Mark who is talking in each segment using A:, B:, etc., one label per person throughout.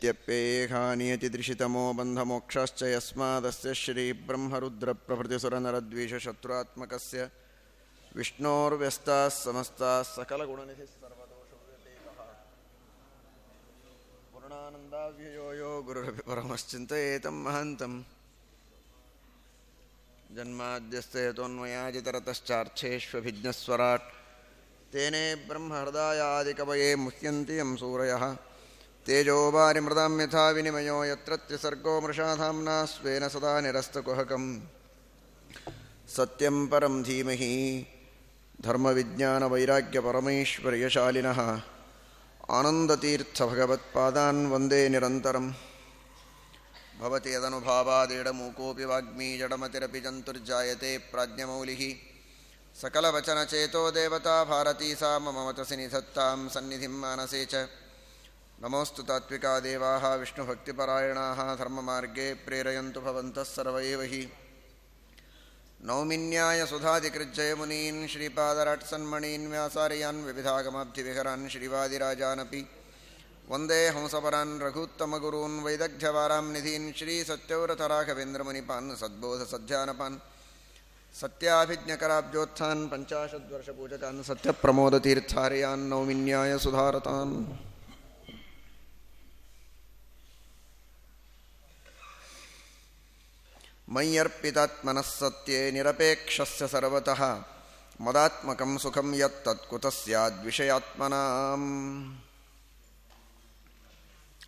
A: नित्यप्येहानियतिदृशितमो बन्धमोक्षाश्च यस्मादस्य श्रीब्रह्मरुद्रप्रभृतिसुरनरद्वीषशत्रुरात्मकस्य विष्णोर्व्यस्ताः समस्ताः सकलगुणनिधिः पूर्णानन्दाव्ययो यो गुरुरपि परमश्चिन्तयेतं महान्तम्। जन्माद्यस्तेतोन्मयाजितरतश्चार्थेष्वभिज्ञस्वराट् तेने ब्रह्महृदायादिकवये मुह्यन्ति यं सूरयः। तेजोवारिमृदां यथा विनिमयो यत्र त्रिसर्गो मृषाधाम्ना स्वेन सदा निरस्तकुहकम् सत्यं परं धीमहि धर्मविज्ञानवैराग्यपरमैश्वर्यशालिनः आनन्दतीर्थभगवत्पादान् वंदे निरन्तरम् भवति यदनुभावादेडमूकोऽपि वाग्मी जडमतिरपि जन्तुर्जायते प्राज्ञमौलिः सकलवचनचेतो देवता भारती सा मम मतसि निधत्तां सन्निधिं मानसे च नमोऽस्तु तात्विका देवाः विष्णुभक्तिपरायणाः धर्ममार्गे प्रेरयन्तु भवन्तः सर्व एव हि। नौमिन्याय सुधाधिकृज्जयमुनीन् श्रीपादराट्सन्मणीन्, व्यासार्यान्, विविधागमाब्धिविहरान्, श्रीवादिराजानपि। वंदे हंसपरान्, रघुत्तमगुरून् वैदग्ध्यवारां निधीन्, श्रीसत्यव्रतराघवेन्द्रमुनिपान् सद्बोधसध्यानपान् सत्याभिज्ञकराब्जोत्थान् पञ्चाशद्वर्षपूजकान्, सत्यप्रमोदतीर्थार्यान्, नौमिन्याय सुधारतान्। मय्यर्पितात्मनः सत्ये निरपेक्षस्य सर्वतः मदात्मकं सुखं यत्तत्कुतः स्याद्विषयात्मनाम्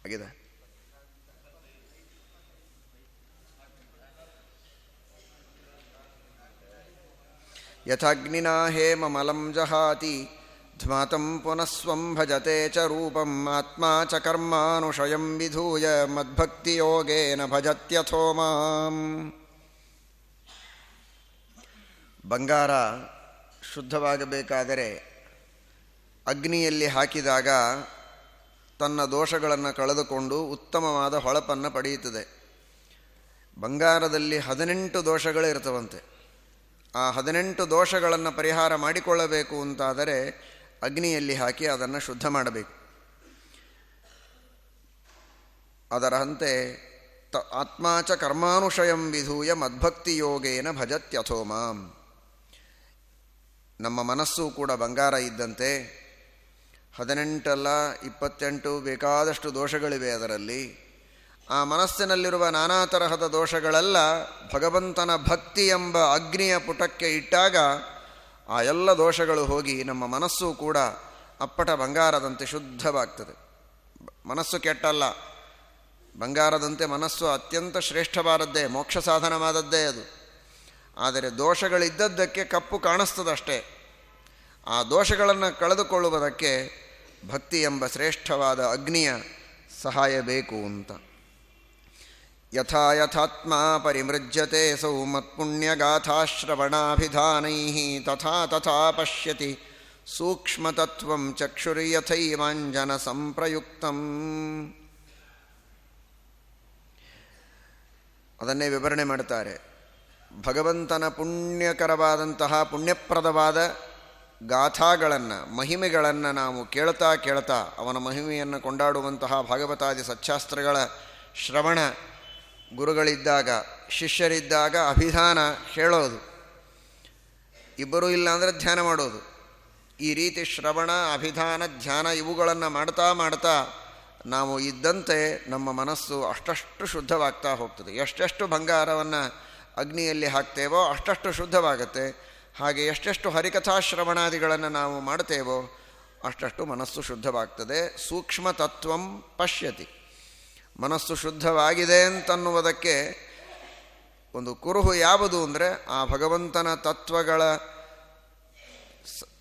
A: ಆಗಿದೆ ಯಥಾಗ್ನಿನಾ ಹೇಮಮಲಂ ಜಹಾತಿ ಸ್ವಂ ಭಜತೆ ಚ ರೂಪಂ ಆತ್ಮಾ ಚ ಕರ್ಮಾನುಷಯಂ ವಿಧೂಯ ಮದ್ಭಕ್ತಿಯೋಗೇನ ಭಜತ್ಯಥೋ ಮಾಂ. ಬಂಗಾರ ಶುದ್ಧವಾಗಬೇಕಾದರೆ ಅಗ್ನಿಯಲ್ಲಿ ಹಾಕಿದಾಗ ತನ್ನ ದೋಷಗಳನ್ನು ಕಳೆದುಕೊಂಡು ಉತ್ತಮವಾದ ಹೊಳಪನ್ನು ಪಡೆಯುತ್ತದೆ. ಬಂಗಾರದಲ್ಲಿ ಹದಿನೆಂಟು ದೋಷಗಳು ಇರ್ತವಂತೆ. ಆ ಹದಿನೆಂಟು ದೋಷಗಳನ್ನು ಪರಿಹಾರ ಮಾಡಿಕೊಳ್ಳಬೇಕು ಅಂತಾದರೆ ಅಗ್ನಿಯಲ್ಲಿ ಹಾಕಿ ಅದನ್ನು ಶುದ್ಧ ಮಾಡಬೇಕು. ಅದರಂತೆ ತ ಆತ್ಮಾಚ ಕರ್ಮಾನುಷಯಂ ವಿಧೂಯ ಮದ್ಭಕ್ತಿ ಯೋಗೇನ ಭಜತ್ಯಥೋ ಮಾಂ. ನಮ್ಮ ಮನಸ್ಸು ಕೂಡ ಬಂಗಾರ ಇದ್ದಂತೆ ಹದಿನೆಂಟಲ್ಲ ಇಪ್ಪತ್ತೆಂಟು ಬೇಕಾದಷ್ಟು ದೋಷಗಳಿವೆ ಅದರಲ್ಲಿ. ಆ ಮನಸ್ಸಿನಲ್ಲಿರುವ ನಾನಾ ತರಹದ ದೋಷಗಳೆಲ್ಲ ಭಗವಂತನ ಭಕ್ತಿ ಎಂಬ ಅಗ್ನಿಯ ಪುಟಕ್ಕೆ ಇಟ್ಟಾಗ ಆ ಎಲ್ಲ ದೋಷಗಳು ಹೋಗಿ ನಮ್ಮ ಮನಸ್ಸು ಕೂಡ ಅಪ್ಪಟ ಬಂಗಾರದಂತೆ ಶುದ್ಧವಾಗ್ತದೆ. ಮನಸ್ಸು ಕೆಟ್ಟಲ್ಲ, ಬಂಗಾರದಂತೆ ಮನಸ್ಸು ಅತ್ಯಂತ ಶ್ರೇಷ್ಠವಾದದ್ದೇ, ಮೋಕ್ಷ ಸಾಧನವಾದದ್ದೇ ಅದು. ಆದರೆ ದೋಷಗಳಿದ್ದದ್ದಕ್ಕೆ ಕಪ್ಪು ಕಾಣಿಸ್ತದಷ್ಟೇ. ಆ ದೋಷಗಳನ್ನು ಕಳೆದುಕೊಳ್ಳುವುದಕ್ಕೆ ಭಕ್ತಿ ಎಂಬ ಶ್ರೇಷ್ಠವಾದ ಅಗ್ನಿಯ ಸಹಾಯ ಬೇಕು ಅಂತ. ಯಥಾ ಯಥಾತ್ಮ ಪರಿಮೃಜ್ಯತೆ ಸೌ ಮತ್ಪುಣ್ಯಗಾಥಾಶ್ರವಣಾಭಿಧಾನೈ ತಥಾ ತಥಾ ಪಶ್ಯತಿ ಸೂಕ್ಷ್ಮತತ್ವಂ ಚಕ್ಷುರ್ಯಥೈವಾಂಜನ ಸಂಪ್ರಯುಕ್ತಂ ಅದನ್ನೇ ವಿವರಣೆ ಮಾಡ್ತಾರೆ ಭಗವಂತನ ಪುಣ್ಯಕರವಾದಂತಹ, ಪುಣ್ಯಪ್ರದವಾದ ಗಾಥಾಗಳನ್ನು, ಮಹಿಮೆಗಳನ್ನು ನಾವು ಕೇಳ್ತಾ ಕೇಳ್ತಾ ಅವನ ಮಹಿಮೆಯನ್ನು ಕೊಂಡಾಡುವಂತಹ ಭಾಗವತಾದಿ ಸಚ್ಚಾಸ್ತ್ರಗಳ ಶ್ರವಣ ಗುರುಗಳಿದ್ದಾಗ, ಶಿಷ್ಯರಿದ್ದಾಗ ಅಭಿಧಾನ ಹೇಳೋದು. ಇಬ್ಬರೂ ಇಲ್ಲ ಅಂದರೆ ಧ್ಯಾನ ಮಾಡೋದು. ಈ ರೀತಿ ಶ್ರವಣ, ಅಭಿಧಾನ, ಧ್ಯಾನ ಇವುಗಳನ್ನು ಮಾಡ್ತಾ ಮಾಡ್ತಾ ನಾವು ಇದ್ದಂತೆ ನಮ್ಮ ಮನಸ್ಸು ಅಷ್ಟಷ್ಟು ಶುದ್ಧವಾಗ್ತಾ ಹೋಗ್ತದೆ. ಎಷ್ಟೆಷ್ಟು ಬಂಗಾರವನ್ನು ಅಗ್ನಿಯಲ್ಲಿ ಹಾಕ್ತೇವೋ ಅಷ್ಟಷ್ಟು ಶುದ್ಧವಾಗುತ್ತೆ. ಹಾಗೆ ಎಷ್ಟೆಷ್ಟು ಹರಿಕಥಾಶ್ರವಣಾದಿಗಳನ್ನು ನಾವು ಮಾಡ್ತೇವೋ ಅಷ್ಟಷ್ಟು ಮನಸ್ಸು ಶುದ್ಧವಾಗ್ತದೆ. ಸೂಕ್ಷ್ಮ ತತ್ವಂ ಪಶ್ಯತಿ. ಮನಸ್ಸು ಶುದ್ಧವಾಗಿದೆ ಅಂತನ್ನುವುದಕ್ಕೆ ಒಂದು ಕುರುಹು ಯಾವುದು ಅಂದರೆ ಆ ಭಗವಂತನ ತತ್ವಗಳ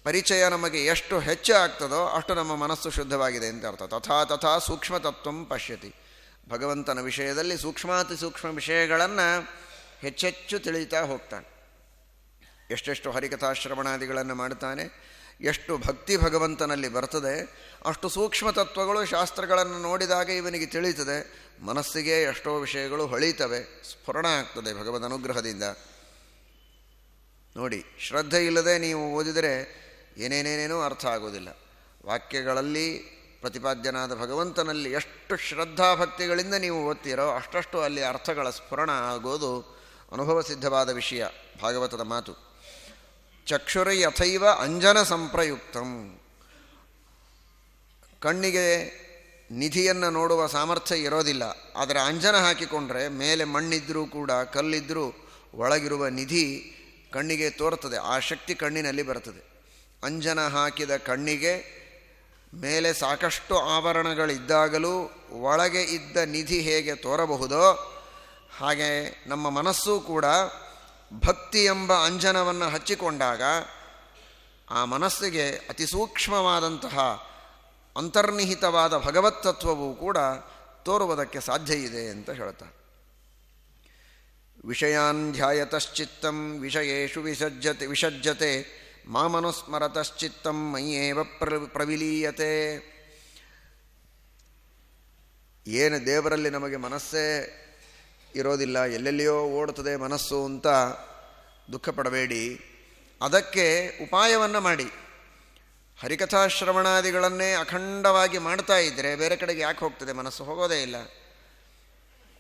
A: ಪರಿಚಯ ನಮಗೆ ಎಷ್ಟು ಹೆಚ್ಚು ಆಗ್ತದೋ ಅಷ್ಟು ನಮ್ಮ ಮನಸ್ಸು ಶುದ್ಧವಾಗಿದೆ ಅಂತ ಅರ್ಥ. ತಥಾ ತಥಾ ಸೂಕ್ಷ್ಮ ತತ್ವಂ ಪಶ್ಯತಿ. ಭಗವಂತನ ವಿಷಯದಲ್ಲಿ ಸೂಕ್ಷ್ಮಾತಿ ಸೂಕ್ಷ್ಮ ವಿಷಯಗಳನ್ನು ಹೆಚ್ಚೆಚ್ಚು ತಿಳಿತಾ ಹೋಗ್ತಾನೆ. ಎಷ್ಟೆಷ್ಟು ಹರಿಕಥಾಶ್ರವಣಾದಿಗಳನ್ನು ಮಾಡ್ತಾನೆ. ಎಷ್ಟು ಭಕ್ತಿ ಭಗವಂತನಲ್ಲಿ ಬರ್ತದೆ, ಅಷ್ಟು ಸೂಕ್ಷ್ಮ ತತ್ವಗಳು, ಶಾಸ್ತ್ರಗಳನ್ನು ನೋಡಿದಾಗ ಇವನಿಗೆ ತಿಳಿಯುತ್ತದೆ. ಮನಸ್ಸಿಗೆ ಎಷ್ಟೋ ವಿಷಯಗಳು ಹೊಳೀತವೆ, ಸ್ಫುರಣ ಆಗ್ತದೆ ಭಗವದ್ ಅನುಗ್ರಹದಿಂದ. ನೋಡಿ, ಶ್ರದ್ಧೆ ಇಲ್ಲದೆ ನೀವು ಓದಿದರೆ ಏನೇನೇನೇನೂ ಅರ್ಥ ಆಗೋದಿಲ್ಲ. ವಾಕ್ಯಗಳಲ್ಲಿ ಪ್ರತಿಪಾದ್ಯನಾದ ಭಗವಂತನಲ್ಲಿ ಎಷ್ಟು ಶ್ರದ್ಧಾಭಕ್ತಿಗಳಿಂದ ನೀವು ಓದ್ತೀರೋ, ಅಷ್ಟಷ್ಟು ಅಲ್ಲಿ ಅರ್ಥಗಳ ಸ್ಫುರಣ ಆಗೋದು ಅನುಭವ ಸಿದ್ಧವಾದ ವಿಷಯ, ಭಾಗವತದ ಮಾತು. ಚಕ್ಷುರ ಯಥೈವ ಅಂಜನ ಸಂಪ್ರಯುಕ್ತಂ. ಕಣ್ಣಿಗೆ ನಿಧಿಯನ್ನು ನೋಡುವ ಸಾಮರ್ಥ್ಯ ಇರೋದಿಲ್ಲ. ಆದರೆ ಅಂಜನ ಹಾಕಿಕೊಂಡ್ರೆ ಮೇಲೆ ಮಣ್ಣಿದ್ರೂ ಕೂಡ ಕಲ್ಲಿದ್ದರೂ ಒಳಗಿರುವ ನಿಧಿ ಕಣ್ಣಿಗೆ ತೋರ್ತದೆ. ಆ ಶಕ್ತಿ ಕಣ್ಣಿನಲ್ಲಿ ಬರ್ತದೆ. ಅಂಜನ ಹಾಕಿದ ಕಣ್ಣಿಗೆ ಮೇಲೆ ಸಾಕಷ್ಟು ಆವರಣಗಳಿದ್ದಾಗಲೂ ಒಳಗೆ ಇದ್ದ ನಿಧಿ ಹೇಗೆ ತೋರಬಹುದೋ ಹಾಗೆ ನಮ್ಮ ಮನಸ್ಸೂ ಕೂಡ ಭಕ್ತಿ ಎಂಬ ಅಂಜನವನ್ನು ಹಚ್ಚಿಕೊಂಡಾಗ ಆ ಮನಸ್ಸಿಗೆ ಅತಿ ಸೂಕ್ಷ್ಮವಾದಂತಹ ಅಂತರ್ನಿಹಿತವಾದ ಭಗವತ್ತತ್ವವು ಕೂಡ ತೋರುವುದಕ್ಕೆ ಸಾಧ್ಯ ಇದೆ ಅಂತ ಹೇಳ್ತಾರೆ. ವಿಷಯಾನ್ ಧ್ಯಾಯತಶ್ಚಿತ್ತಂ ವಿಷಯೇಶು ವಿಸಜ್ಜತೆ ವಿಸಜ್ಜತೆ ಮಾಮನುಸ್ಮರತಶ್ಚಿತ್ತಂ ಮೈಯೇವ ಪ್ರ ಪ್ರವಿಲೀಯತೆ. ಏನು ದೇವರಲ್ಲಿ ನಮಗೆ ಮನಸ್ಸೇ ಇರೋದಿಲ್ಲ, ಎಲ್ಲೆಲ್ಲಿಯೋ ಓಡುತ್ತದೆ ಮನಸ್ಸು ಅಂತ ದುಃಖ ಪಡಬೇಡಿ ಅದಕ್ಕೆ ಉಪಾಯವನ್ನು ಮಾಡಿ. ಹರಿಕಥಾಶ್ರವಣಾದಿಗಳನ್ನೇ ಅಖಂಡವಾಗಿ ಮಾಡ್ತಾ ಇದ್ದರೆ ಬೇರೆ ಕಡೆಗೆ ಯಾಕೆ ಹೋಗ್ತದೆ? ಮನಸ್ಸು ಹೋಗೋದೇ ಇಲ್ಲ.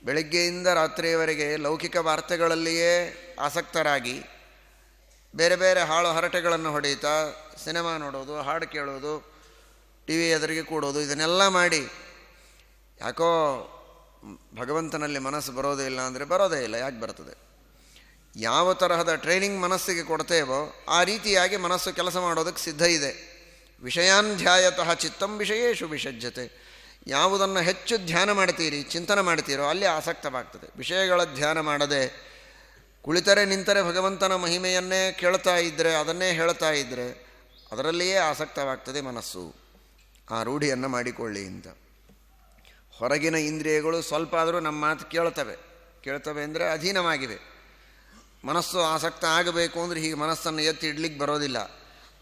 A: ಬೆಳಗ್ಗೆಯಿಂದ ರಾತ್ರಿಯವರೆಗೆ ಲೌಕಿಕ ವಾರ್ತೆಗಳಲ್ಲಿಯೇ ಆಸಕ್ತರಾಗಿ ಬೇರೆ ಬೇರೆ ಹಾಳು ಹರಟೆಗಳನ್ನು ಹೊಡೆಯುತ್ತಾ ಸಿನಿಮಾ ನೋಡೋದು, ಹಾಡು ಕೇಳೋದು ಟಿ ವಿ ಎದುರಿಗೆ ಕೂಡೋದು, ಇದನ್ನೆಲ್ಲ ಮಾಡಿ ಯಾಕೋ ಭಗವಂತನಲ್ಲಿ ಮನಸ್ಸು ಬರೋದೇ ಇಲ್ಲ ಅಂದರೆ ಬರೋದೇ ಇಲ್ಲ, ಯಾಕೆ ಬರ್ತದೆ? ಯಾವ ತರಹದ ಟ್ರೈನಿಂಗ್ ಮನಸ್ಸಿಗೆ ಕೊಡ್ತೇವೋ ಆ ರೀತಿಯಾಗಿ ಮನಸ್ಸು ಕೆಲಸ ಮಾಡೋದಕ್ಕೆ ಸಿದ್ಧ ಇದೆ. ವಿಷಯಾನ್ಧ್ಯಾಯತಃ ಚಿತ್ತಂ ವಿಷಯೇಶು ವಿಷಜ್ಜತೆ ಯಾವುದನ್ನು ಹೆಚ್ಚು ಧ್ಯಾನ ಮಾಡ್ತೀರಿ, ಚಿಂತನೆ ಮಾಡ್ತೀರೋ, ಅಲ್ಲಿ ಆಸಕ್ತವಾಗ್ತದೆ. ವಿಷಯಗಳ ಧ್ಯಾನ ಮಾಡದೆ ಕುಳಿತರೆ ನಿಂತರೆ ಭಗವಂತನ ಮಹಿಮೆಯನ್ನೇ ಕೇಳ್ತಾ ಇದ್ದರೆ ಅದನ್ನೇ ಹೇಳ್ತಾ ಇದ್ದರೆ ಅದರಲ್ಲಿಯೇ ಆಸಕ್ತವಾಗ್ತದೆ ಮನಸ್ಸು. ಆ ರೂಢಿಯನ್ನು ಮಾಡಿಕೊಳ್ಳಿ ಅಂತ. ಹೊರಗಿನ ಇಂದ್ರಿಯಗಳು ಸ್ವಲ್ಪ ಆದರೂ ನಮ್ಮ ಮಾತು ಕೇಳ್ತವೆ. ಕೇಳ್ತವೆ ಅಂದರೆ ಅಧೀನವಾಗಿವೆ. ಮನಸ್ಸು ಆಸಕ್ತ ಆಗಬೇಕು ಅಂದರೆ ಹೀಗೆ ಮನಸ್ಸನ್ನು ಎತ್ತಿ ಇಡ್ಲಿಕ್ಕೆ ಬರೋದಿಲ್ಲ.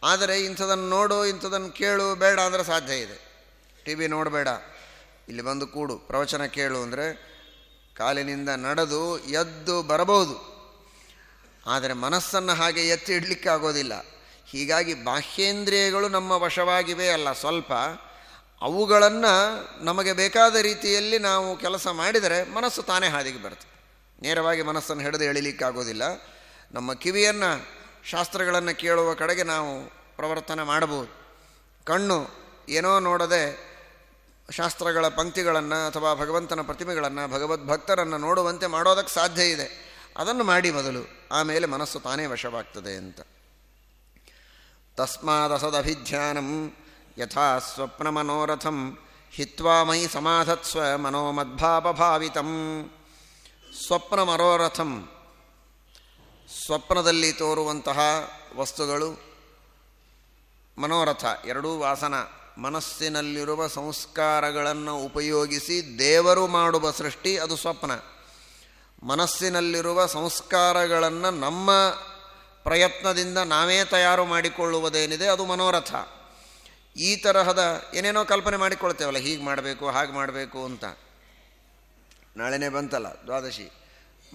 A: ಆದರೆ ಇಂಥದನ್ನು ನೋಡು, ಇಂಥದನ್ನು ಕೇಳು, ಬೇಡ ಅಂದರೆ ಸಾಧ್ಯ ಇದೆ. ಟಿ ವಿ ನೋಡಬೇಡ. ಇಲ್ಲಿ ಬಂದು ಕೂಡು. ಪ್ರವಚನ ಕೇಳು ಅಂದರೆ ಕಾಲಿನಿಂದ ನಡೆದು ಎದ್ದು ಬರಬಹುದು. ಆದರೆ ಮನಸ್ಸನ್ನು ಹಾಗೆ ಎತ್ತಿ ಇಡಲಿಕ್ಕೆ ಆಗೋದಿಲ್ಲ. ಹೀಗಾಗಿ ಬಾಹ್ಯೇಂದ್ರಿಯಗಳು ನಮ್ಮ ವಶವಾಗಿವೆ ಅಲ್ಲ. ಸ್ವಲ್ಪ ಅವುಗಳನ್ನು ನಮಗೆ ಬೇಕಾದ ರೀತಿಯಲ್ಲಿ ನಾವು ಕೆಲಸ ಮಾಡಿದರೆ ಮನಸ್ಸು ತಾನೇ ಹಾದಿಗೆ ಬರ್ತದೆ ನೇರವಾಗಿ ಮನಸ್ಸನ್ನು ಹಿಡಿದು ಎಳಿಲಿಕ್ಕಾಗೋದಿಲ್ಲ. ನಮ್ಮ ಕಿವಿಯನ್ನು, ಶಾಸ್ತ್ರಗಳನ್ನು ಕೇಳುವ ಕಡೆಗೆ ನಾವು ಪ್ರವರ್ತನೆ ಮಾಡಬಹುದು. ಕಣ್ಣು ಏನೋ ನೋಡದೆ ಶಾಸ್ತ್ರಗಳ ಪಂಕ್ತಿಗಳನ್ನು ಅಥವಾ ಭಗವಂತನ ಪ್ರತಿಮೆಗಳನ್ನು ಭಗವದ್ಭಕ್ತರನ್ನು ನೋಡುವಂತೆ ಮಾಡೋದಕ್ಕೆ ಸಾಧ್ಯ ಇದೆ. ಅದನ್ನು ಮಾಡಿ ಮೊದಲು. ಆಮೇಲೆ ಮನಸ್ಸು ತಾನೇ ವಶವಾಗ್ತದೆ ಅಂತ. ತಸ್ಮಾದಸದಭಿಧ್ಯಾನಂ ಯಥಾ ಸ್ವಪ್ನ ಮನೋರಥಂ ಹಿತ್ವಾ ಮೈ ಸಮಾಧತ್ಸ್ವ ಮನೋಮದ್ಭಾವಭಾವಿತಂ ಸ್ವಪ್ನ ಮನೋರಥಂ ಸ್ವಪ್ನದಲ್ಲಿ ತೋರುವಂತಹ ವಸ್ತುಗಳು, ಮನೋರಥ, ಎರಡೂ ವಾಸನ, ಮನಸ್ಸಿನಲ್ಲಿರುವ ಸಂಸ್ಕಾರಗಳನ್ನು ಉಪಯೋಗಿಸಿ ದೇವರು ಮಾಡುವ ಸೃಷ್ಟಿ ಅದು ಸ್ವಪ್ನ. ಮನಸ್ಸಿನಲ್ಲಿರುವ ಸಂಸ್ಕಾರಗಳನ್ನು ನಮ್ಮ ಪ್ರಯತ್ನದಿಂದ ನಾವೇ ತಯಾರು ಮಾಡಿಕೊಳ್ಳುವುದೇನಿದೆ ಅದು ಮನೋರಥ. ಈ ತರಹದ ಏನೇನೋ ಕಲ್ಪನೆ ಮಾಡಿಕೊಳ್ತೇವಲ್ಲ, ಹೀಗೆ ಮಾಡಬೇಕು, ಹಾಗೆ ಮಾಡಬೇಕು ಅಂತ. ನಾಳೆನೇ ಬಂತಲ್ಲ, ದ್ವಾದಶಿ.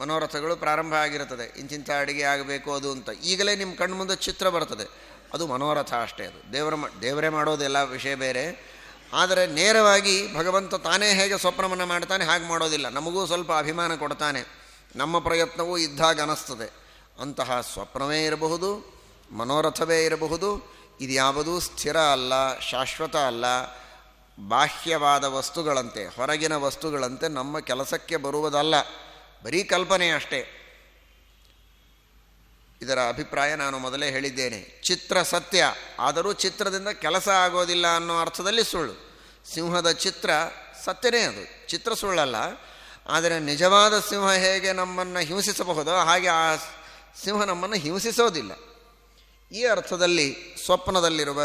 A: ಮನೋರಥಗಳು ಪ್ರಾರಂಭ ಆಗಿರುತ್ತದೆ ಇಂಚಿಂಥ ಅಡುಗೆ ಆಗಬೇಕು ಅದು ಅಂತ. ಈಗಲೇ ನಿಮ್ಮ ಕಣ್ಣು ಮುಂದೆ ಚಿತ್ರ ಬರ್ತದೆ. ಅದು ಮನೋರಥ ಅಷ್ಟೇ ಅದು. ದೇವರ ದೇವರೇ ಮಾಡೋದೆಲ್ಲ ವಿಷಯ ಬೇರೆ. ಆದರೆ ನೇರವಾಗಿ ಭಗವಂತ ತಾನೇ ಹೇಗೆ ಸ್ವಪ್ನವನ್ನು ಮಾಡ್ತಾನೆ, ಹಾಗೆ ಮಾಡೋದಿಲ್ಲ. ನಮಗೂ ಸ್ವಲ್ಪ ಅಭಿಮಾನ ಕೊಡ್ತಾನೆ. ನಮ್ಮ ಪ್ರಯತ್ನವೂ ಇದ್ದಾಗ ಅನ್ನಿಸ್ತದೆ ಅಂತಹ ಸ್ವಪ್ನವೇ ಇರಬಹುದು, ಮನೋರಥವೇ ಇರಬಹುದು ಇದು ಯಾವುದೂ ಸ್ಥಿರ ಅಲ್ಲ, ಶಾಶ್ವತ ಅಲ್ಲ, ಬಾಹ್ಯವಾದ ವಸ್ತುಗಳಂತೆ, ಹೊರಗಿನ ವಸ್ತುಗಳಂತೆ ನಮ್ಮ ಕೆಲಸಕ್ಕೆ ಬರುವುದಲ್ಲ. ಬರೀ ಕಲ್ಪನೆ ಅಷ್ಟೇ. ಇದರ ಅಭಿಪ್ರಾಯ ನಾನು ಮೊದಲೇ ಹೇಳಿದ್ದೇನೆ. ಚಿತ್ರ ಸತ್ಯ, ಆದರೂ ಚಿತ್ರದಿಂದ ಕೆಲಸ ಆಗೋದಿಲ್ಲ ಅನ್ನೋ ಅರ್ಥದಲ್ಲಿ ಸುಳ್ಳು. ಸಿಂಹದ ಚಿತ್ರ ಸತ್ಯನೇ ಅದು. ಚಿತ್ರ ಸುಳ್ಳಲ್ಲ. ಆದರೆ ನಿಜವಾದ ಸಿಂಹ ಹೇಗೆ ನಮ್ಮನ್ನು ಹಿಂಸಿಸಬಹುದೋ ಹಾಗೆ ಆ ಸಿಂಹ ನಮ್ಮನ್ನು ಹಿಂಸಿಸೋದಿಲ್ಲ. ಈ ಅರ್ಥದಲ್ಲಿ ಸ್ವಪ್ನದಲ್ಲಿರುವ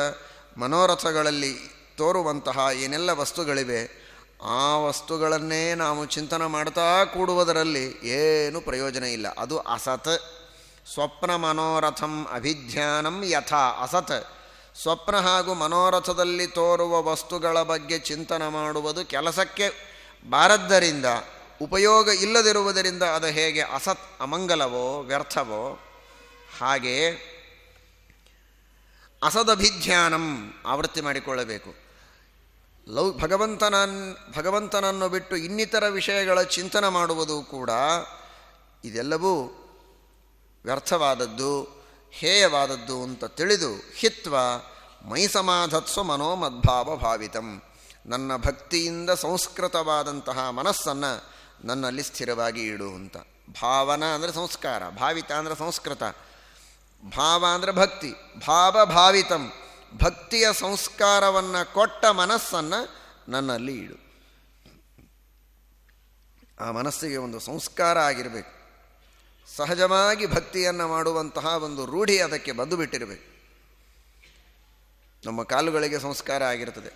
A: ಮನೋರಥಗಳಲ್ಲಿ ತೋರುವಂತಹ ಏನೆಲ್ಲ ವಸ್ತುಗಳಿವೆ, ಆ ವಸ್ತುಗಳನ್ನೇ ನಾವು ಚಿಂತನೆ ಮಾಡ್ತಾ ಕೂಡುವುದರಲ್ಲಿ ಏನು ಪ್ರಯೋಜನ ಇಲ್ಲ. ಅದು ಅಸತ್. ಸ್ವಪ್ನ ಮನೋರಥಂ ಅಭಿಧ್ಯಾನಂ ಯಥಾ ಅಸತ್. ಸ್ವಪ್ನ ಹಾಗೂ ಮನೋರಥದಲ್ಲಿ ತೋರುವ ವಸ್ತುಗಳ ಬಗ್ಗೆ ಚಿಂತನೆ ಮಾಡುವುದು ಕೆಲಸಕ್ಕೆ ಬಾರದ್ದರಿಂದ, ಉಪಯೋಗ ಇಲ್ಲದಿರುವುದರಿಂದ ಅದು ಹೇಗೆ ಅಸತ್, ಅಮಂಗಲವೋ, ವ್ಯರ್ಥವೋ, ಹಾಗೆ ಅಸದಭಿಧ್ಯಾನಂ ಆವೃತ್ತಿ ಮಾಡಿಕೊಳ್ಳಬೇಕು. ಲೌ, ಭಗವಂತನನ್, ಭಗವಂತನನ್ನು ಬಿಟ್ಟು ಇನ್ನಿತರ ವಿಷಯಗಳ ಚಿಂತನೆ ಮಾಡುವುದು ಕೂಡ ಇದೆಲ್ಲವೂ ವ್ಯರ್ಥವಾದದ್ದು, ಹೇಯವಾದದ್ದು ಅಂತ ತಿಳಿದು ಹಿತ್ವ ಮೈ ಸಮಾಧತ್ಸ್ವ ಮನೋಮದ್ಭಾವ ಭಾವಿತಂ ನನ್ನ ಭಕ್ತಿಯಿಂದ ಸಂಸ್ಕೃತವಾದಂತಹ ಮನಸ್ಸನ್ನು ನನ್ನಲ್ಲಿ ಸ್ಥಿರವಾಗಿ ಇಡು ಅಂತ. ಭಾವನ ಅಂದರೆ ಸಂಸ್ಕಾರ, ಭಾವಿತ ಅಂದರೆ ಸಂಸ್ಕೃತ. ಭಾವ ಅಂದರೆ ಭಕ್ತಿ, ಭಾವ ಭಾವಿತಂ, ಭಕ್ತಿಯ ಸಂಸ್ಕಾರವನ್ನು ಕೊಟ್ಟ ಮನಸ್ಸನ್ನು ನನ್ನಲ್ಲಿ ಇಡು. ಆ ಮನಸ್ಸಿಗೆ ಒಂದು ಸಂಸ್ಕಾರ ಆಗಿರಬೇಕು. ಸಹಜವಾಗಿ ಭಕ್ತಿಯನ್ನು ಮಾಡುವಂತಹ ಒಂದು ರೂಢಿ ಅದಕ್ಕೆ ಬಂದು ಬಿಟ್ಟಿರಬೇಕು. ನಮ್ಮ ಕಾಲುಗಳಿಗೆ ಸಂಸ್ಕಾರ ಆಗಿರ್ತದೆ.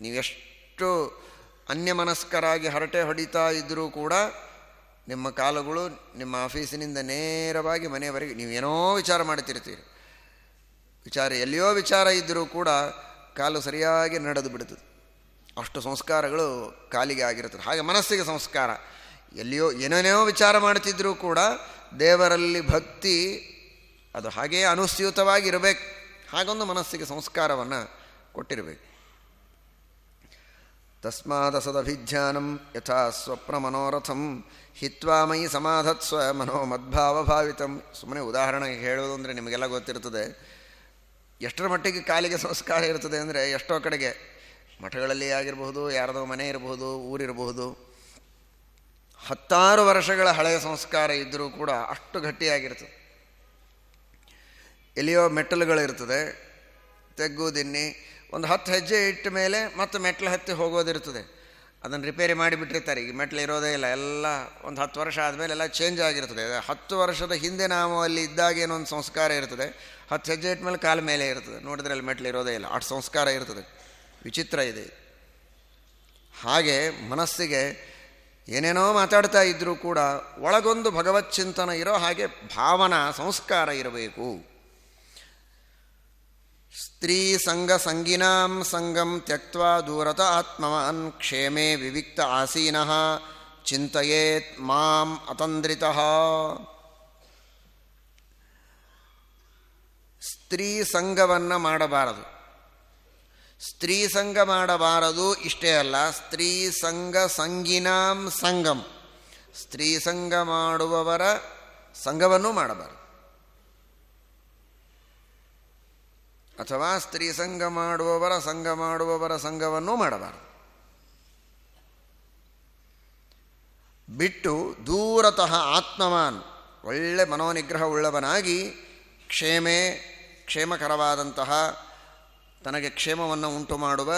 A: ನೀವೆಷ್ಟು ಅನ್ಯಮನಸ್ಕರಾಗಿ ಹರಟೆ ಹೊಡಿತಾ ಇದ್ದರೂ ಕೂಡ ನಿಮ್ಮ ಕಾಲುಗಳು ನಿಮ್ಮ ಆಫೀಸಿನಿಂದ ನೇರವಾಗಿ ಮನೆಯವರೆಗೆ ನೀವೇನೋ ವಿಚಾರ ಮಾಡ್ತಿರ್ತೀರಿ ವಿಚಾರ ಎಲ್ಲಿಯೋ ವಿಚಾರ ಇದ್ದರೂ ಕೂಡ ಕಾಲು ಸರಿಯಾಗಿ ನಡೆದು ಬಿಡ್ತದೆ ಅಷ್ಟು ಸಂಸ್ಕಾರಗಳು ಕಾಲಿಗೆ ಆಗಿರುತ್ತದೆ. ಹಾಗೆ ಮನಸ್ಸಿಗೆ ಸಂಸ್ಕಾರ. ಎಲ್ಲಿಯೋ ಏನೇನೋ ವಿಚಾರ ಮಾಡ್ತಿದ್ರೂ ಕೂಡ ದೇವರಲ್ಲಿ ಭಕ್ತಿ ಅದು ಹಾಗೇ ಅನುಸ್ಯೂತವಾಗಿರಬೇಕು. ಹಾಗೊಂದು ಮನಸ್ಸಿಗೆ ಸಂಸ್ಕಾರವನ್ನು ಕೊಟ್ಟಿರಬೇಕು. ತಸ್ಮಾದಸದಭಿಧ್ಯಾನಂ ಯಥಾ ಸ್ವಪ್ನಮನೋರಥಂ ಹಿತ್ವಾ ಮಯಿ ಸಮಾಧತ್ಸ್ವ ಮನೋ ಸುಮ್ಮನೆ ಉದಾಹರಣೆಗೆ ಹೇಳೋದು ಅಂದರೆ ನಿಮಗೆಲ್ಲ ಗೊತ್ತಿರ್ತದೆ, ಎಷ್ಟರ ಮಟ್ಟಿಗೆ ಕಾಲಿಗೆ ಸಂಸ್ಕಾರ ಇರ್ತದೆ ಅಂದರೆ ಎಷ್ಟೋ ಕಡೆಗೆ, ಮಠಗಳಲ್ಲಿ ಆಗಿರಬಹುದು, ಯಾರದೋ ಮನೆ ಇರಬಹುದು, ಊರಿರಬಹುದು, ಹತ್ತಾರು ವರ್ಷಗಳ ಹಳೆಯ ಸಂಸ್ಕಾರ ಇದ್ದರೂ ಕೂಡ ಅಷ್ಟು ಗಟ್ಟಿಯಾಗಿರ್ತದೆ. ಎಲ್ಲಿಯೋ ಮೆಟ್ಟಲುಗಳಿರ್ತದೆ, ತೆಗ್ಗು, ದಿನ್ನಿ ಒಂದು ಹತ್ತು ಹೆಜ್ಜೆ ಇಟ್ಟ ಮೇಲೆ ಮತ್ತೆ ಮೆಟ್ಲು ಹತ್ತಿ ಹೋಗೋದಿರ್ತದೆ ಅದನ್ನು ರಿಪೇರಿ ಮಾಡಿಬಿಟ್ಟಿರ್ತಾರೆ. ಈಗ ಮೆಟ್ಲು ಇರೋದೇ ಇಲ್ಲ. ಎಲ್ಲ ಒಂದು ಹತ್ತು ವರ್ಷ ಆದಮೇಲೆ ಎಲ್ಲ ಚೇಂಜ್ ಆಗಿರ್ತದೆ ಹತ್ತು ವರ್ಷದ ಹಿಂದೆ ನಾವು ಅಲ್ಲಿ ಇದ್ದಾಗ ಏನೊಂದು ಸಂಸ್ಕಾರ ಇರ್ತದೆ ಹತ್ತು ಹೆಜ್ಜೆ ಇಟ್ಟ ಮೇಲೆ ಕಾಲ ಮೇಲೆ ಇರ್ತದೆ ನೋಡಿದ್ರೆ ಅಲ್ಲಿ ಮೆಟ್ಲು ಇರೋದೇ ಇಲ್ಲ. ಅಷ್ಟು ಸಂಸ್ಕಾರ ಇರ್ತದೆ ವಿಚಿತ್ರ ಇದೆ. ಹಾಗೆ ಮನಸ್ಸಿಗೆ ಏನೇನೋ ಮಾತಾಡ್ತಾ ಇದ್ದರೂ ಕೂಡ ಒಳಗೊಂದು ಭಗವತ್ ಚಿಂತನ ಇರೋ ಹಾಗೆ ಭಾವನಾ, ಸಂಸ್ಕಾರ ಇರಬೇಕು. ಸ್ತ್ರೀ ಸಂಗ ಸಂಗಿನಾಂ ಸಂಗಂ ತ್ಯಕ್ತ ದೂರತ ಆತ್ಮವಾನ್ ಕ್ಷೇಮೇ ವಿವಿಕ್ತ ಆಸೀನಃ ಚಿಂತೆಯೇತ್ ಮಾಂ ಅತಂದ್ರಿತಃ. ಸ್ತ್ರೀ ಸಂಘವನ್ನು ಮಾಡಬಾರದು. ಸ್ತ್ರೀ ಸಂಘ ಮಾಡಬಾರದು ಇಷ್ಟೇ ಅಲ್ಲ, ಸ್ತ್ರೀ ಸಂಘ ಸಂಗಿನಾಂ ಸಂಗಂ. ಸ್ತ್ರೀ ಸಂಘ ಮಾಡುವವರ ಸಂಘವನ್ನು ಮಾಡಬಾರದು. ಅಥವಾ ಸ್ತ್ರೀ ಸಂಘ ಮಾಡುವವರ ಸಂಘ ಮಾಡುವವರ ಸಂಘವನ್ನು ಮಾಡಬಾರದು. ಬಿಟ್ಟು ದೂರತಃ ಆತ್ಮವಾನ್, ಒಳ್ಳೆ ಮನೋನಿಗ್ರಹ ಉಳ್ಳವನಾಗಿ ಕ್ಷೇಮೆ, ಕ್ಷೇಮಕರವಾದಂತಹ ತನಗೆ ಕ್ಷೇಮವನ್ನು ಉಂಟು ಮಾಡುವ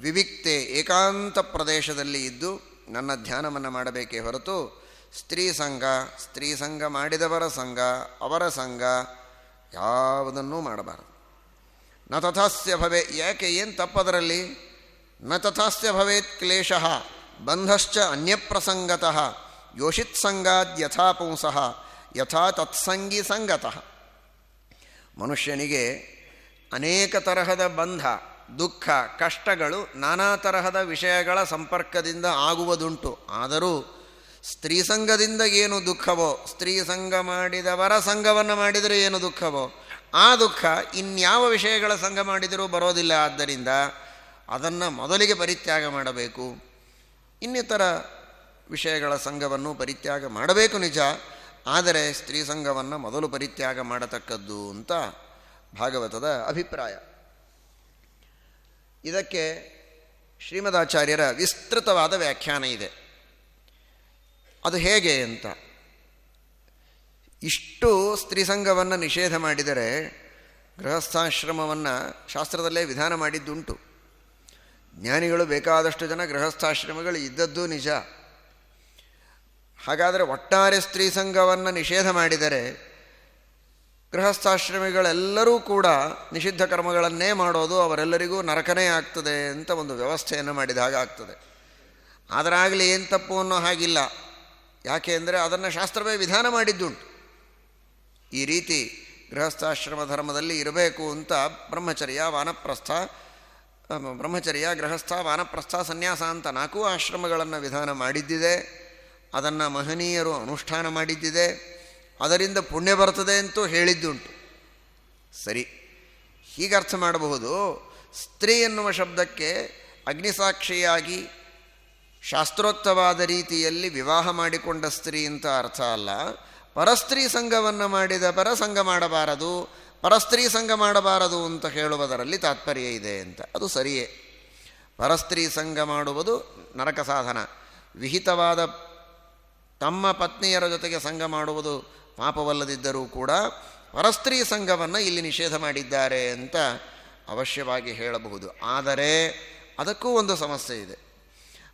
A: ವಿವಿಕ್ತೆ ಏಕಾಂತ ಪ್ರದೇಶದಲ್ಲಿ ಇದ್ದು ನನ್ನ ಧ್ಯಾನವನ್ನು ಮಾಡಬೇಕೇ ಹೊರತು ಸ್ತ್ರೀ ಸಂಘ ಸ್ತ್ರೀ ಸಂಘ ಮಾಡಿದವರ ಸಂಘ, ಅವರ ಸಂಘ ಯಾವುದನ್ನೂ ಮಾಡಬಾರದು. ನ ತಥಾಸ್ಯ ಭವೇ ಯಾಕೆ, ಏನು ತಪ್ಪದರಲ್ಲಿ? ನ ತಥಾಸ್ಯ ಭವೇತ್ ಕ್ಲೇಶ, ಬಂಧಶ್ಚ ಅನ್ಯಪ್ರಸಂಗತಃ, ಯೋಷಿತ್ ಸಂಗಾದ್ ಯಥಾ ಪುಂಸಃ, ಯಥಾ ತತ್ಸಂಗಿ ಸಂಗತಃ. ಮನುಷ್ಯನಿಗೆ ಅನೇಕ ತರಹದ ಬಂಧ, ದುಃಖ, ಕಷ್ಟಗಳು, ನಾನಾ ತರಹದ ವಿಷಯಗಳ ಸಂಪರ್ಕದಿಂದ ಆಗುವುದುಂಟು. ಆದರೂ ಸ್ತ್ರೀಸಂಗದಿಂದ ಏನು ದುಃಖವೋ, ಸ್ತ್ರೀ ಸಂಘ ಮಾಡಿದವರ ಸಂಘವನ್ನು ಮಾಡಿದರೆ ಏನು ದುಃಖವೋ ಆ ದುಃಖ ಇನ್ಯಾವ ವಿಷಯಗಳ ಸಂಘ ಮಾಡಿದರೂ ಬರೋದಿಲ್ಲ ಆದ್ದರಿಂದ ಅದನ್ನು ಮೊದಲಿಗೆ ಪರಿತ್ಯಾಗ ಮಾಡಬೇಕು. ಇನ್ನಿತರ ವಿಷಯಗಳ ಸಂಘವನ್ನು ಪರಿತ್ಯಾಗ ಮಾಡಬೇಕು ನಿಜ, ಆದರೆ ಸ್ತ್ರೀ ಸಂಘವನ್ನು ಮೊದಲು ಪರಿತ್ಯಾಗ ಮಾಡತಕ್ಕದ್ದು ಅಂತ ಭಾಗವತದ ಅಭಿಪ್ರಾಯ. ಇದಕ್ಕೆ ಶ್ರೀಮದಾಚಾರ್ಯರ ವಿಸ್ತೃತವಾದ ವ್ಯಾಖ್ಯಾನ ಇದೆ. ಅದು ಹೇಗೆ ಅಂತ? ಇಷ್ಟು ಸ್ತ್ರೀ ಸಂಘವನ್ನು ನಿಷೇಧ ಮಾಡಿದರೆ ಗೃಹಸ್ಥಾಶ್ರಮವನ್ನು ಶಾಸ್ತ್ರದಲ್ಲೇ ವಿಧಾನ ಮಾಡಿದ್ದುಂಟು. ಜ್ಞಾನಿಗಳು ಬೇಕಾದಷ್ಟು ಜನ ಗೃಹಸ್ಥಾಶ್ರಮಗಳು ಇದ್ದದ್ದು ನಿಜ. ಹಾಗಾದರೆ ಒಟ್ಟಾರೆ ಸ್ತ್ರೀ ಸಂಘವನ್ನು ನಿಷೇಧ ಮಾಡಿದರೆ ಗೃಹಸ್ಥಾಶ್ರಮಿಗಳೆಲ್ಲರೂ ಕೂಡ ನಿಷಿದ್ಧ ಕರ್ಮಗಳನ್ನೇ ಮಾಡೋದು ಅವರೆಲ್ಲರಿಗೂ ನರಕನೇ ಆಗ್ತದೆ ಅಂತ ಒಂದು ವ್ಯವಸ್ಥೆಯನ್ನು ಮಾಡಿದ ಹಾಗೆ ಆಗ್ತದೆ. ಆದರಾಗಲಿ ಏನು ತಪ್ಪು ಅನ್ನೋ ಹಾಗಿಲ್ಲ. ಯಾಕೆ ಅಂದರೆ ಅದನ್ನು ಶಾಸ್ತ್ರವೇ ವಿಧಾನ ಮಾಡಿದ್ದುಂಟು. ಈ ರೀತಿ ಗೃಹಸ್ಥಾಶ್ರಮ ಧರ್ಮದಲ್ಲಿ ಇರಬೇಕು ಅಂತ ಬ್ರಹ್ಮಚರ್ಯ, ವಾನಪ್ರಸ್ಥ ಬ್ರಹ್ಮಚರ್ಯ, ಗೃಹಸ್ಥ, ವಾನಪ್ರಸ್ಥ, ಸನ್ಯಾಸ ಅಂತ ನಾಲ್ಕು ಆಶ್ರಮಗಳನ್ನು ವಿಧಾನ ಮಾಡಿದ್ದಿದೆ. ಅದನ್ನು ಮಹನೀಯರು ಅನುಷ್ಠಾನ ಮಾಡಿದ್ದಿದೆ. ಅದರಿಂದ ಪುಣ್ಯ ಬರ್ತದೆ ಅಂತೂ ಹೇಳಿದ್ದುಂಟು. ಸರಿ, ಹೀಗೆ ಅರ್ಥ ಮಾಡಬಹುದು. ಸ್ತ್ರೀ ಎನ್ನುವ ಶಬ್ದಕ್ಕೆ ಅಗ್ನಿಸಾಕ್ಷಿಯಾಗಿ ಶಾಸ್ತ್ರೋಕ್ತವಾದ ರೀತಿಯಲ್ಲಿ ವಿವಾಹ ಮಾಡಿಕೊಂಡ ಸ್ತ್ರೀ ಅಂತ ಅರ್ಥ ಅಲ್ಲ. ಪರಸ್ತ್ರೀ ಸಂಘವನ್ನು ಮಾಡಿದ ಪರ ಸಂಘ ಮಾಡಬಾರದು, ಪರಸ್ತ್ರೀ ಸಂಘ ಮಾಡಬಾರದು ಅಂತ ಹೇಳುವುದರಲ್ಲಿ ತಾತ್ಪರ್ಯ ಇದೆ ಅಂತ. ಅದು ಸರಿಯೇ. ಪರಸ್ತ್ರೀ ಸಂಘ ಮಾಡುವುದು ನರಕ ಸಾಧನ. ವಿಹಿತವಾದ ತಮ್ಮ ಪತ್ನಿಯರ ಜೊತೆಗೆ ಸಂಘ ಮಾಡುವುದು ಪಾಪವಲ್ಲದಿದ್ದರೂ ಕೂಡ ಪರಸ್ತ್ರೀ ಸಂಘವನ್ನು ಇಲ್ಲಿ ನಿಷೇಧ ಮಾಡಿದ್ದಾರೆ ಅಂತ ಅವಶ್ಯವಾಗಿ ಹೇಳಬಹುದು. ಆದರೆ ಅದಕ್ಕೂ ಒಂದು ಸಮಸ್ಯೆ ಇದೆ.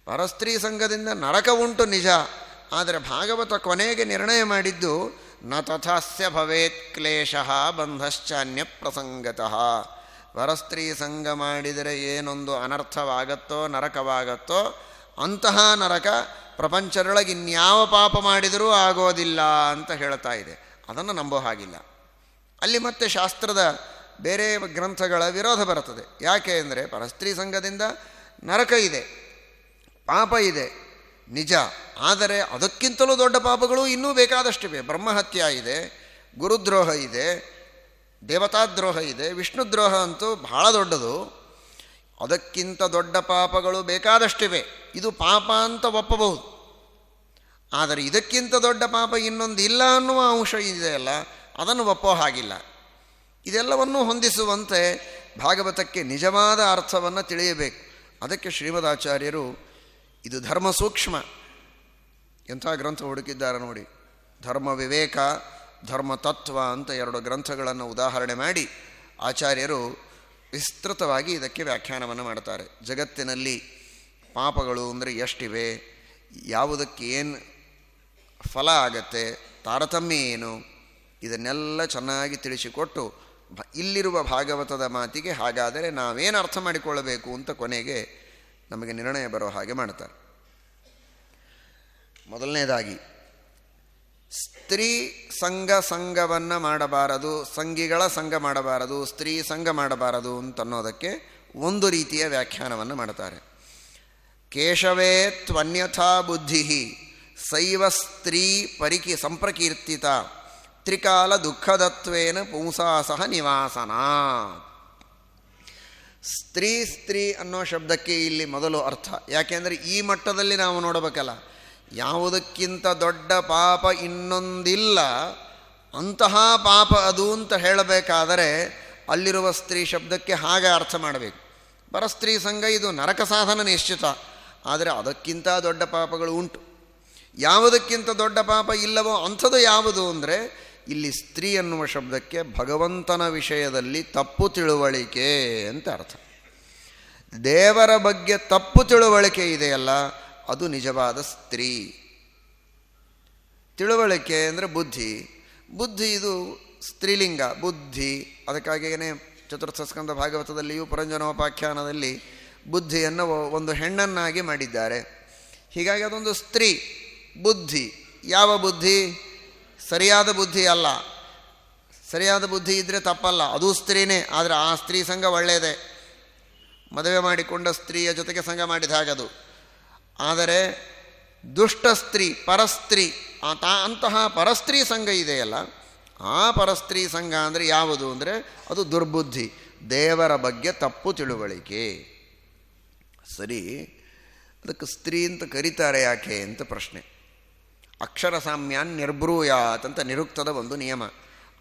A: ಪರಸ್ತ್ರೀ ಸಂಘದಿಂದ ನರಕ ಉಂಟು ನಿಜ. ಆದರೆ ಭಾಗವತ ಕೊನೆಗೆ ನಿರ್ಣಯ ಮಾಡಿದ್ದು, ನ ತಥಾಸ್ಯ ಭವೇತ್ ಕ್ಲೇಶ ಬಂಧಶ್ಚಾನ್ಯ ಪ್ರಸಂಗತಃ. ವರಸ್ತ್ರೀ ಸಂಗ ಮಾಡಿದರೆ ಏನೊಂದು ಅನರ್ಥವಾಗತ್ತೋ, ನರಕವಾಗತ್ತೋ, ಅಂತಹ ನರಕ ಪ್ರಪಂಚದೊಳಗೆ ಇನ್ಯಾವ ಪಾಪ ಮಾಡಿದರೂ ಆಗೋದಿಲ್ಲ ಅಂತ ಹೇಳ್ತಾ ಇದೆ. ಅದನ್ನು ನಂಬೋ ಹಾಗಿಲ್ಲ. ಅಲ್ಲಿ ಮತ್ತೆ ಶಾಸ್ತ್ರದ ಬೇರೆ ಗ್ರಂಥಗಳ ವಿರೋಧ ಬರುತ್ತದೆ. ಯಾಕೆ ಅಂದರೆ ಪರಸ್ತ್ರೀ ಸಂಘದಿಂದ ನರಕ ಇದೆ, ಪಾಪ ಇದೆ ನಿಜ. ಆದರೆ ಅದಕ್ಕಿಂತಲೂ ದೊಡ್ಡ ಪಾಪಗಳು ಇನ್ನೂ ಬೇಕಾದಷ್ಟಿವೆ ಬ್ರಹ್ಮಹತ್ಯ ಇದೆ, ಗುರುದ್ರೋಹ ಇದೆ, ದೇವತಾದ್ರೋಹ ಇದೆ, ವಿಷ್ಣುದ್ರೋಹ ಅಂತೂ ಬಹಳ ದೊಡ್ಡದು. ಅದಕ್ಕಿಂತ ದೊಡ್ಡ ಪಾಪಗಳು ಬೇಕಾದಷ್ಟಿವೆ ಇದು ಪಾಪ ಅಂತ ಒಪ್ಪಬಹುದು. ಆದರೆ ಇದಕ್ಕಿಂತ ದೊಡ್ಡ ಪಾಪ ಇನ್ನೊಂದು ಇಲ್ಲ ಅನ್ನುವ ಅಂಶ ಇದೆಯಲ್ಲ ಅದನ್ನು ಒಪ್ಪೋ ಹಾಗಿಲ್ಲ. ಇದೆಲ್ಲವನ್ನೂ ಹೊಂದಿಸುವಂತೆ ಭಾಗವತಕ್ಕೆ ನಿಜವಾದ ಅರ್ಥವನ್ನು ತಿಳಿಯಬೇಕು. ಅದಕ್ಕೆ ಶ್ರೀಮದಾಚಾರ್ಯರು ಇದು ಧರ್ಮ ಸೂಕ್ಷ್ಮ. ಎಂಥ ಗ್ರಂಥ ಹುಡುಕಿದ್ದಾರೆ ನೋಡಿ. ಧರ್ಮ ವಿವೇಕ, ಧರ್ಮ ತತ್ವ ಅಂತ ಎರಡು ಗ್ರಂಥಗಳನ್ನು ಉದಾಹರಣೆ ಮಾಡಿ ಆಚಾರ್ಯರು ವಿಸ್ತೃತವಾಗಿ ಇದಕ್ಕೆ ವ್ಯಾಖ್ಯಾನವನ್ನು ಮಾಡ್ತಾರೆ. ಜಗತ್ತಿನಲ್ಲಿ ಪಾಪಗಳು ಅಂದರೆ ಎಷ್ಟಿವೆ, ಯಾವುದಕ್ಕೆ ಏನು ಫಲ ಆಗತ್ತೆ, ತಾರತಮ್ಯ ಏನು, ಇದನ್ನೆಲ್ಲ ಚೆನ್ನಾಗಿ ತಿಳಿಸಿಕೊಟ್ಟು ಇಲ್ಲಿರುವ ಭಾಗವತದ ಮಾತಿಗೆ ಹಾಗಾದರೆ ನಾವೇನು ಅರ್ಥ ಮಾಡಿಕೊಳ್ಳಬೇಕು ಅಂತ ಕೊನೆಗೆ ನಮಗೆ ನಿರ್ಣಯ ಬರೋ ಹಾಗೆ ಮಾಡ್ತಾರೆ. ಮೊದಲನೇದಾಗಿ, ಸ್ತ್ರೀ ಸಂಘ ಸಂಘವನ್ನು ಮಾಡಬಾರದು, ಸಂಘಿಗಳ ಸಂಘ ಮಾಡಬಾರದು, ಸ್ತ್ರೀ ಸಂಘ ಮಾಡಬಾರದು ಅಂತನ್ನೋದಕ್ಕೆ ಒಂದು ರೀತಿಯ ವ್ಯಾಖ್ಯಾನವನ್ನು ಮಾಡ್ತಾರೆ. ಕೇಶವೇ ತ್ವನ್ಯಥಾ ಬುದ್ಧಿ ಸೈವ ಸ್ತ್ರೀ ಪರಿಕಿ, ಸಂಪ್ರಕೀರ್ತಿತ, ತ್ರಿಕಾಲ ದುಃಖದತ್ವೇನ ಪುಂಸಾಸಹ ನಿವಾಸನ. ಸ್ತ್ರೀ ಸ್ತ್ರೀ ಅನ್ನೋ ಶಬ್ದಕ್ಕೆ ಇಲ್ಲಿ ಮೊದಲು ಅರ್ಥ. ಯಾಕೆಂದರೆ ಈ ಮಟ್ಟದಲ್ಲಿ ನಾವು ನೋಡಬೇಕಲ್ಲ. ಯಾವುದಕ್ಕಿಂತ ದೊಡ್ಡ ಪಾಪ ಇನ್ನೊಂದಿಲ್ಲ. ಅಂತಹ ಪಾಪ ಅದು ಅಂತ ಹೇಳಬೇಕಾದರೆ ಅಲ್ಲಿರುವ ಸ್ತ್ರೀ ಶಬ್ದಕ್ಕೆ ಹಾಗೆ ಅರ್ಥ ಮಾಡಬೇಕು. ಪರಸ್ತ್ರೀ ಸಂಘ ಇದು ನರಕ ಸಾಧನ ನಿಶ್ಚಿತ. ಆದರೆ ಅದಕ್ಕಿಂತ ದೊಡ್ಡ ಪಾಪಗಳು ಉಂಟು. ಯಾವುದಕ್ಕಿಂತ ದೊಡ್ಡ ಪಾಪ ಇಲ್ಲವೋ ಅಂಥದ್ದು ಯಾವುದು ಅಂದರೆ ಇಲ್ಲಿ ಸ್ತ್ರೀ ಅನ್ನುವ ಶಬ್ದಕ್ಕೆ ಭಗವಂತನ ವಿಷಯದಲ್ಲಿ ತಪ್ಪು ತಿಳುವಳಿಕೆ ಅಂತ ಅರ್ಥ. ದೇವರ ಬಗ್ಗೆ ತಪ್ಪು ತಿಳುವಳಿಕೆ ಇದೆಯಲ್ಲ, ಅದು ನಿಜವಾದ ಸ್ತ್ರೀ. ತಿಳುವಳಿಕೆ ಅಂದರೆ ಬುದ್ಧಿ. ಬುದ್ಧಿ ಇದು ಸ್ತ್ರೀಲಿಂಗ, ಬುದ್ಧಿ. ಅದಕ್ಕಾಗಿಯೇ ಚತುರ್ಥ ಸ್ಕಂದ ಭಾಗವತದಲ್ಲಿಯೂ ಪುರಂಜನೋಪಾಖ್ಯಾನದಲ್ಲಿ ಬುದ್ಧಿಯನ್ನು ಒಂದು ಹೆಣ್ಣನ್ನಾಗಿ ಮಾಡಿದ್ದಾರೆ. ಹೀಗಾಗಿ ಅದೊಂದು ಸ್ತ್ರೀ, ಬುದ್ಧಿ. ಯಾವ ಬುದ್ಧಿ? ಸರಿಯಾದ ಬುದ್ಧಿ ಅಲ್ಲ. ಸರಿಯಾದ ಬುದ್ಧಿ ಇದ್ದರೆ ತಪ್ಪಲ್ಲ. ಅದು ಸ್ತ್ರೀನೇ, ಆದರೆ ಆ ಸ್ತ್ರೀ ಸಂಘ ಒಳ್ಳೆಯದೇ ಮದುವೆ ಮಾಡಿಕೊಂಡ ಸ್ತ್ರೀಯ ಜೊತೆಗೆ ಸಂಘ ಮಾಡಿದ ಹಾಗದು ಆದರೆ ದುಷ್ಟ ಸ್ತ್ರೀ, ಪರಸ್ತ್ರೀ ತಾ, ಅಂತಹ ಪರಸ್ತ್ರೀ ಸಂಘ ಇದೆಯಲ್ಲ, ಆ ಪರಸ್ತ್ರೀ ಸಂಘ ಅಂದರೆ ಯಾವುದು ಅಂದರೆ ಅದು ದುರ್ಬುದ್ಧಿ. ದೇವರ ಬಗ್ಗೆ ತಪ್ಪು ತಿಳುವಳಿಕೆ. ಸರಿ, ಅದಕ್ಕೆ ಸ್ತ್ರೀ ಅಂತ ಕರೀತಾರೆ ಯಾಕೆ ಅಂತ ಪ್ರಶ್ನೆ. ಅಕ್ಷರ ಸಾಮ್ಯಾನ್ ನಿರ್ಬ್ರೂಯಾತ್ ಅಂತ ನಿರುಕ್ತದ ಒಂದು ನಿಯಮ.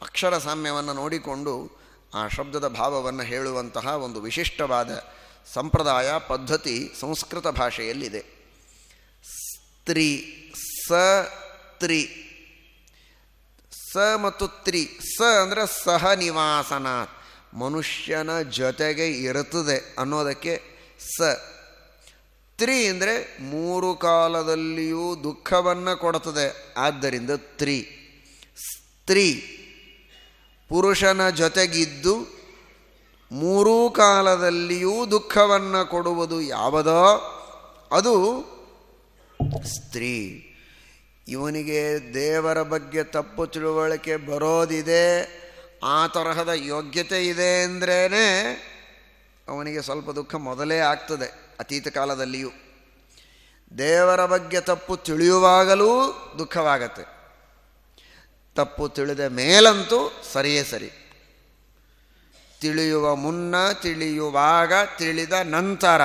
A: ಅಕ್ಷರ ಸಾಮ್ಯವನ್ನು ನೋಡಿಕೊಂಡು ಆ ಶಬ್ದದ ಭಾವವನ್ನು ಹೇಳುವಂತಹ ಒಂದು ವಿಶಿಷ್ಟವಾದ ಸಂಪ್ರದಾಯ, ಪದ್ಧತಿ, ಸಂಸ್ಕೃತ ಭಾಷೆಯಲ್ಲಿದೆ. ಸ್ತ್ರೀ, ಸ, ತ್ರಿ. ಸ ಮತ್ತು ತ್ರಿ. ಸ ಅಂದರೆ ಸಹ ನಿವಾಸನ ಮನುಷ್ಯನ ಜೊತೆಗೆ ಇರುತ್ತದೆ ಅನ್ನೋದಕ್ಕೆ ಸ. ತ್ರಿ ಅಂದರೆ ಮೂರು ಕಾಲದಲ್ಲಿಯೂ ದುಃಖವನ್ನು ಕೊಡುತ್ತದೆ ಆದ್ದರಿಂದ ತ್ರಿ. ಸ್ತ್ರೀ. ಪುರುಷನ ಜೊತೆಗಿದ್ದು ಮೂರೂ ಕಾಲದಲ್ಲಿಯೂ ದುಃಖವನ್ನು ಕೊಡುವುದು ಯಾವುದೋ? ಅದು ಸ್ತ್ರೀ. ಇವನಿಗೆ ದೇವರ ಬಗ್ಗೆ ತಪ್ಪು ತಿಳುವಳಿಕೆ ಬರೋದಿದೆ. ಆ ತರಹದ ಯೋಗ್ಯತೆ ಇದೆ ಅಂದ್ರೇ ಅವನಿಗೆ ಸ್ವಲ್ಪ ದುಃಖ ಮೊದಲೇ ಆಗ್ತದೆ. ಅತೀತ ಕಾಲದಲ್ಲಿಯೂ. ದೇವರ ಬಗ್ಗೆ ತಪ್ಪು ತಿಳಿಯುವಾಗಲೂ ದುಃಖವಾಗತ್ತೆ. ತಪ್ಪು ತಿಳಿದ ಮೇಲಂತೂ ಸರಿಯೇ ಸರಿ. ತಿಳಿಯುವ ಮುನ್ನ ತಿಳಿಯುವಾಗ ತಿಳಿದ ನಂತರ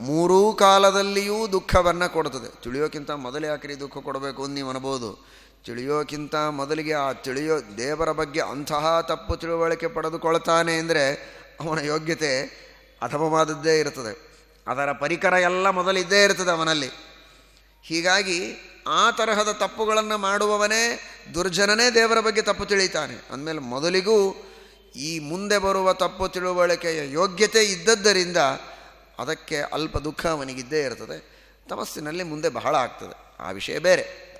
A: ಮೂರೂ ಕಾಲದಲ್ಲಿಯೂ ದುಃಖವನ್ನು ಕೊಡುತ್ತದೆ ತಿಳಿಯೋಕ್ಕಿಂತ ಮೊದಲೇ ಯಾಕ್ರಿ ದುಃಖ ಕೊಡಬೇಕು ಅಂತ ನೀವು ಅನ್ಬೋದು. ತಿಳಿಯೋಕ್ಕಿಂತ ಮೊದಲಿಗೆ ಆ ತಿಳಿಯೋ ದೇವರ ಬಗ್ಗೆ ಅಂತಹ ತಪ್ಪು ತಿಳುವಳಿಕೆ ಪಡೆದುಕೊಳ್ತಾನೆ ಅಂದರೆ ಅವನ ಯೋಗ್ಯತೆ ಅಧಮವಾದದ್ದೇ ಇರ್ತದೆ. ಅದರ ಪರಿಕರ ಎಲ್ಲ ಮೊದಲಿದ್ದೇ ಇರ್ತದೆ ಅವನಲ್ಲಿ. ಹೀಗಾಗಿ ಆ ತರಹದ ತಪ್ಪುಗಳನ್ನು ಮಾಡುವವನೇ ದುರ್ಜನನೇ ದೇವರ ಬಗ್ಗೆ ತಪ್ಪು ತಿಳಿತಾನೆ. ಅಂದಮೇಲೆ ಮೊದಲಿಗೂ ಈ ಮುಂದೆ ಬರುವ ತಪ್ಪು ತಿಳುವಳಿಕೆಯ ಯೋಗ್ಯತೆ ಇದ್ದದ್ದರಿಂದ ಅದಕ್ಕೆ ಅಲ್ಪ ದುಃಖ ಅವನಿಗಿದ್ದೇ ಇರ್ತದೆ. ತಮಸ್ಸಿನಲ್ಲಿ ಮುಂದೆ ಬಹಳ ಆಗ್ತದೆ. ಆ ವಿಷಯ ಬೇರೆ.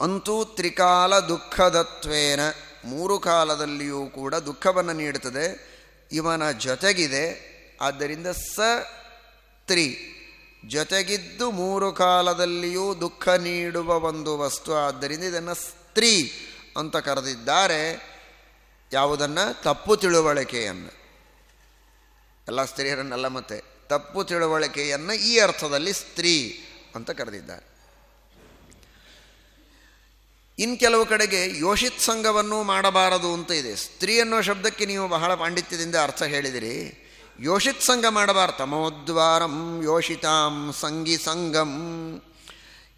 A: ಅಂತೂ ತ್ರಿಕಾಲ ದುಃಖದತ್ವೇನ ಮೂರು ಕಾಲದಲ್ಲಿಯೂ ಕೂಡ ದುಃಖವನ್ನು ನೀಡುತ್ತದೆ. ಇವನ ಜೊತೆಗಿದೆ. ಆದ್ದರಿಂದ ಸ ತ್ರಿ. ಜೊತೆಗಿದ್ದು ಮೂರು ಕಾಲದಲ್ಲಿಯೂ ದುಃಖ ನೀಡುವ ಒಂದು ವಸ್ತು. ಆದ್ದರಿಂದ ಇದನ್ನು ಸ್ತ್ರೀ ಅಂತ ಕರೆದಿದ್ದಾರೆ. ಯಾವುದನ್ನು? ತಪ್ಪು ತಿಳುವಳಿಕೆಯನ್ನು. ಎಲ್ಲ ಸ್ತ್ರೀಯರನ್ನೆಲ್ಲ ಮತ್ತೆ. ತಪ್ಪು ತಿಳುವಳಿಕೆಯನ್ನು ಈ ಅರ್ಥದಲ್ಲಿ ಸ್ತ್ರೀ ಅಂತ ಕರೆದಿದ್ದಾರೆ. ಇನ್ನು ಕೆಲವು ಕಡೆಗೆ ಯೋಷಿತ್ ಸಂಘವನ್ನು ಮಾಡಬಾರದು ಅಂತ ಇದೆ. ಸ್ತ್ರೀ ಅನ್ನೋ ಶಬ್ದಕ್ಕೆ ನೀವು ಬಹಳ ಪಾಂಡಿತ್ಯದಿಂದ ಅರ್ಥ ಹೇಳಿದಿರಿ. ಯೋಷಿತ್ ಸಂಘ ಮಾಡಬಾರ್ದು. ತಮೋದ್ವಾರಂ ಯೋಷಿತಾಂ ಸಂಗಿ ಸಂಗಂ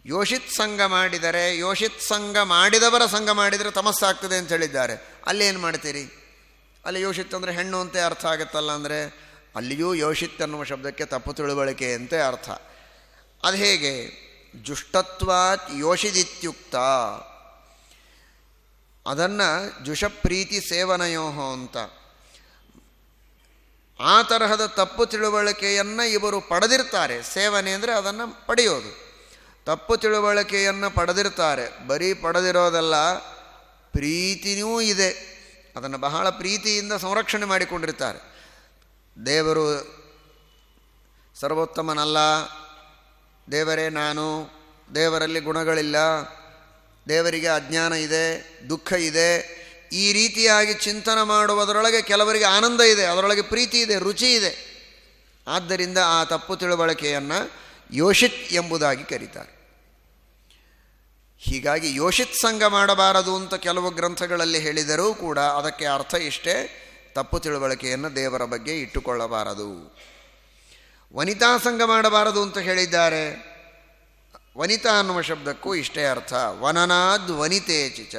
A: ಯೋಷಿತ್ ಸಂಘ ಮಾಡಿದರೆ, ಯೋಷಿತ್ ಸಂಘ ಮಾಡಿದವರ ಸಂಘ ಮಾಡಿದರೆ ತಮಸ್ಸಾಗ್ತದೆ ಅಂತ ಹೇಳಿದ್ದಾರೆ. ಏನು ಮಾಡ್ತೀರಿ? ಅಲ್ಲಿ ಯೋಷಿತ್ ಅಂದರೆ ಹೆಣ್ಣು ಅಂತ ಅರ್ಥ ಆಗುತ್ತಲ್ಲ ಅಂದರೆ, ಅಲ್ಲಿಯೂ ಯೋಷಿತ್ ಅನ್ನುವ ಶಬ್ದಕ್ಕೆ ತಪ್ಪು ತಿಳುವಳಿಕೆ ಅಂತ ಅರ್ಥ. ಅದು ಹೇಗೆ? ಜುಷ್ಟತ್ವಾತ್ ಯೋಷಿದಿತ್ಯುಕ್ತ. ಅದನ್ನು ಜುಷಪ್ರೀತಿ ಸೇವನಯೋಹ ಅಂತ. ಆ ತರಹದ ತಪ್ಪು ತಿಳುವಳಿಕೆಯನ್ನು ಇವರು ಪಡೆದಿರ್ತಾರೆ. ಸೇವನೆ ಅಂದರೆ ಅದನ್ನು ಪಡೆಯೋದು. ತಪ್ಪು ತಿಳುವಳಿಕೆಯನ್ನು ಪಡೆದಿರ್ತಾರೆ. ಬರೀ ಪಡೆದಿರೋದಲ್ಲ ಪ್ರೀತಿಯೂ ಇದೆ. ಅದನ್ನು ಬಹಳ ಪ್ರೀತಿಯಿಂದ ಸಂರಕ್ಷಣೆ ಮಾಡಿಕೊಂಡಿರ್ತಾರೆ. ದೇವರು ಸರ್ವೋತ್ತಮನಲ್ಲ, ದೇವರೇ ನಾನು, ದೇವರಲ್ಲಿ ಗುಣಗಳಿಲ್ಲ, ದೇವರಿಗೆ ಅಜ್ಞಾನ ಇದೆ, ದುಃಖ ಇದೆ ಈ ರೀತಿಯಾಗಿ ಚಿಂತನೆ ಮಾಡುವುದರೊಳಗೆ ಕೆಲವರಿಗೆ ಆನಂದ ಇದೆ, ಅದರೊಳಗೆ ಪ್ರೀತಿ ಇದೆ, ರುಚಿ ಇದೆ. ಆದ್ದರಿಂದ ಆ ತಪ್ಪು ತಿಳುವಳಿಕೆಯನ್ನು ಯೋಷಿತ್ ಎಂಬುದಾಗಿ ಕರೀತಾರೆ. ಹೀಗಾಗಿ ಯೋಷಿತ್ ಸಂಘ ಮಾಡಬಾರದು ಅಂತ ಕೆಲವು ಗ್ರಂಥಗಳಲ್ಲಿ ಹೇಳಿದರೂ ಕೂಡ ಅದಕ್ಕೆ ಅರ್ಥ ಇಷ್ಟೇ, ತಪ್ಪು ತಿಳುವಳಿಕೆಯನ್ನು ದೇವರ ಬಗ್ಗೆ ಇಟ್ಟುಕೊಳ್ಳಬಾರದು. ವನಿತಾ ಸಂಘ ಮಾಡಬಾರದು ಅಂತ ಹೇಳಿದ್ದಾರೆ. ವನಿತಾ ಅನ್ನುವ ಶಬ್ದಕ್ಕೂ ಇಷ್ಟೇ ಅರ್ಥ. ವನನಾದ್ ವನಿತೇಚಿಚ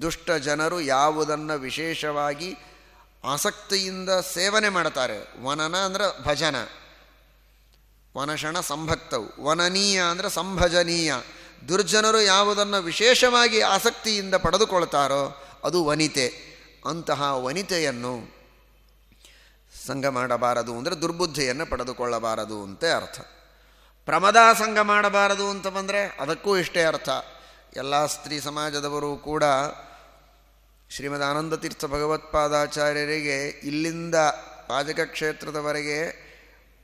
A: ದುಷ್ಟ ಜನರು ಯಾವುದನ್ನು ವಿಶೇಷವಾಗಿ ಆಸಕ್ತಿಯಿಂದ ಸೇವನೆ ಮಾಡ್ತಾರೆ. ವನನ ಅಂದರೆ ಭಜನ. ವನಶಣ ಸಂಭಕ್ತವು. ವನನೀಯ ಅಂದರೆ ಸಂಭಜನೀಯ. ದುರ್ಜನರು ಯಾವುದನ್ನು ವಿಶೇಷವಾಗಿ ಆಸಕ್ತಿಯಿಂದ ಪಡೆದುಕೊಳ್ತಾರೋ ಅದು ವನಿತೆ. ಅಂತಹ ವನಿತೆಯನ್ನು ಸಂಘ ಮಾಡಬಾರದು ಅಂದರೆ ದುರ್ಬುದ್ಧಿಯನ್ನು ಪಡೆದುಕೊಳ್ಳಬಾರದು ಅಂತ ಅರ್ಥ. ಪ್ರಮದ ಸಂಘ ಮಾಡಬಾರದು ಅಂತ ಬಂದರೆ ಅದಕ್ಕೂ ಇಷ್ಟೇ ಅರ್ಥ. ಎಲ್ಲ ಸ್ತ್ರೀ ಸಮಾಜದವರು ಕೂಡ ಶ್ರೀಮದ್ ಆನಂದತೀರ್ಥ ಭಗವತ್ಪಾದಾಚಾರ್ಯರಿಗೆ ಇಲ್ಲಿಂದ ಪಾಜಕ ಕ್ಷೇತ್ರದವರೆಗೆ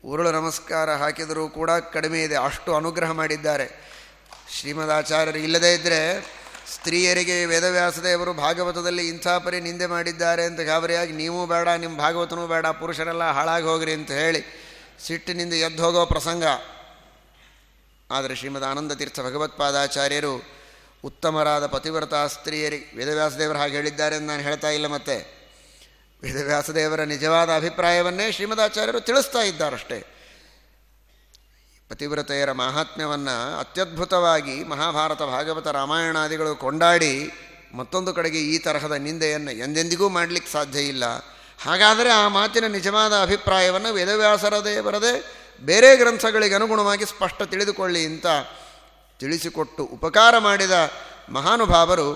A: ಉರುಳು ನಮಸ್ಕಾರ ಹಾಕಿದರೂ ಕೂಡ ಕಡಿಮೆ ಇದೆ, ಅಷ್ಟು ಅನುಗ್ರಹ ಮಾಡಿದ್ದಾರೆ. ಶ್ರೀಮದಾಚಾರ್ಯರು ಇಲ್ಲದೇ ಇದ್ದರೆ ಸ್ತ್ರೀಯರಿಗೆ ವೇದವ್ಯಾಸದೇವರು ಭಾಗವತದಲ್ಲಿ ಇಂಥ ಪರಿ ನಿಂದೆ ಮಾಡಿದ್ದಾರೆ ಅಂತ ಗಾಬರಿಯಾಗಿ, ನೀವೂ ಬೇಡ ನಿಮ್ಮ ಭಾಗವತನೂ ಬೇಡ, ಪುರುಷರೆಲ್ಲ ಹಾಳಾಗಿ ಹೋಗ್ರಿ ಅಂತ ಹೇಳಿ ಸಿಟ್ಟಿನಿಂದ ಎದ್ದು ಹೋಗೋ ಪ್ರಸಂಗ. ಆದರೆ ಶ್ರೀಮದ್ ಆನಂದತೀರ್ಥ ಭಗವತ್ಪಾದಾಚಾರ್ಯರು ಉತ್ತಮರಾದ ಪತಿವ್ರತ ಸ್ತ್ರೀಯರಿಗೆ ವೇದವ್ಯಾಸದೇವರು ಹಾಗೆ ಹೇಳಿದ್ದಾರೆ ಅಂತ ನಾನು ಹೇಳ್ತಾ ಇಲ್ಲ ಮತ್ತೆ. ವೇದವ್ಯಾಸದೇವರ ನಿಜವಾದ ಅಭಿಪ್ರಾಯವನ್ನೇ ಶ್ರೀಮದಾಚಾರ್ಯರು ತಿಳಿಸ್ತಾ ಇದ್ದಾರಷ್ಟೇ. ಪತಿವ್ರತೆಯರ ಮಹಾತ್ಮ್ಯವನ್ನು ಅತ್ಯದ್ಭುತವಾಗಿ ಮಹಾಭಾರತ ಭಾಗವತ ರಾಮಾಯಣಾದಿಗಳು ಕೊಂಡಾಡಿ ಮತ್ತೊಂದು ಕಡೆಗೆ ಈ ತರಹದ ನಿಂದೆಯನ್ನು ಎಂದೆಂದಿಗೂ ಮಾಡಲಿಕ್ಕೆ ಸಾಧ್ಯ ಇಲ್ಲ. ಹಾಗಾದರೆ ಆ ಮಾತಿನ ನಿಜವಾದ ಅಭಿಪ್ರಾಯವನ್ನು ವೇದವ್ಯಾಸರದೇ ಬರದೆ ಬೇರೆ ಗ್ರಂಥಗಳಿಗೆ ಅನುಗುಣವಾಗಿ ಸ್ಪಷ್ಟ ತಿಳಿದುಕೊಳ್ಳಿ ಅಂತ ತಿಳಿಸಿಕೊಟ್ಟು ಉಪಕಾರ ಮಾಡಿದ ಮಹಾನುಭಾವರು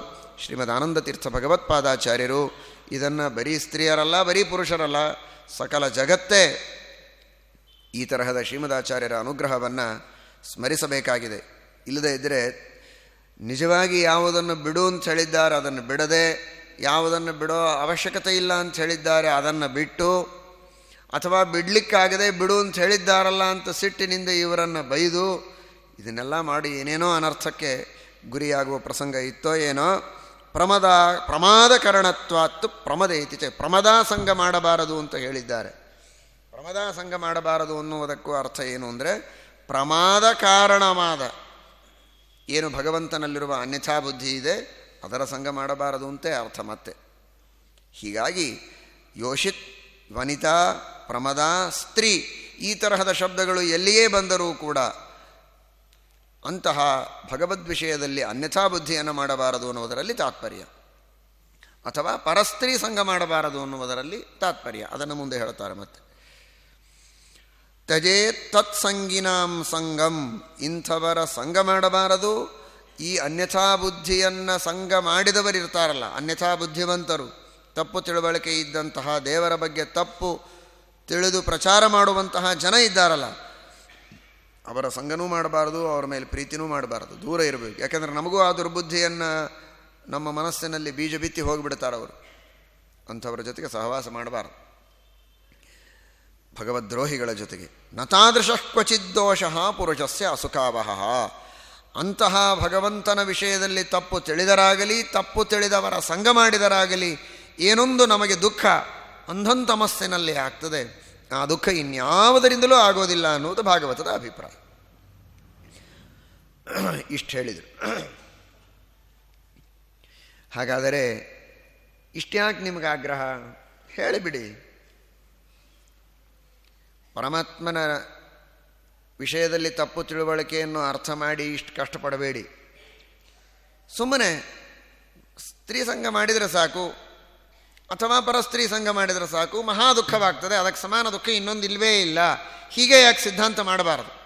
A: ಶ್ರೀಮದ್ ಆನಂದತೀರ್ಥ ಭಗವತ್ಪಾದಾಚಾರ್ಯರು, ಇದನ್ನು ಬರೀ ಸ್ತ್ರೀಯರಲ್ಲ, ಬರೀ ಪುರುಷರಲ್ಲ, ಸಕಲ ಜಗತ್ತೇ ಈ ತರಹದ ಶ್ರೀಮದಾಚಾರ್ಯರ ಅನುಗ್ರಹವನ್ನು ಸ್ಮರಿಸಬೇಕಾಗಿದೆ. ಇಲ್ಲದೇ ಇದ್ದರೆ ನಿಜವಾಗಿ ಯಾವುದನ್ನು ಬಿಡು ಅಂತ ಹೇಳಿದ್ದಾರೆ, ಅದನ್ನು ಬಿಡದೆ ಯಾವುದನ್ನು ಬಿಡೋ ಅವಶ್ಯಕತೆ ಇಲ್ಲ ಅಂತ ಹೇಳಿದ್ದಾರೆ, ಅದನ್ನು ಬಿಟ್ಟು ಅಥವಾ ಬಿಡಲಿಕ್ಕಾಗದೆ ಬಿಡು ಅಂತ ಹೇಳಿದ್ದಾರಲ್ಲ ಅಂತ ಸಿಟ್ಟಿನಿಂದ ಇವರನ್ನು ಬೈದು ಇದನ್ನೆಲ್ಲ ಮಾಡಿ ಏನೇನೋ ಅನರ್ಥಕ್ಕೆ ಗುರಿಯಾಗುವ ಪ್ರಸಂಗ ಇತ್ತೋ ಏನೋ, ಪ್ರಮದ ಪ್ರಮಾದ ಕರಣತ್ವಾತ್ತು ಪ್ರಮದ ಇತಿಚೆ ಪ್ರಮದ ಸಂಘ ಮಾಡಬಾರದು ಅಂತ ಹೇಳಿದ್ದಾರೆ. ಪ್ರಮದಾ ಸಂಘ ಮಾಡಬಾರದು ಅನ್ನುವುದಕ್ಕೂ ಅರ್ಥ ಏನು ಅಂದರೆ, ಪ್ರಮಾದ ಕಾರಣವಾದ ಏನು ಭಗವಂತನಲ್ಲಿರುವ ಅನ್ಯಥಾ ಬುದ್ಧಿ ಇದೆ, ಅದರ ಸಂಘ ಮಾಡಬಾರದು ಅಂತ ಅರ್ಥ ಮತ್ತೆ. ಹೀಗಾಗಿ ಯೋಷಿತ್, ವನಿತಾ, ಪ್ರಮದ, ಸ್ತ್ರೀ ಈ ತರಹದ ಶಬ್ದಗಳು ಎಲ್ಲಿಯೇ ಬಂದರೂ ಕೂಡ ಅಂತಹ ಭಗವದ್ ವಿಷಯದಲ್ಲಿ ಅನ್ಯಥಾ ಬುದ್ಧಿಯನ್ನು ಮಾಡಬಾರದು ಅನ್ನುವುದರಲ್ಲಿ ತಾತ್ಪರ್ಯ. ಅಥವಾ ಪರಸ್ತ್ರೀ ಸಂಘ ಮಾಡಬಾರದು ಅನ್ನುವುದರಲ್ಲಿ ತಾತ್ಪರ್ಯ. ಅದನ್ನು ಮುಂದೆ ಹೇಳುತ್ತಾರೆ ಮತ್ತೆ. ತಜೇ ತತ್ಸಂಗಿನಾಂ ಸಂಗಂ. ಇಂಥವರ ಸಂಘ ಮಾಡಬಾರದು. ಈ ಅನ್ಯಥಾ ಬುದ್ಧಿಯನ್ನು ಸಂಘ ಮಾಡಿದವರಿರ್ತಾರಲ್ಲ ಅನ್ಯಥಾ ಬುದ್ಧಿವಂತರು. ತಪ್ಪು ತಿಳುವಳಿಕೆ ಇದ್ದಂತಹ ದೇವರ ಬಗ್ಗೆ ತಪ್ಪು ತಿಳಿದು ಪ್ರಚಾರ ಮಾಡುವಂತಹ ಜನ ಇದ್ದಾರಲ್ಲ ಅವರ ಸಂಘನೂ ಮಾಡಬಾರ್ದು, ಅವರ ಮೇಲೆ ಪ್ರೀತಿನೂ ಮಾಡಬಾರ್ದು. ದೂರ ಇರಬೇಕು. ಯಾಕೆಂದರೆ ನಮಗೂ ಆ ದುರ್ಬುದ್ಧಿಯನ್ನು ನಮ್ಮ ಮನಸ್ಸಿನಲ್ಲಿ ಬೀಜ ಬಿತ್ತಿ ಹೋಗಿಬಿಡ್ತಾರೆ ಅವರು. ಅಂಥವರ ಜೊತೆಗೆ ಸಹವಾಸ ಮಾಡಬಾರ್ದು. ಭಗವದ್ರೋಹಿಗಳ ಜೊತೆಗೆ. ನತಾದೃಶ ಕ್ವಚಿದ್ದೋಷ ಪುರುಷಸ್ಯ ಅಸುಖಾವಹ. ಅಂತಹ ಭಗವಂತನ ವಿಷಯದಲ್ಲಿ ತಪ್ಪು ತಿಳಿದರಾಗಲಿ, ತಪ್ಪು ತಿಳಿದವರ ಸಂಘ ಮಾಡಿದರಾಗಲಿ, ಏನೊಂದು ನಮಗೆ ದುಃಖ ಅಂಧಂತಮಸ್ಸಿನಲ್ಲಿ ಆಗ್ತದೆ. ಆ ದುಃಖ ಇನ್ಯಾವುದರಿಂದಲೂ ಆಗೋದಿಲ್ಲ ಅನ್ನುವುದು ಭಾಗವತದ ಅಭಿಪ್ರಾಯ. ಇಷ್ಟು ಹೇಳಿದರು. ಹಾಗಾದರೆ ಇಷ್ಟ್ಯಾಕೆ ನಿಮಗೆ ಆಗ್ರಹ? ಹೇಳಿಬಿಡಿ. ಪರಮಾತ್ಮನ ವಿಷಯದಲ್ಲಿ ತಪ್ಪು ತಿಳುವಳಿಕೆಯನ್ನು ಅರ್ಥ ಮಾಡಿ ಇಷ್ಟು ಕಷ್ಟಪಡಬೇಡಿ. ಸುಮ್ಮನೆ ಸ್ತ್ರೀ ಸಂಘ ಮಾಡಿದರೆ ಸಾಕು ಅಥವಾ ಪರಸ್ತ್ರೀ ಸಂಘ ಮಾಡಿದರೆ ಸಾಕು, ಮಹಾ ದುಃಖವಾಗ್ತದೆ, ಅದಕ್ಕೆ ಸಮಾನ ದುಃಖ ಇನ್ನೊಂದು ಇಲ್ಲವೇ ಇಲ್ಲ. ಹೀಗೆ ಯಾಕೆ ಸಿದ್ಧಾಂತ ಮಾಡಬಾರದು?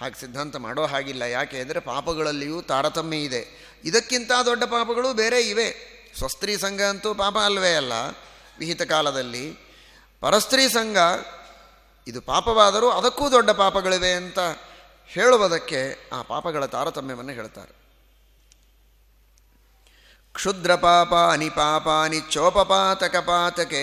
A: ಹಾಗೆ ಸಿದ್ಧಾಂತ ಮಾಡೋ ಹಾಗಿಲ್ಲ. ಯಾಕೆ ಅಂದರೆ ಪಾಪಗಳಲ್ಲಿಯೂ ತಾರತಮ್ಯ ಇದೆ. ಇದಕ್ಕಿಂತ ದೊಡ್ಡ ಪಾಪಗಳು ಬೇರೆ ಇವೆ. ಸ್ವಸ್ತ್ರೀ ಸಂಘ ಅಂತೂ ಪಾಪ ಅಲ್ವೇ ಅಲ್ಲ. ವಿಹಿತ ಕಾಲದಲ್ಲಿ ಪರಸ್ತ್ರೀ ಸಂಘ, ಇದು ಪಾಪವಾದರೂ ಅದಕ್ಕೂ ದೊಡ್ಡ ಪಾಪಗಳಿವೆ ಅಂತ ಹೇಳುವುದಕ್ಕೆ ಆ ಪಾಪಗಳ ತಾರತಮ್ಯವನ್ನು ಹೇಳ್ತಾರೆ. ಕ್ಷುದ್ರ ಪಾಪಾನಿ ಅನಿಪಾಪಾನಿ ಚೋಪಪಾತಕ ಪಾತಕೆ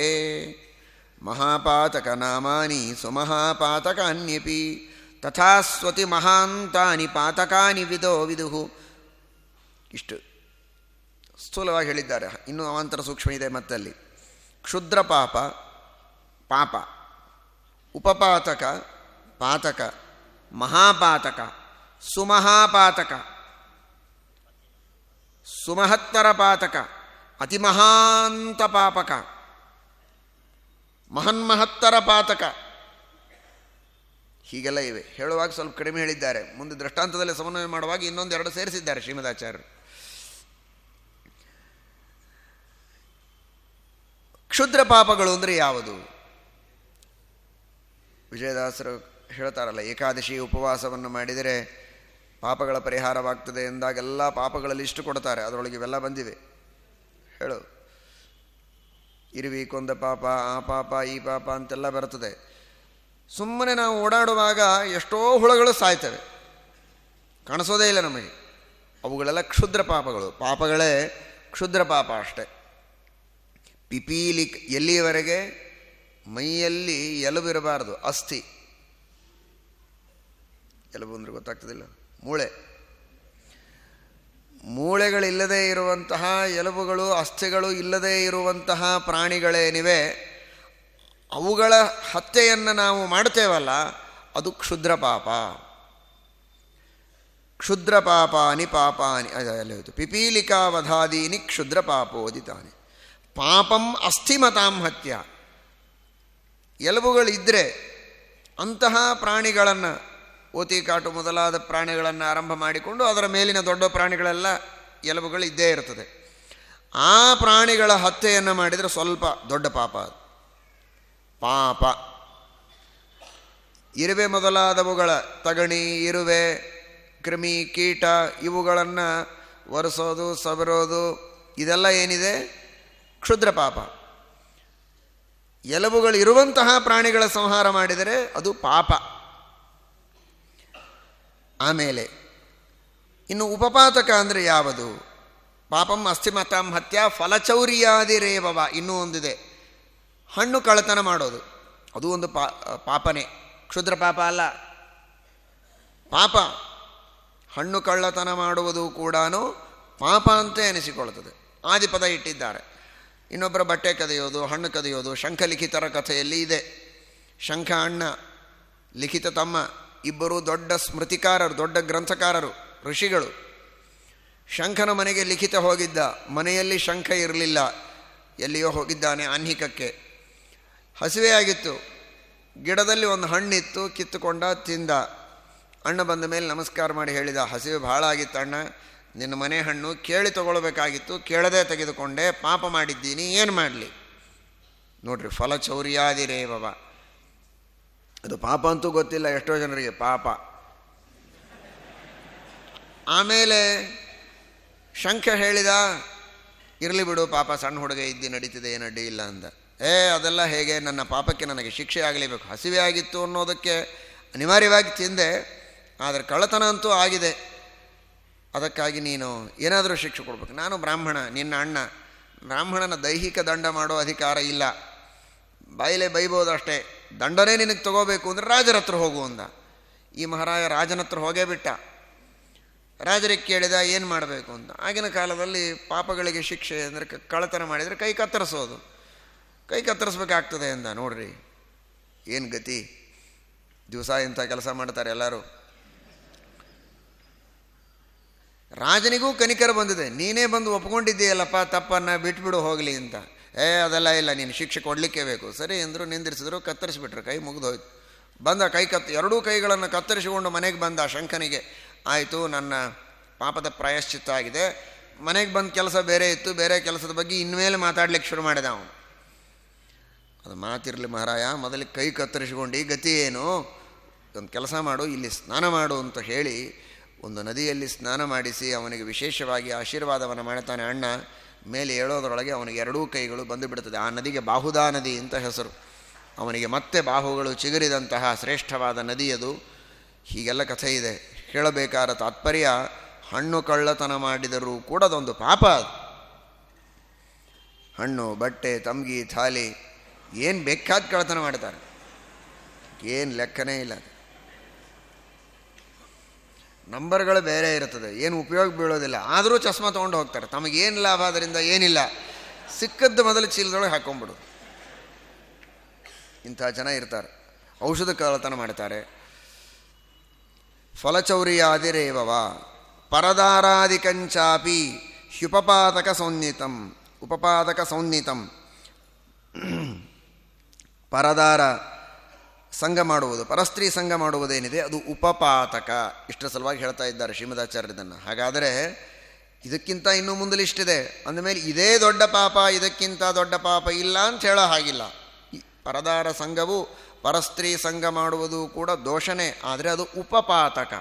A: ಮಹಾಪಾತಕ ನಾಮಾನಿ ಸುಮಹಾಪಾತಕ ಅನ್ಯಪಿ ತಥಾಸ್ವತಿ ಮಹಾಂತಾನಿ ಪಾತಕಾನಿ ವಿದೋ ವಿದುಹು. ಇಷ್ಟು ಸ್ಥೂಲವಾಗಿ ಹೇಳಿದ್ದಾರೆ. ಇನ್ನೂ ಅವಾಂತರ ಸೂಕ್ಷ್ಮ ಇದೆ ಮತ್ತಲ್ಲಿ. ಕ್ಷುದ್ರ ಪಾಪ ಪಾಪ. ಉಪಪಾತಕ, ಪಾತಕ. ಮಹಾಪಾತಕ. ಸುಮಹಾಪಾತಕ. ಸುಮಹತ್ತರ ಪಾತಕ, ಅತಿಮಹಾಂತ ಪಾಪಕ. ಮಹನ್ಮಹತ್ತರ ಪಾತಕ. ಹೀಗೆಲ್ಲ ಇವೆ. ಹೇಳುವಾಗ ಸ್ವಲ್ಪ ಕಡಿಮೆ ಹೇಳಿದ್ದಾರೆ. ಮುಂದೆ ದೃಷ್ಟಾಂತದಲ್ಲಿ ಸಮನ್ವಯ ಮಾಡುವಾಗ ಇನ್ನೊಂದು ಎರಡು ಸೇರಿಸಿದ್ದಾರೆ ಶ್ರೀಮದಾಚಾರ್ಯರು. ಕ್ಷುದ್ರ ಪಾಪಗಳು ಅಂದರೆ ಯಾವುದು? ವಿಜಯದಾಸರು ಹೇಳ್ತಾರಲ್ಲ, ಏಕಾದಶಿ ಉಪವಾಸವನ್ನು ಮಾಡಿದರೆ ಪಾಪಗಳ ಪರಿಹಾರವಾಗ್ತದೆ ಎಂದಾಗೆಲ್ಲ ಪಾಪಗಳಲ್ಲಿ ಇಷ್ಟು ಕೊಡ್ತಾರೆ. ಅದರೊಳಗೆ ಇವೆಲ್ಲ ಬಂದಿವೆ. ಹೇಳು. ಇರುವಿ ಕೊಂದ ಪಾಪ, ಆ ಪಾಪ, ಈ ಪಾಪ ಅಂತೆಲ್ಲ ಬರ್ತದೆ. ಸುಮ್ಮನೆ ನಾವು ಓಡಾಡುವಾಗ ಎಷ್ಟೋ ಹುಳಗಳು ಸಾಯ್ತವೆ. ಕಾಣಿಸೋದೇ ಇಲ್ಲ ನಮಗೆ. ಅವುಗಳೆಲ್ಲ ಕ್ಷುದ್ರ ಪಾಪಗಳು. ಪಾಪಗಳೇ ಕ್ಷುದ್ರ ಪಾಪ ಅಷ್ಟೆ. ಪಿಪೀಲಿ ಎಲ್ಲಿಯವರೆಗೆ? ಮೈಯಲ್ಲಿ ಎಲುಬು ಇರಬಾರ್ದು, ಅಸ್ಥಿ. ಎಲುಬು ಅಂದ್ರೆ ಗೊತ್ತಾಗ್ತದಿಲ್ಲ? ಮೂಳೆ. ಮೂಳೆಗಳಿಲ್ಲದೆ ಇರುವಂತಹ ಎಲುಬುಗಳು, ಅಸ್ಥಿಗಳು ಇಲ್ಲದೇ ಇರುವಂತಹ ಪ್ರಾಣಿಗಳೇನಿವೆ, ಅವುಗಳ ಹತ್ಯೆಯನ್ನು ನಾವು ಮಾಡ್ತೇವಲ್ಲ ಅದು ಕ್ಷುದ್ರ ಪಾಪ. ಕ್ಷುದ್ರ ಪಾಪಾನಿ ಪಾಪಾನಿ, ಅದು ಪಿಪೀಲಿಕಾವಧಾದೀನಿ ಕ್ಷುದ್ರ ಪಾಪೋದಿತಾನೆ ಪಾಪಂ ಅಸ್ಥಿಮತಾಂ ಹತ್ಯ. ಎಲುಬುಗಳಿದ್ದರೆ ಅಂತಹ ಪ್ರಾಣಿಗಳನ್ನು ಓತಿ ಕಾಟು ಮೊದಲಾದ ಪ್ರಾಣಿಗಳನ್ನು ಆರಂಭ ಮಾಡಿಕೊಂಡು ಅದರ ಮೇಲಿನ ದೊಡ್ಡ ಪ್ರಾಣಿಗಳೆಲ್ಲ ಎಲುಬುಗಳು ಇದ್ದೇ ಇರ್ತದೆ. ಆ ಪ್ರಾಣಿಗಳ ಹತ್ಯೆಯನ್ನು ಮಾಡಿದರೆ ಸ್ವಲ್ಪ ದೊಡ್ಡ ಪಾಪ ಪಾಪ. ಇರುವೆ ಮೊದಲಾದವುಗಳ ತಗಣಿ, ಇರುವೆ, ಕ್ರಿಮಿ, ಕೀಟ ಇವುಗಳನ್ನು ಒರೆಸೋದು ಸಬರೋದು ಇದೆಲ್ಲ ಏನಿದೆ? ಕ್ಷುದ್ರ ಪಾಪ. ಎಲುಬುಗಳು ಇರುವಂತಹ ಪ್ರಾಣಿಗಳ ಸಂಹಾರ ಮಾಡಿದರೆ ಅದು ಪಾಪ. ಆಮೇಲೆ, ಇನ್ನು ಉಪಪಾತಕ ಅಂದರೆ ಯಾವುದು? ಪಾಪಂ ಅಸ್ಥಿಮತಾಂ ಹತ್ಯ ಫಲಚೌರ್ಯಾದಿರೇವವ ಇನ್ನೂ ಒಂದಿದೆ. ಹಣ್ಣು ಕಳ್ಳತನ ಮಾಡೋದು. ಅದು ಒಂದು ಪಾಪನೇ. ಕ್ಷುದ್ರ ಪಾಪ ಅಲ್ಲ. ಪಾಪ. ಹಣ್ಣು ಕಳ್ಳತನ ಮಾಡುವುದು ಕೂಡ ಪಾಪ ಅಂತ ಎನಿಸಿಕೊಳ್ಳುತ್ತದೆ ಆದಿಪದ ಇಟ್ಟಿದ್ದಾರೆ. ಇನ್ನೊಬ್ಬರ ಬಟ್ಟೆ ಕದಿಯೋದು, ಹಣ್ಣು ಕದಿಯೋದು, ಶಂಖಲಿಖಿತರ ಕಥೆಯಲ್ಲಿ ಇದೆ. ಶಂಖ ಅಣ್ಣ, ಲಿಖಿತ ತಮ್ಮ. ಇಬ್ಬರು ದೊಡ್ಡ ಸ್ಮೃತಿಕಾರರು, ದೊಡ್ಡ ಗ್ರಂಥಕಾರರು, ಋಷಿಗಳು. ಶಂಖನ ಮನೆಗೆ ಲಿಖಿತ ಹೋಗಿದ್ದ. ಮನೆಯಲ್ಲಿ ಶಂಖ ಇರಲಿಲ್ಲ. ಎಲ್ಲಿಯೋ ಹೋಗಿದ್ದಾನೆ ಆನ್ಹಿಕಕ್ಕೆ ಹಸಿವೆಯಾಗಿತ್ತು ಗಿಡದಲ್ಲಿ ಒಂದು ಹಣ್ಣಿತ್ತು, ಕಿತ್ತುಕೊಂಡ, ತಿಂದ. ಅಣ್ಣ ಬಂದ ಮೇಲೆ ನಮಸ್ಕಾರ ಮಾಡಿ ಹೇಳಿದ. ಹಸಿವೆ ಭಾಳ ಆಗಿತ್ತು ಅಣ್ಣ. ನಿನ್ನ ಮನೆ ಹಣ್ಣು ಕೇಳಿ ತಗೊಳ್ಬೇಕಾಗಿತ್ತು. ಕೇಳದೆ ತೆಗೆದುಕೊಂಡೆ. ಪಾಪ ಮಾಡಿದ್ದೀನಿ. ಏನು ಮಾಡಲಿ? ನೋಡ್ರಿ ಫಲ ಚೌರ್ಯಾದಿರೇ ಬಾಬಾ. ಅದು ಪಾಪ ಅಂತೂ ಗೊತ್ತಿಲ್ಲ, ಎಷ್ಟೋ ಜನರಿಗೆ ಪಾಪ. ಆಮೇಲೆ ಶಂಖ ಹೇಳಿದ, ಇರಲಿ ಬಿಡು, ಪಾಪ ಸಣ್ಣ ಹುಡುಗ ಇದ್ದು, ನಡೀತಿದೆ, ಏನು ಅಡ್ಡಿ ಇಲ್ಲ ಅಂದ ಏ, ಅದೆಲ್ಲ ಹೇಗೆ? ನನ್ನ ಪಾಪಕ್ಕೆ ನನಗೆ ಶಿಕ್ಷೆ ಆಗಲೇಬೇಕು. ಹಸಿವೆ ಆಗಿತ್ತು ಅನ್ನೋದಕ್ಕೆ ಅನಿವಾರ್ಯವಾಗಿ ತಿಂದೆ, ಆದರೆ ಕಳ್ಳತನ ಅಂತೂ ಆಗಿದೆ. ಅದಕ್ಕಾಗಿ ನೀನು ಏನಾದರೂ ಶಿಕ್ಷೆ ಕೊಡ್ಬೇಕು. ನಾನು ಬ್ರಾಹ್ಮಣ, ನಿನ್ನ ಅಣ್ಣ. ಬ್ರಾಹ್ಮಣನ ದೈಹಿಕ ದಂಡ ಮಾಡೋ ಅಧಿಕಾರ ಇಲ್ಲ. ಬಾಯಿಲೆ ಬೈಬೋದು ಅಷ್ಟೇ. ದಂಡನೇ ನಿನಗೆ ತಗೋಬೇಕು ಅಂದರೆ ರಾಜರ ಹತ್ರ ಹೋಗು ಅಂದ. ಈ ಮಹಾರಾಜ ರಾಜನ ಹತ್ರ ಹೋಗೇ ಬಿಟ್ಟ. ರಾಜರಿಗೆ ಕೇಳಿದ, ಏನು ಮಾಡಬೇಕು ಅಂತ. ಆಗಿನ ಕಾಲದಲ್ಲಿ ಪಾಪಗಳಿಗೆ ಶಿಕ್ಷೆ ಅಂದರೆ ಕಳ್ಳತನ ಮಾಡಿದರೆ ಕೈ ಕತ್ತರಿಸೋದು. ಕೈ ಕತ್ತರಿಸ್ಬೇಕಾಗ್ತದೆ ಅಂದ. ನೋಡ್ರಿ, ಏನು ಗತಿ. ದಿವಸ ಇಂಥ ಕೆಲಸ ಮಾಡ್ತಾರೆ ಎಲ್ಲರೂ. ರಾಜನಿಗೂ ಕನಿಕರ ಬಂದಿದೆ. ನೀನೇ ಬಂದು ಒಪ್ಕೊಂಡಿದ್ದೀಯಲ್ಲಪ್ಪ, ತಪ್ಪನ್ನು ಬಿಟ್ಬಿಡು, ಹೋಗಲಿ ಅಂತ. ಏ, ಅದೆಲ್ಲ ಇಲ್ಲ, ನೀನು ಶಿಕ್ಷೆ ಕೊಡಲಿಕ್ಕೆ ಬೇಕು. ಸರಿ ಅಂದರು ನಿಂದಿರಿಸಿದ್ರು, ಕತ್ತರಿಸಿಬಿಟ್ರು, ಕೈ ಮುಗಿದೋಯ್ತು. ಬಂದ ಕೈ ಕತ್, ಎರಡೂ ಕೈಗಳನ್ನು ಕತ್ತರಿಸಿಕೊಂಡು ಮನೆಗೆ ಬಂದ ಶಂಕನಿಗೆ ಆಯಿತು, ನನ್ನ ಪಾಪದ ಪ್ರಾಯಶ್ಚಿತ್ತ ಆಗಿದೆ. ಮನೆಗೆ ಬಂದ ಕೆಲಸ ಬೇರೆ ಇತ್ತು, ಬೇರೆ ಕೆಲಸದ ಬಗ್ಗೆ ಇನ್ಮೇಲೆ ಮಾತಾಡ್ಲಿಕ್ಕೆ ಶುರು ಮಾಡಿದ ಅವನು. ಅದು ಮಾತಿರಲಿ ಮಹಾರಾಯ, ಮೊದಲಿಗೆ ಕೈ ಕತ್ತರಿಸಿಕೊಂಡು ಗತಿ ಏನು? ಒಂದು ಕೆಲಸ ಮಾಡು, ಇಲ್ಲಿ ಸ್ನಾನ ಮಾಡು, ಅಂತ ಹೇಳಿ ಒಂದು ನದಿಯಲ್ಲಿ ಸ್ನಾನ ಮಾಡಿಸಿ ಅವನಿಗೆ ವಿಶೇಷವಾಗಿ ಆಶೀರ್ವಾದವನ್ನು ಮಾಡ್ತಾನೆ ಅಣ್ಣ, ಮೇಲೆ ಏಳೋದರೊಳಗೆ ಅವನಿಗೆ ಎರಡೂ ಕೈಗಳು ಬಂದು ಬಿಡುತ್ತದೆ. ಆ ನದಿಗೆ ಬಾಹುದಾ ನದಿ ಅಂತ ಹೆಸರು. ಅವನಿಗೆ ಮತ್ತೆ ಬಾಹುಗಳು ಚಿಗುರಿದಂತಹ ಶ್ರೇಷ್ಠವಾದ ನದಿಯದು. ಹೀಗೆಲ್ಲ ಕಥೆ ಇದೆ. ಹೇಳಬೇಕಾದ ತಾತ್ಪರ್ಯ, ಹಣ್ಣು ಕಳ್ಳತನ ಮಾಡಿದರೂ ಕೂಡ ಅದೊಂದು ಪಾಪ ಅದು. ಹಣ್ಣು, ಬಟ್ಟೆ, ತಂಗಿ, ಥಾಲಿ, ಏನು ಬೇಕಾದ ಕಳ್ಳತನ ಮಾಡ್ತಾರೆ. ಏನು ಲೆಕ್ಕನೇ ಇಲ್ಲ ನಂಬರ್ಗಳು ಬೇರೆ ಇರ್ತದೆ ಏನು ಉಪಯೋಗ ಬೀಳೋದಿಲ್ಲ. ಆದರೂ ಚಸ್ಮಾ ತೊಗೊಂಡು ಹೋಗ್ತಾರೆ. ತಮಗೇನು ಲಾಭ ಅದರಿಂದ ಏನಿಲ್ಲ. ಸಿಕ್ಕದ್ದು ಮೊದಲು ಚೀಲದೊಳಗೆ ಹಾಕೊಂಡ್ಬಿಡು. ಇಂಥ ಜನ ಇರ್ತಾರೆ. ಔಷಧ ಕಳ್ಳತನ ಮಾಡ್ತಾರೆ. ಫಲಚೌರಿಯಾದಿರೇವವ ಪರದಾರಾದಿಕಂಚಾಪಿ ಹ್ಯುಪಪಾತಕ ಸೌನ್ನಿತಂ. ಉಪಪಾದಕ ಸೌನ್ನಿತಂ. ಪರದಾರ ಸಂಘ ಮಾಡುವುದು, ಪರಸ್ತ್ರೀ ಸಂಘ ಮಾಡುವುದೇನಿದೆ, ಅದು ಉಪಪಾತಕ. ಇಷ್ಟರ ಸಲುವಾಗಿ ಹೇಳ್ತಾ ಇದ್ದಾರೆ ಶ್ರೀಮದಾಚಾರ್ಯದನ್ನು ಹಾಗಾದರೆ ಇದಕ್ಕಿಂತ ಇನ್ನೂ ಮುಂದೆ ಇಷ್ಟಿದೆ ಅಂದಮೇಲೆ ಇದೇ ದೊಡ್ಡ ಪಾಪ, ಇದಕ್ಕಿಂತ ದೊಡ್ಡ ಪಾಪ ಇಲ್ಲ ಅಂತ ಹೇಳೋ ಹಾಗಿಲ್ಲ. ಪರದಾರ ಸಂಘವು ಪರಸ್ತ್ರೀ ಸಂಘ ಮಾಡುವುದು ಕೂಡ ದೋಷನೇ, ಆದರೆ ಅದು ಉಪಪಾತಕ.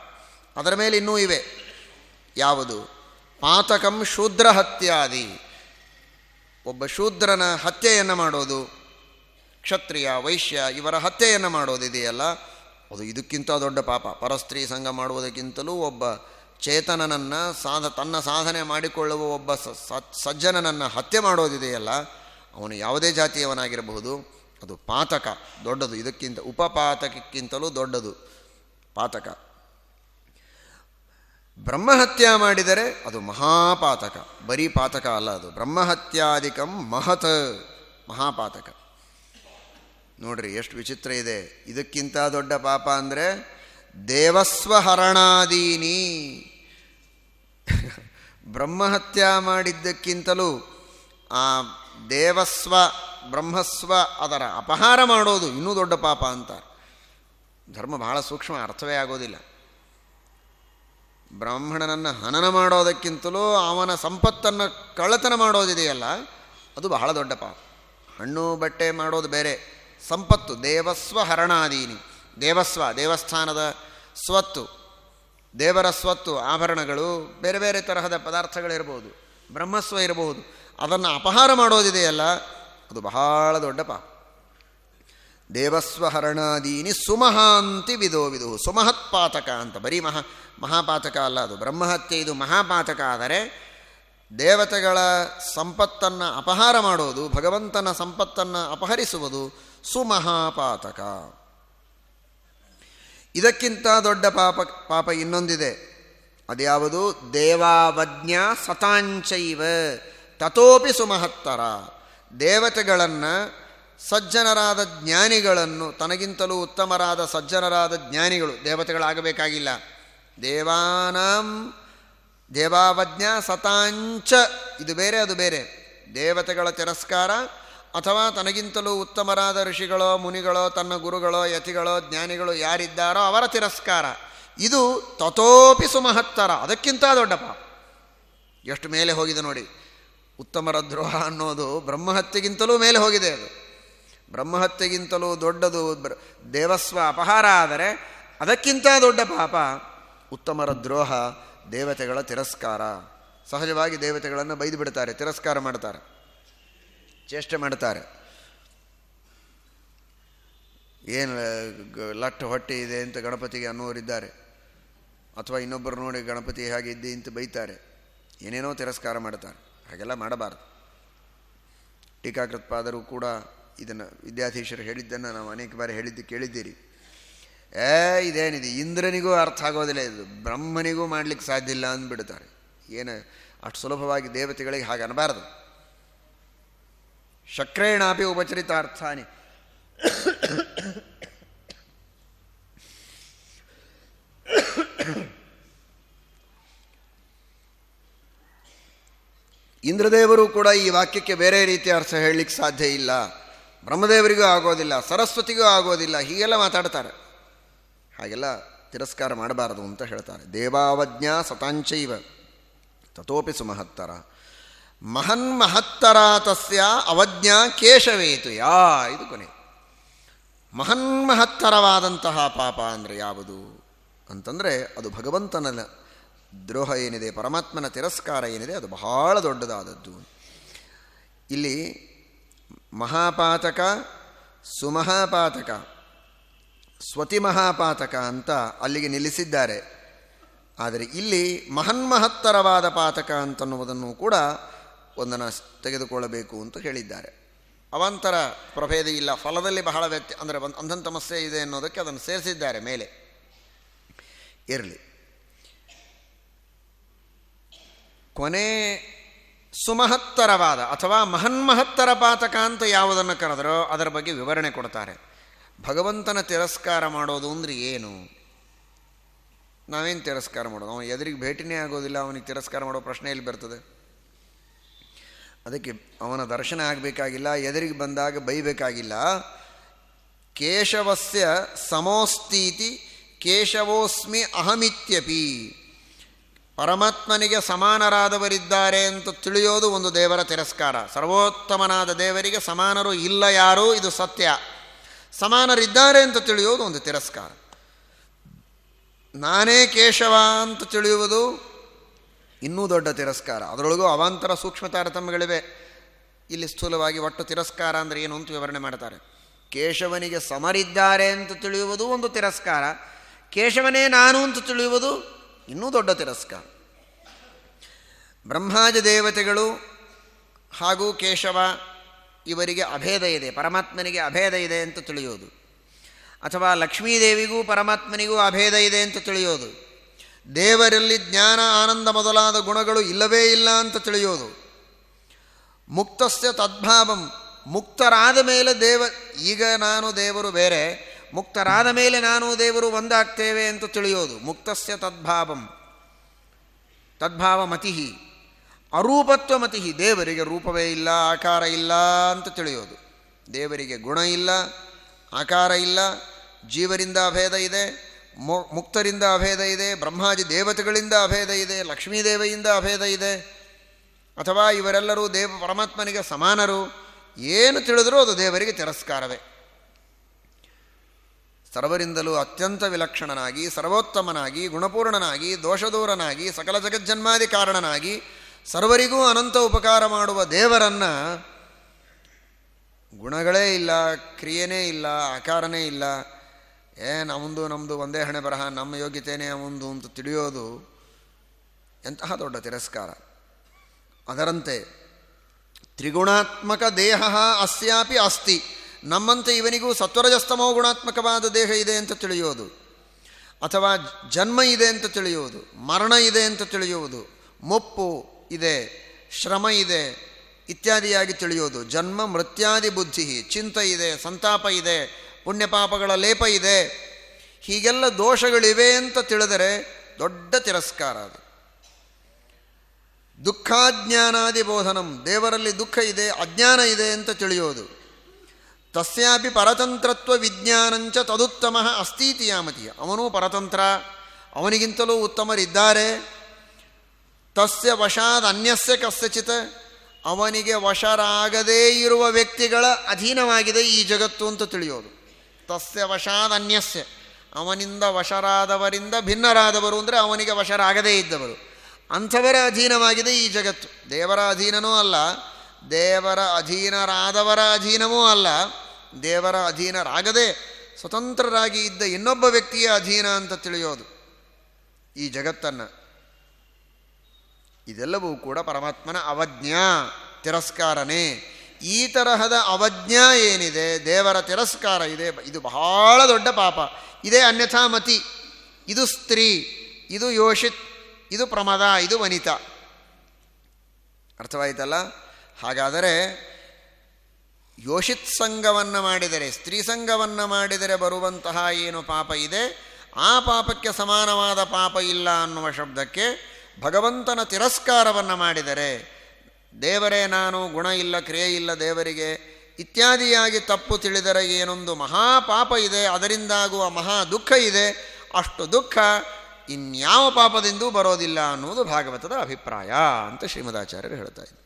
A: ಅದರ ಮೇಲೆ ಇನ್ನೂ ಇವೆ. ಯಾವುದು? ಪಾತಕಂ ಶೂದ್ರ ಹತ್ಯಾದಿ ಒಬ್ಬ ಶೂದ್ರನ ಹತ್ಯೆಯನ್ನು ಮಾಡೋದು ಕ್ಷತ್ರಿಯ, ವೈಶ್ಯ ಇವರ ಹತ್ಯೆಯನ್ನು ಮಾಡೋದಿದೆಯಲ್ಲ ಅದು ಇದಕ್ಕಿಂತ ದೊಡ್ಡ ಪಾಪ. ಪರಸ್ತ್ರೀ ಸಂಘ ಮಾಡುವುದಕ್ಕಿಂತಲೂ ಒಬ್ಬ ಚೇತನನನ್ನು ಸಾಧ, ತನ್ನ ಸಾಧನೆ ಮಾಡಿಕೊಳ್ಳುವ ಒಬ್ಬ ಸಜ್ಜನನನ್ನು ಹತ್ಯೆ ಮಾಡೋದಿದೆಯಲ್ಲ ಅವನು ಯಾವುದೇ ಜಾತಿಯವನಾಗಿರಬಹುದು. ಅದು ಪಾತಕ. ದೊಡ್ಡದು. ಇದಕ್ಕಿಂತ ಉಪಪಾತಕಕ್ಕಿಂತಲೂ ದೊಡ್ಡದು ಪಾತಕ. ಬ್ರಹ್ಮಹತ್ಯ ಮಾಡಿದರೆ ಅದು ಮಹಾಪಾತಕ. ಬರೀ ಪಾತಕ ಅಲ್ಲ ಅದು. ಬ್ರಹ್ಮಹತ್ಯಾಧಿಕಂ ಮಹತ್ ಮಹಾಪಾತಕ. ನೋಡ್ರಿ, ಎಷ್ಟು ವಿಚಿತ್ರ ಇದೆ. ಇದಕ್ಕಿಂತ ದೊಡ್ಡ ಪಾಪ ಅಂದರೆ ದೇವಸ್ವಹರಣಾದೀನಿ ಬ್ರಹ್ಮಹತ್ಯ ಮಾಡಿದ್ದಕ್ಕಿಂತಲೂ ಆ ದೇವಸ್ವ, ಬ್ರಹ್ಮಸ್ವ ಅದರ ಅಪಹಾರ ಮಾಡೋದು ಇನ್ನೂ ದೊಡ್ಡ ಪಾಪ ಅಂತ. ಧರ್ಮ ಬಹಳ ಸೂಕ್ಷ್ಮ, ಅರ್ಥವೇ ಆಗೋದಿಲ್ಲ. ಬ್ರಾಹ್ಮಣನನ್ನು ಹನನ ಮಾಡೋದಕ್ಕಿಂತಲೂ ಅವನ ಸಂಪತ್ತನ್ನು ಕಳ್ಳತನ ಮಾಡೋದಿದೆಯಲ್ಲ, ಅದು ಬಹಳ ದೊಡ್ಡ ಪಾಪ. ಹಣ್ಣು, ಬಟ್ಟೆ ಮಾಡೋದು ಬೇರೆ. ಸಂಪತ್ತು, ದೇವಸ್ವ ಹರಣಾದೀನಿ. ದೇವಸ್ವ, ದೇವಸ್ಥಾನದ ಸ್ವತ್ತು, ದೇವರ ಸ್ವತ್ತು, ಆಭರಣಗಳು, ಬೇರೆ ಬೇರೆ ತರಹದ ಪದಾರ್ಥಗಳಿರ್ಬೋದು, ಬ್ರಹ್ಮಸ್ವ ಇರಬಹುದು ಅದನ್ನು ಅಪಹಾರ ಮಾಡೋದಿದೆಯಲ್ಲ, ಅದು ಬಹಳ ದೊಡ್ಡ ಪಾಪ. ದೇವಸ್ವ ಹರಣಾದೀನಿ ಸುಮಹಾಂತಿ ವಿಧೋ ವಿಧು, ಸುಮಹತ್ಪಾತಕ ಅಂತ ಬರೀ ಮಹಾ, ಮಹಾಪಾತಕ ಅಲ್ಲ ಅದು, ಬ್ರಹ್ಮಹತ್ಯೆ ಇದು ಮಹಾಪಾತಕ. ಆದರೆ ದೇವತೆಗಳ ಸಂಪತ್ತನ್ನು ಅಪಹಾರ ಮಾಡೋದು, ಭಗವಂತನ ಸಂಪತ್ತನ್ನು ಅಪಹರಿಸುವುದು ಸುಮಹಾಪಾತಕ. ಇದಕ್ಕಿಂತ ದೊಡ್ಡ ಪಾಪ ಪಾಪ ಇನ್ನೊಂದಿದೆ. ಅದ್ಯಾವುದು? ದೇವಾವಜ್ಞ ಸತಾಂಚೈವ. ತಥೋಪಿ ಸುಮಹತ್ತರ. ದೇವತೆಗಳನ್ನು ಸಜ್ಜನರಾದ ಜ್ಞಾನಿಗಳನ್ನು, ತನಗಿಂತಲೂ ಉತ್ತಮರಾದ ಸಜ್ಜನರಾದ ಜ್ಞಾನಿಗಳು, ದೇವತೆಗಳಾಗಬೇಕಾಗಿಲ್ಲ. ದೇವಾನಾಂ ದೇವಾವಜ್ಞ ಸತಾಂಚ. ಇದು ಬೇರೆ, ಅದು ಬೇರೆ. ದೇವತೆಗಳ ತಿರಸ್ಕಾರ ಅಥವಾ ತನಗಿಂತಲೂ ಉತ್ತಮರಾದ ಋಷಿಗಳೋ, ಮುನಿಗಳೋ, ತನ್ನ ಗುರುಗಳೋ, ಯತಿಗಳೋ, ಜ್ಞಾನಿಗಳು ಯಾರಿದ್ದಾರೋ ಅವರ ತಿರಸ್ಕಾರ. ಇದು ತಥೋಪಿ ಸುಮಹತ್ತರ. ಅದಕ್ಕಿಂತ ದೊಡ್ಡ ಪಾಪ. ಎಷ್ಟು ಮೇಲೆ ಹೋಗಿದೆ ನೋಡಿ. ಉತ್ತಮರ ದ್ರೋಹ ಅನ್ನೋದು ಬ್ರಹ್ಮಹತ್ಯೆಗಿಂತಲೂ ಮೇಲೆ ಹೋಗಿದೆ ಅದು. ಬ್ರಹ್ಮಹತ್ಯೆಗಿಂತಲೂ ದೊಡ್ಡದು ದೇವಸ್ವ ಅಪಹಾರ ಆದರೆ ಅದಕ್ಕಿಂತ ದೊಡ್ಡ ಪಾಪ ಉತ್ತಮರ ದ್ರೋಹ ದೇವತೆಗಳ ತಿರಸ್ಕಾರ. ಸಹಜವಾಗಿ ದೇವತೆಗಳನ್ನು ಬೈದು ಬಿಡ್ತಾರೆ, ತಿರಸ್ಕಾರ ಮಾಡ್ತಾರೆ. ಚೇಷ್ಟೆ ಮಾಡ್ತಾರೆ. ಏನು ಲಟ್ಟು ಹೊಟ್ಟೆ ಇದೆ ಅಂತ ಗಣಪತಿಗೆ ಅನ್ನೋರಿದ್ದಾರೆ ಅಥವಾ ಇನ್ನೊಬ್ಬರು ನೋಡಿ ಗಣಪತಿ ಹಾಗೆ ಇದ್ದಿ ಅಂತ ಬೈತಾರೆ. ಏನೇನೋ ತಿರಸ್ಕಾರ ಮಾಡ್ತಾರೆ. ಹಾಗೆಲ್ಲ ಮಾಡಬಾರ್ದು. ಟೀಕಾಕೃತ್ಪಾದರು ಕೂಡ ಇದನ್ನು ವಿದ್ಯಾಧೀಶರು ಹೇಳಿದ್ದನ್ನು ನಾವು ಅನೇಕ ಬಾರಿ ಹೇಳಿದ್ದು ಕೇಳಿದ್ದೀರಿ. ಏ, ಇದೇನಿದೆ? ಇಂದ್ರನಿಗೂ ಅರ್ಥ ಆಗೋದಿಲ್ಲ ಇದು. ಬ್ರಹ್ಮನಿಗೂ ಮಾಡಲಿಕ್ಕೆ ಸಾಧ್ಯ ಇಲ್ಲ ಅಂದ್ಬಿಡ್ತಾರೆ. ಏನು, ಅಷ್ಟು ಸುಲಭವಾಗಿ ದೇವತೆಗಳಿಗೆ ಹಾಗೆ ಅನ್ನಬಾರದು. ಶಕ್ರೇಣಾಪಿ ಉಪಚರಿತಾರ್ಥಾನಿ. ಇಂದ್ರದೇವರು ಕೂಡ ಈ ವಾಕ್ಯಕ್ಕೆ ಬೇರೆ ರೀತಿಯ ಅರ್ಥ ಹೇಳಲಿಕ್ಕೆ ಸಾಧ್ಯ ಇಲ್ಲ. ಬ್ರಹ್ಮದೇವರಿಗೂ ಆಗೋದಿಲ್ಲ, ಸರಸ್ವತಿಗೂ ಆಗೋದಿಲ್ಲ, ಹೀಗೆಲ್ಲ ಮಾತಾಡ್ತಾರೆ. ಹಾಗೆಲ್ಲ ತಿರಸ್ಕಾರ ಮಾಡಬಾರದು ಅಂತ ಹೇಳ್ತಾರೆ. ದೇವಾವಜ್ಞಾ ಸತಾಂಚೈವ ತಥೋಪಿ ಸುಮಹತ್ತರ. ಮಹನ್ಮಹತ್ತರ ತಸ್ಯ ಅವಜ್ಞಾ ಕೇಶವೇತು ಯಾ ಇದು ಕೊನೆ. ಮಹನ್ ಮಹತ್ತರವಾದಂತಹ ಪಾಪ ಅಂದರೆ ಯಾವುದು ಅಂತಂದರೆ ಅದು ಭಗವಂತನ ದ್ರೋಹ ಏನಿದೆ, ಪರಮಾತ್ಮನ ತಿರಸ್ಕಾರ ಏನಿದೆ, ಅದು ಬಹಳ ದೊಡ್ಡದಾದದ್ದು. ಇಲ್ಲಿ ಮಹಾಪಾತಕ, ಸುಮಹಾಪಾತಕ, ಸ್ವತಿ ಮಹಾಪಾತಕ ಅಂತ ಅಲ್ಲಿಗೆ ನಿಲ್ಲಿಸಿದ್ದಾರೆ. ಆದರೆ ಇಲ್ಲಿ ಮಹನ್ಮಹತ್ತರವಾದ ಪಾತಕ ಅಂತನ್ನುವುದನ್ನು ಕೂಡ ಒಂದನ್ನು ತೆಗೆದುಕೊಳ್ಳಬೇಕು ಅಂತ ಹೇಳಿದ್ದಾರೆ. ಅವಾಂತರ ಪ್ರಭೇದ ಇಲ್ಲ. ಫಲದಲ್ಲಿ ಬಹಳ ವ್ಯತ್ಯ, ಅಂದರೆ ಒಂದು ಅಂಧನ್ ಸಮಸ್ಯೆ ಇದೆ ಅನ್ನೋದಕ್ಕೆ ಅದನ್ನು ಸೇರಿಸಿದ್ದಾರೆ ಮೇಲೆ. ಇರಲಿ. ಕೊನೆ ಸುಮಹತ್ತರವಾದ ಅಥವಾ ಮಹನ್ಮಹತ್ತರ ಪಾತಕ ಅಂತ ಯಾವುದನ್ನು ಕರೆದರೋ ಅದರ ಬಗ್ಗೆ ವಿವರಣೆ ಕೊಡ್ತಾರೆ. ಭಗವಂತನ ತಿರಸ್ಕಾರ ಮಾಡೋದು ಅಂದರೆ ಏನು? ನಾವೇನು ತಿರಸ್ಕಾರ ಮಾಡೋದು? ಅವನು ಎದುರಿಗೆ ಭೇಟಿನೇ ಆಗೋದಿಲ್ಲ, ಅವನಿಗೆ ತಿರಸ್ಕಾರ ಮಾಡೋ ಪ್ರಶ್ನೆ ಎಲ್ಲಿ ಬರ್ತದೆ? ಅದಕ್ಕೆ ಅವನ ದರ್ಶನ ಆಗಬೇಕಾಗಿಲ್ಲ, ಎದುರಿಗೆ ಬಂದಾಗ ಬೈಬೇಕಾಗಿಲ್ಲ. ಕೇಶವಸ್ಯ ಸಮೋಸ್ತೀತಿ, ಕೇಶವೋಸ್ಮಿ ಅಹಮಿತ್ಯಪಿ. ಪರಮಾತ್ಮನಿಗೆ ಸಮಾನರಾದವರಿದ್ದಾರೆ ಅಂತ ತಿಳಿಯೋದು ಒಂದು ದೇವರ ತಿರಸ್ಕಾರ. ಸರ್ವೋತ್ತಮನಾದ ದೇವರಿಗೆ ಸಮಾನರು ಇಲ್ಲ ಯಾರೂ, ಇದು ಸತ್ಯ. ಸಮಾನರಿದ್ದಾರೆ ಅಂತ ತಿಳಿಯೋದು ಒಂದು ತಿರಸ್ಕಾರ. ನಾನೇ ಕೇಶವ ಅಂತ ತಿಳಿಯುವುದು ಇನ್ನೂ ದೊಡ್ಡ ತಿರಸ್ಕಾರ. ಅದರೊಳಗೂ ಅವಾಂತರ ಸೂಕ್ಷ್ಮ ತಾರತಮ್ಯಗಳಿವೆ. ಇಲ್ಲಿ ಸ್ಥೂಲವಾಗಿ ಒಟ್ಟು ತಿರಸ್ಕಾರ ಅಂದರೆ ಏನು ಅಂತ ವಿವರಣೆ ಮಾಡ್ತಾರೆ. ಕೇಶವನಿಗೆ ಸಮರಿದ್ದಾರೆ ಅಂತ ತಿಳಿಯುವುದು ಒಂದು ತಿರಸ್ಕಾರ. ಕೇಶವನೇ ನಾನು ಅಂತ ತಿಳಿಯುವುದು ಇನ್ನೂ ದೊಡ್ಡ ತಿರಸ್ಕಾರ. ಬ್ರಹ್ಮಾಜ ದೇವತೆಗಳು ಹಾಗೂ ಕೇಶವ ಇವರಿಗೆ ಅಭೇದ ಇದೆ. ಪರಮಾತ್ಮನಿಗೆ ಅಭೇದ ಇದೆ ಅಂತ ತಿಳಿಯೋದು. ಅಥವಾ ಲಕ್ಷ್ಮೀದೇವಿಗೂ ಪರಮಾತ್ಮನಿಗೂ ಅಭೇದ ಇದೆ ಅಂತ ತಿಳಿಯೋದು. ದೇವರಲ್ಲಿ ಜ್ಞಾನ, ಆನಂದ ಮೊದಲಾದ ಗುಣಗಳು ಇಲ್ಲವೇ ಇಲ್ಲ ಅಂತ ತಿಳಿಯೋದು. ಮುಕ್ತಸ್ಯ ತದ್ಭಾವಂ. ಮುಕ್ತರಾದ ಮೇಲೆ ದೇವ, ಈಗ ನಾನು ದೇವರು ಬೇರೆ. ಮುಕ್ತರಾದ ಮೇಲೆ ನಾನು ದೇವರು ಒಂದಾಗ್ತೇವೆ ಅಂತ ತಿಳಿಯೋದು. ಮುಕ್ತಸ್ಯ ತದ್ಭಾವಂ. ತದ್ಭಾವ ಮತಿ ಅರೂಪತ್ವ ಮತಿ ದೇವರಿಗೆ ರೂಪವೇ ಇಲ್ಲ, ಆಕಾರ ಇಲ್ಲ ಅಂತ ತಿಳಿಯೋದು. ದೇವರಿಗೆ ಗುಣ ಇಲ್ಲ, ಆಕಾರ ಇಲ್ಲ, ಜೀವರಿಂದ ಭೇದ ಇದೆ. ಮುಕ್ತರಿಂದ ಅಭೇದ ಇದೆ, ಬ್ರಹ್ಮಾಜಿ ದೇವತೆಗಳಿಂದ ಅಭೇದ ಇದೆ, ಲಕ್ಷ್ಮೀದೇವೆಯಿಂದ ಅಭೇದ ಇದೆ. ಅಥವಾ ಇವರೆಲ್ಲರೂ ದೇವ ಪರಮಾತ್ಮನಿಗೆ ಸಮಾನರು, ಏನು ತಿಳಿದರೂ ಅದು ದೇವರಿಗೆ ತಿರಸ್ಕಾರವೇ. ಸರ್ವರಿಂದಲೂ ಅತ್ಯಂತ ವಿಲಕ್ಷಣನಾಗಿ, ಸರ್ವೋತ್ತಮನಾಗಿ, ಗುಣಪೂರ್ಣನಾಗಿ, ದೋಷದೂರನಾಗಿ, ಸಕಲ ಜಗಜ್ಜನ್ಮಾದಿ ಕಾರಣನಾಗಿ, ಸರ್ವರಿಗೂ ಅನಂತ ಉಪಕಾರ ಮಾಡುವ ದೇವರನ್ನು ಗುಣಗಳೇ ಇಲ್ಲ, ಕ್ರಿಯೆನೇ ಇಲ್ಲ, ಆಕಾರನೇ ಇಲ್ಲ ಏ ನಮ್ಮದು ನಮ್ಮದು ಒಂದೇ ಹಣೆ ಬರಹ, ನಮ್ಮ ಯೋಗ್ಯತೆಯೇ ಅವಂದು ಅಂತ ತಿಳಿಯೋದು ಎಂತಹ ದೊಡ್ಡ ತಿರಸ್ಕಾರ. ಅದರಂತೆ, ತ್ರಿಗುಣಾತ್ಮಕ ದೇಹ ಅಸ್ಯಾಪಿ ಅಸ್ತಿ, ನಮ್ಮಂತೆ ಇವನಿಗೂ ಸತ್ವರಜಸ್ತಮೋ ಗುಣಾತ್ಮಕವಾದ ದೇಹ ಇದೆ ಅಂತ ತಿಳಿಯೋದು, ಅಥವಾ ಜನ್ಮ ಇದೆ ಅಂತ ತಿಳಿಯುವುದು ಮರಣ ಇದೆ ಅಂತ ತಿಳಿಯುವುದು ಮುಪ್ಪು ಇದೆ, ಶ್ರಮ ಇದೆ ಇತ್ಯಾದಿಯಾಗಿ ತಿಳಿಯೋದು, ಜನ್ಮ ಮೃತ್ಯಾದಿ ಬುದ್ಧಿ ಚಿಂತೆ ಇದೆ, ಸಂತಾಪ ಇದೆ ಪುಣ್ಯಪಾಪಗಳ ಲೇಪ ಇದೆ. ಹೀಗೆಲ್ಲ ದೋಷಗಳಿವೆ ಅಂತ ತಿಳಿದರೆ ದೊಡ್ಡ ತಿರಸ್ಕಾರ ಅದು. ದುಃಖಾಜ್ಞಾನಾದಿ ಬೋಧನಂ ದೇವರಲ್ಲಿ ದುಃಖ ಇದೆ, ಅಜ್ಞಾನ ಇದೆ ಅಂತ ತಿಳಿಯೋದು. ತಸ್ಯಾಪಿ ಪರತಂತ್ರತ್ವ ವಿಜ್ಞಾನಂಚ ತದುತ್ತಮ ಅಸ್ತೀತಿ ಯಾಮತಿ. ಅವನೂ ಪರತಂತ್ರ, ಅವನಿಗಿಂತಲೂ ಉತ್ತಮರಿದ್ದಾರೆ. ತಸ್ಯ ವಶಾದ ಅನ್ಯಸ್ಯ ಕಸ್ಯಚಿತ, ಅವನಿಗೆ ವಶರಾಗದೇ ಇರುವ ವ್ಯಕ್ತಿಗಳ ಅಧೀನವಾಗಿದೆ ಈ ಜಗತ್ತು ಅಂತ ತಿಳಿಯೋದು. ತಸ್ಯ ವಶಾದ ಅನ್ಯಸ್ಯ. ಅವನಿಂದ ವಶರಾದವರಿಂದ ಭಿನ್ನರಾದವರು ಅಂದರೆ ಅವನಿಗೆ ವಶರಾಗದೇ ಇದ್ದವರು. ಅಂಥವರ ಅಧೀನವಾಗಿದೆ ಈ ಜಗತ್ತು. ದೇವರ ಅಧೀನನೂ ಅಲ್ಲ, ದೇವರ ಅಧೀನರಾದವರ ಅಧೀನವೂ ಅಲ್ಲ, ದೇವರ ಅಧೀನರಾಗದೆ ಸ್ವತಂತ್ರರಾಗಿ ಇದ್ದ ಇನ್ನೊಬ್ಬ ವ್ಯಕ್ತಿಯ ಅಧೀನ ಅಂತ ತಿಳಿಯೋದು ಈ ಜಗತ್ತನ್ನು. ಇದೆಲ್ಲವೂ ಕೂಡ ಪರಮಾತ್ಮನ ಅವಜ್ಞಾ, ತಿರಸ್ಕಾರನೇ. ಈ ತರಹದ ಅವಜ್ಞಾ ಏನಿದೆ, ದೇವರ ತಿರಸ್ಕಾರ ಇದೆ, ಇದು ಬಹಳ ದೊಡ್ಡ ಪಾಪ. ಇದೇ ಅನ್ಯಥಾ ಮತಿ. ಇದು ಸ್ತ್ರೀ, ಇದು ಯೋಷಿತ್, ಇದು ಪ್ರಮದ, ಇದು ವನಿತಾ. ಅರ್ಥವಾಯಿತಲ್ಲ? ಹಾಗಾದರೆ ಯೋಷಿತ್ ಸಂಘವನ್ನು ಮಾಡಿದರೆ, ಸ್ತ್ರೀ ಸಂಘವನ್ನು ಮಾಡಿದರೆ ಬರುವಂತಹ ಏನು ಪಾಪ ಇದೆ? ಆ ಪಾಪಕ್ಕೆ ಸಮಾನವಾದ ಪಾಪ ಇಲ್ಲ ಅನ್ನುವ ಶಬ್ದಕ್ಕೆ ಭಗವಂತನ ತಿರಸ್ಕಾರವನ್ನು ಮಾಡಿದರೆ ದೇವರೇ, ನಾನು ಗುಣ ಇಲ್ಲ, ಕ್ರಿಯೆ ಇಲ್ಲ ದೇವರಿಗೆ, ಇತ್ಯಾದಿಯಾಗಿ ತಪ್ಪು ತಿಳಿದರೆ ಏನೊಂದು ಮಹಾಪಾಪ ಇದೆ, ಅದರಿಂದಾಗುವ ಮಹಾ ದುಃಖ ಇದೆ. ಅಷ್ಟು ದುಃಖ ಇನ್ಯಾವ ಪಾಪದಿಂದೂ ಬರೋದಿಲ್ಲ ಅನ್ನುವುದು ಭಾಗವತದ ಅಭಿಪ್ರಾಯ ಅಂತ ಶ್ರೀಮದಾಚಾರ್ಯರು ಹೇಳ್ತಾ ಇದ್ದಾರೆ.